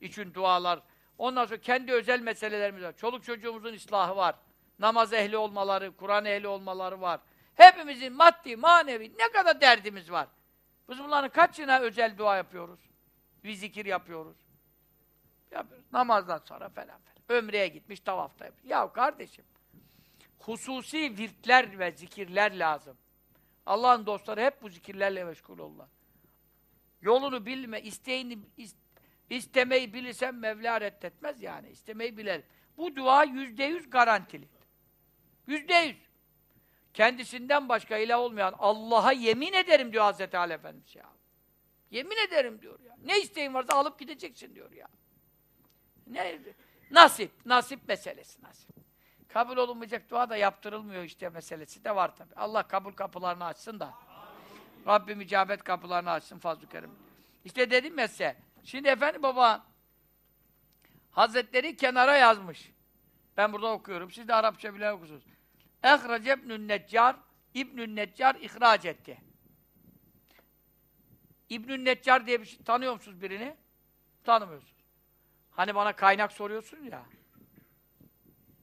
için dualar. Ondan sonra kendi özel meselelerimiz var. Çoluk çocuğumuzun ıslahı var. Namaz ehli olmaları, Kur'an ehli olmaları var. Hepimizin maddi, manevi ne kadar derdimiz var. Biz bunların kaçına özel dua yapıyoruz? Bir zikir yapıyoruz. Yapıyoruz. Namazdan sonra falan falan. Ömreye gitmiş, tavafta yapıyor. Ya kardeşim, hususi virtler ve zikirler lazım. Allah'ın dostları hep bu zikirlerle meşgul olurlar. Yolunu bilme, isteğini is- istemeyi bilirsen Mevla reddetmez yani. İstemeyi bilelim. Bu dua yüzde yüz garantili. Yüzde yüz. Kendisinden başka ilah olmayan Allah'a yemin ederim diyor Hazreti Ali Efendimiz ya. Yemin ederim diyor ya. Ne isteğin varsa alıp gideceksin diyor ya. Ne? Nasip, nasip meselesi nasip. Kabul olunmayacak dua da yaptırılmıyor işte meselesi de var tabi. Allah kabul kapılarını açsın da. Rabbim icabet kapılarını açsın fazl-ı kerim. İşte dedim ya size. Şimdi efendi baba Hazretleri kenara yazmış. Ben burada okuyorum. Siz de Arapça bilen okursunuz. Ehrace İbnü'n Neccar İbnü'n Neccar ihraç etti. İbnü'n Neccar diye bir şey tanıyor musunuz birini? Tanımıyorsunuz. Hani bana kaynak soruyorsun ya.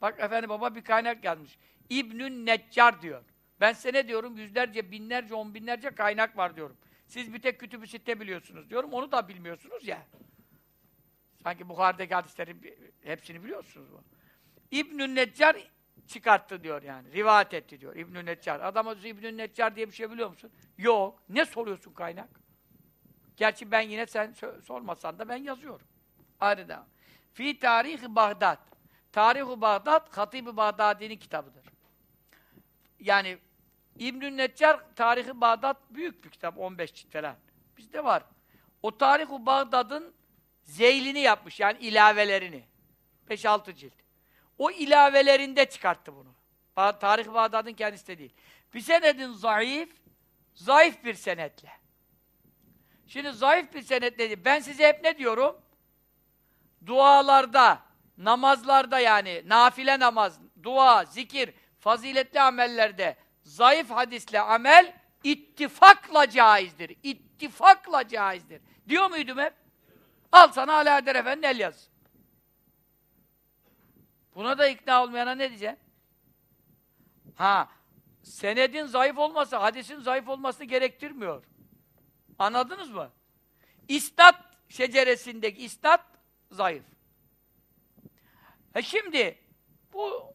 Bak efendi baba bir kaynak yazmış. İbnü'n Neccar diyor. Ben size ne diyorum? Yüzlerce, binlerce, on binlerce kaynak var diyorum. Siz bir tek kütüb-ü sitte biliyorsunuz diyorum. Onu da bilmiyorsunuz ya. Sanki Bukhari'deki hadisleri bi- hepsini biliyorsunuz bu. İbnü'n Neccar çıkarttı diyor yani. Rivayet etti diyor İbnü'n Neccar. Adama İbnü'n Neccar diye bir şey biliyor musun? Yok. Ne soruyorsun kaynak? Gerçi ben yine sen sormasan da ben yazıyorum. Ayrı devam. Fi tarihi Bağdat. Tarihi Bağdat, Hatib-i Bağdadi'nin kitabıdır. Yani İbnü'n Neccar Tarihi Bağdat büyük bir kitap, 15 cilt falan. Bizde var. O Tarihi Bağdat'ın zeylini yapmış, yani ilavelerini. 5-6 cilt. O ilavelerinde çıkarttı bunu. Ba Tarih Bağdat'ın kendisi de değil. Bir senedin zayıf, zayıf bir senetle. Şimdi zayıf bir senetle değil. Ben size hep ne diyorum? Dualarda, namazlarda yani, nafile namaz, dua, zikir, faziletli amellerde zayıf hadisle amel ittifakla caizdir. İttifakla caizdir. Diyor muydum hep? Al sana Alaeddin Efendi el yaz. Buna da ikna olmayana ne diyeceksin? Ha, senedin zayıf olması, hadisin zayıf olmasını gerektirmiyor. Anladınız mı? İstat şeceresindeki istat zayıf. E şimdi bu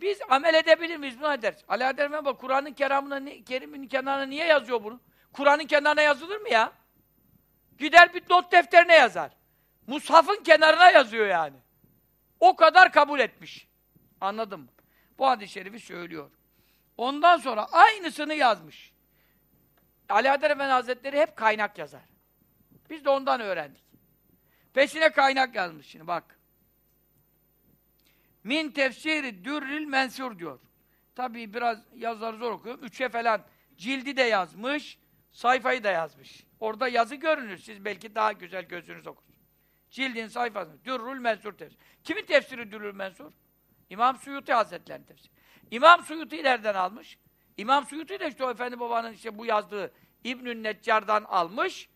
biz amel edebilir miyiz bunu ederiz. Ali Adem bak Kur'an'ın keramına, Kerim'in kenarına niye yazıyor bunu? Kur'an'ın kenarına yazılır mı ya? Gider bir not defterine yazar. Mushaf'ın kenarına yazıyor yani. O kadar kabul etmiş. Anladın mı? Bu hadis-i şerifi söylüyor. Ondan sonra aynısını yazmış. Ali Adem Efendi Hazretleri hep kaynak yazar. Biz de ondan öğrendik. Peşine kaynak yazmış şimdi bak. Min tefsiri dürril mensur diyor. Tabii biraz yazıları zor okuyorum. Üçe falan cildi de yazmış, sayfayı da yazmış. Orada yazı görünür. Siz belki daha güzel gözünüz okursunuz. Cildin sayfası. Dürrül mensur tefsir. Kimin tefsiri Dürrül mensur? İmam Suyuti Hazretleri'nin tefsiri. İmam Suyuti nereden almış? İmam Suyuti de işte o Efendi Baba'nın işte bu yazdığı İbnü'n Neccar'dan almış.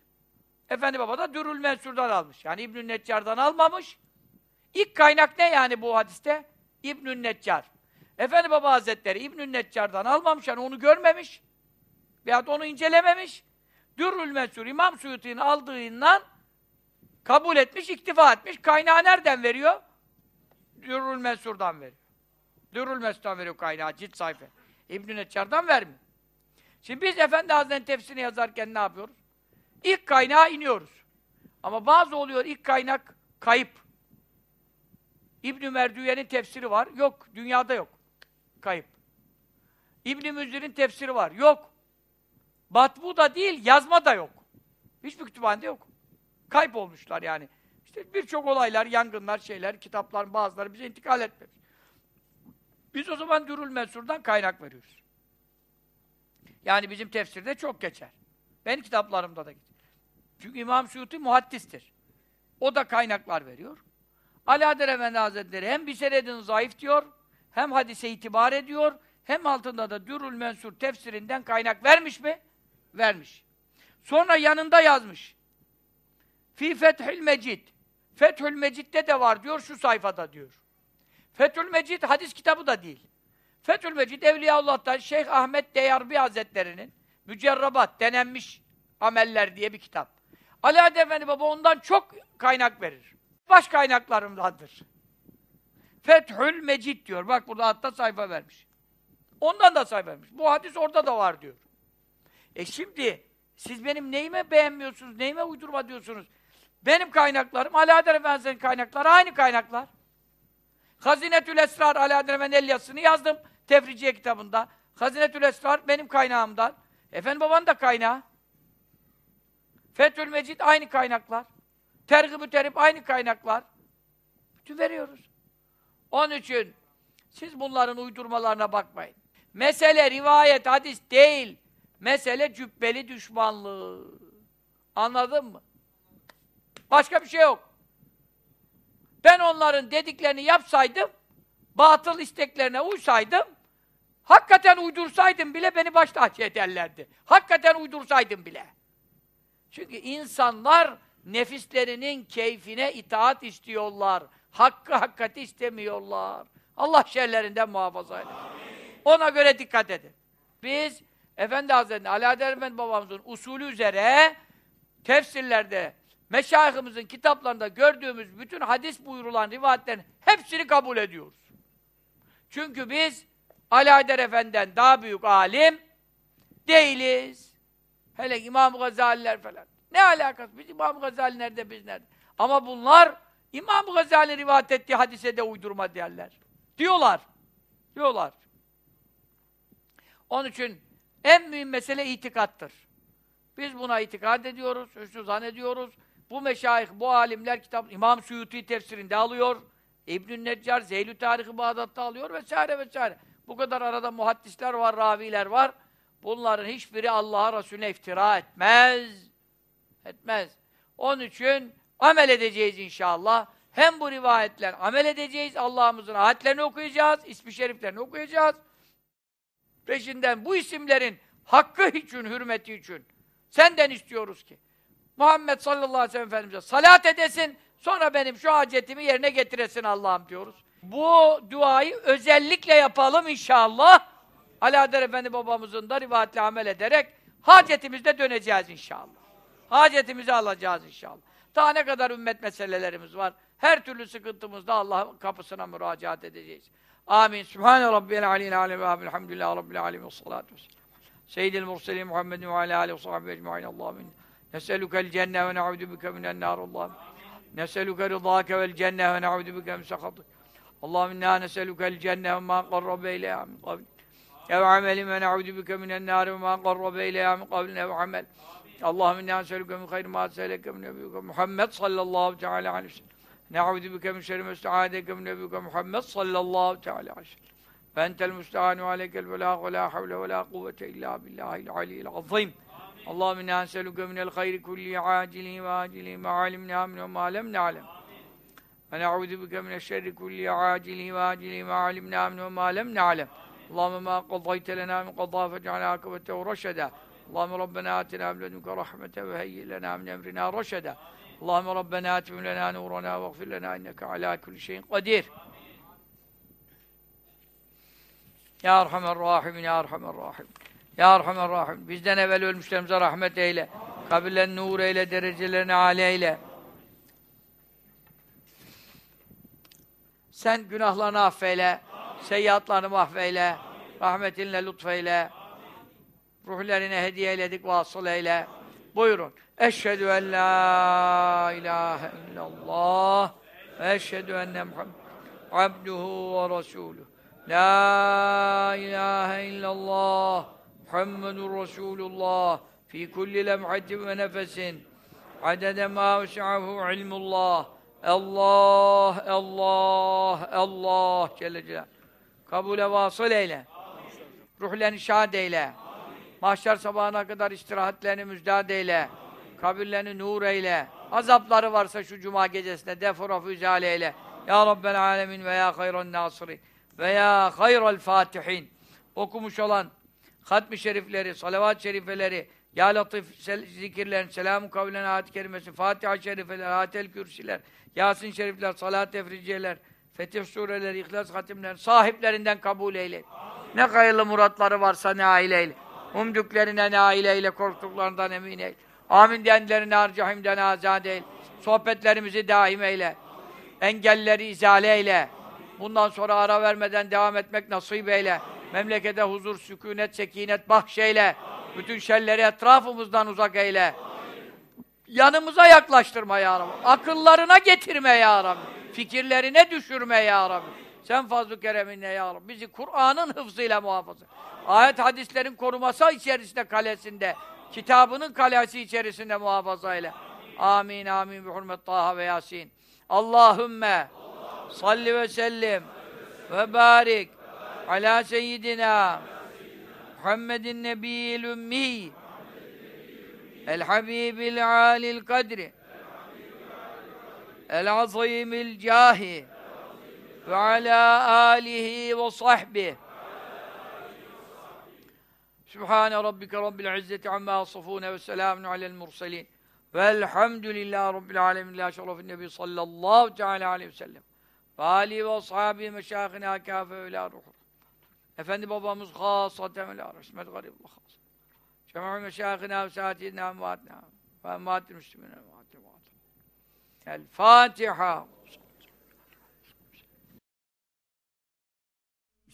Efendi Baba da Dürrül Mensur'dan almış. Yani İbnü'n Neccar'dan almamış. İlk kaynak ne yani bu hadiste? İbnü'n Neccar. Efendi Baba Hazretleri İbnü'n Neccar'dan almamış yani onu görmemiş. Veyahut onu incelememiş. Dürrül Mensur İmam Suyuti'nin aldığından kabul etmiş, iktifa etmiş. Kaynağı nereden veriyor? Dürrül Mensur'dan veriyor. Dürrül Mensur'dan veriyor kaynağı, cilt sayfa. İbn-i Neccar'dan vermiyor. Şimdi biz Efendi Hazretleri'nin tefsirini yazarken ne yapıyoruz? İlk kaynağa iniyoruz. Ama bazı oluyor ilk kaynak kayıp. İbn-i Merdüye'nin tefsiri var. Yok, dünyada yok. Kayıp. İbn-i Müzir'in tefsiri var. Yok. Batbu da değil, yazma da yok. Hiçbir kütüphanede yok. Kayıp olmuşlar yani. İşte birçok olaylar, yangınlar, şeyler, kitapların bazıları bize intikal etmemiş. Biz o zaman Dürül Mensur'dan kaynak veriyoruz. Yani bizim tefsirde çok geçer. Benim kitaplarımda da geçer. Çünkü İmam Suyuti muhaddistir. O da kaynaklar veriyor. Alaeddin Efendi Hazretleri hem bir senedin zayıf diyor, hem hadise itibar ediyor, hem altında da Dürül Mensur tefsirinden kaynak vermiş mi? Vermiş. Sonra yanında yazmış. Fi Fethül Mecid. Fethül Mecid'de de var diyor, şu sayfada diyor. Fethül Mecid hadis kitabı da değil. Fethül Mecid Evliyaullah'tan Şeyh Ahmet Deyarbi Hazretleri'nin Mücerrabat, denenmiş ameller diye bir kitap. Ali Adem Efendi Baba ondan çok kaynak verir. Baş kaynaklarımdandır. Fethül Mecid diyor. Bak burada hatta sayfa vermiş. Ondan da sayfa vermiş. Bu hadis orada da var diyor. E şimdi siz benim neyime beğenmiyorsunuz, neyime uydurma diyorsunuz? Benim kaynaklarım, Alaeddin Efendimiz'in kaynakları aynı kaynaklar. Hazinetül Esrar Alaeddin Efendi'nin el yazısını yazdım Tefriciye kitabında. Hazinetül Esrar benim kaynağımdan. Efendi babanın da kaynağı. Fethül Mecid aynı kaynaklar. Tergib-ü Terip aynı kaynaklar. Bütün veriyoruz. Onun için siz bunların uydurmalarına bakmayın. Mesele rivayet, hadis değil. Mesele cübbeli düşmanlığı. Anladın mı? Başka bir şey yok. Ben onların dediklerini yapsaydım, batıl isteklerine uysaydım, hakikaten uydursaydım bile beni baş tacı ederlerdi. Hakikaten uydursaydım bile. Çünkü insanlar nefislerinin keyfine itaat istiyorlar. Hakkı hakikati istemiyorlar. Allah şerlerinden muhafaza eylesin. Ona göre dikkat edin. Biz Efendi Hazretleri, Alaeddin Efendi babamızın usulü üzere tefsirlerde, meşayihimizin kitaplarında gördüğümüz bütün hadis buyurulan rivayetlerin hepsini kabul ediyoruz. Çünkü biz Alaeddin Efendi'den daha büyük alim değiliz. Hele İmam Gazaliler falan. Ne alakası? Biz İmam Gazali nerede, biz nerede? Ama bunlar İmam Gazali rivayet ettiği hadise de uydurma derler. Diyorlar. Diyorlar. Onun için en mühim mesele itikattır. Biz buna itikad ediyoruz, hüsnü zannediyoruz. Bu meşayih, bu alimler kitap İmam Suyuti tefsirinde alıyor. İbn-i Neccar, Zeylü Tarihi Bağdat'ta alıyor vesaire vesaire. Bu kadar arada muhaddisler var, raviler var. Bunların hiçbiri Allah'a Resulüne iftira etmez. Etmez. Onun için amel edeceğiz inşallah. Hem bu rivayetler amel edeceğiz, Allah'ımızın ayetlerini okuyacağız, ismi şeriflerini okuyacağız. Peşinden bu isimlerin hakkı için, hürmeti için senden istiyoruz ki Muhammed sallallahu aleyhi ve sellem Efendimiz'e salat edesin, sonra benim şu hacetimi yerine getiresin Allah'ım diyoruz. Bu duayı özellikle yapalım inşallah. Alaeddin Efendi babamızın da rivayetle amel ederek hacetimizde döneceğiz inşallah. Hacetimizi alacağız inşallah. Daha ne kadar ümmet meselelerimiz var. Her türlü sıkıntımızda Allah'ın kapısına müracaat edeceğiz. Amin. Sübhane Rabbiyel aliyyil alem ve elhamdülillahi rabbil alemin ve salatu. Seyyidil murselin Muhammedin ve ala alihi ve sahbihi ecmaîn. Allahümme nes'elukel cenne ve ne'udu bike minen nar. Allahümme nes'eluke rıdâke vel cenne ve ne'udu bike min sakatık. Allahümme inna nes'elukel cenne ve ma qarrabe ileyha min kavl. Ev amelin ve ne'udu bike minen nar ve ma qarrabe ileyha min kavlin ev amel. اللهم إنا نسألك من خير ما سألك من نبيك محمد صلى الله تعالى عليه وسلم. نعوذ بك من شر ما استعاذك من نبيك محمد صلى الله تعالى عليه وسلم. فأنت المستعان وعليك البلاغ ولا حول ولا قوة إلا بالله العلي العظيم. اللهم إنا نسألك من الخير كل عاجله وآجله ما علمنا منه وما لم نعلم. ونعوذ بك من الشر كل عاجله وآجله ما علمنا منه وما لم نعلم. اللهم ما قضيت لنا من قضاء فاجعل عاقبته رشدا Allahümme Rabbena atina min ledunke rahmeten ve heyyi lena min emrina reşedâ. Allahümme Rabbena atim lena nurana ve gfir lena inneke ala kulli şeyin kadir. Ya Erhamer Rahim, Ya Erhamer Rahim. Ya Erhamer Rahim. Bizden evvel ölmüşlerimize rahmet eyle. Kabirlerini nur eyle, derecelerini âli eyle. Sen günahlarını affeyle, seyyiatlarını mahveyle, rahmetinle lütfeyle, ruhlerine hediye eyledik, vasıl eyle. Buyurun. Eşhedü en la ilahe illallah ve eşhedü enne Muhammed abduhu ve resuluhu. La ilahe illallah Muhammedur Resulullah fi kulli lem'atin ve nefesin adede ma veş'ahu ilmullah Allah, Allah, Allah Celle Celaluhu. Kabule vasıl eyle. Ruhlerini şad eyle. Amin. Mahşer sabahına kadar istirahatlerini müjdat eyle. Kabirlerini nur eyle. Azapları varsa şu cuma gecesinde defura füzale eyle. Ya Rabbel alemin ve ya hayran nasiri ve ya hayral fatihin. Okumuş olan hatmi şerifleri, salavat şerifeleri, ya Latif zikirlerin, selamun kavlen ayet-i kerimesi, Fatiha şerifeler, ayetel kürsiler, Yasin şerifler, salat tefriciyeler, Fetih sureleri, İhlas hatimler, sahiplerinden kabul eyle. Ne hayırlı muratları varsa ne aileyle. Umduklerine ne aileyle, korktuklarından emin eyle. Amin diyenlerine harcahimden azad eyle. Sohbetlerimizi daim eyle. Engelleri izale eyle. Bundan sonra ara vermeden devam etmek nasip eyle. Memlekete huzur, sükunet, sekinet bahşeyle. Bütün şerleri etrafımızdan uzak eyle. Yanımıza yaklaştırma ya Rabbi. Akıllarına getirme ya Rabbi. Fikirlerine düşürme ya Rabbi. Sen fazl-ı kereminle ya Rabbi. Bizi Kur'an'ın hıfzıyla muhafaza. Ayet hadislerin koruması içerisinde kalesinde. Kitabının kalesi içerisinde muhafaza ile. Amin amin bi hurmet Taha ve Yasin. Allahümme salli ve sellim ve barik ala seyyidina Muhammedin nebiyil ümmi el habibil alil kadri el azimil cahi ve ala alihi ve sahbihi Sübhane rabbike rabbil izzeti amma yasifune ve selamun alel murselin velhamdülillahi rabbil alemin la şerefin nebi sallallahu teala aleyhi ve sellem ve alihi ve ashabi meşâhına kâfe ve la ruhur Efendi babamız khâsaten ve la resmet garibullah khâs Cema'i meşâhına ve sâtidina ve muatna ve muatil müslümine ve muatil El Fatiha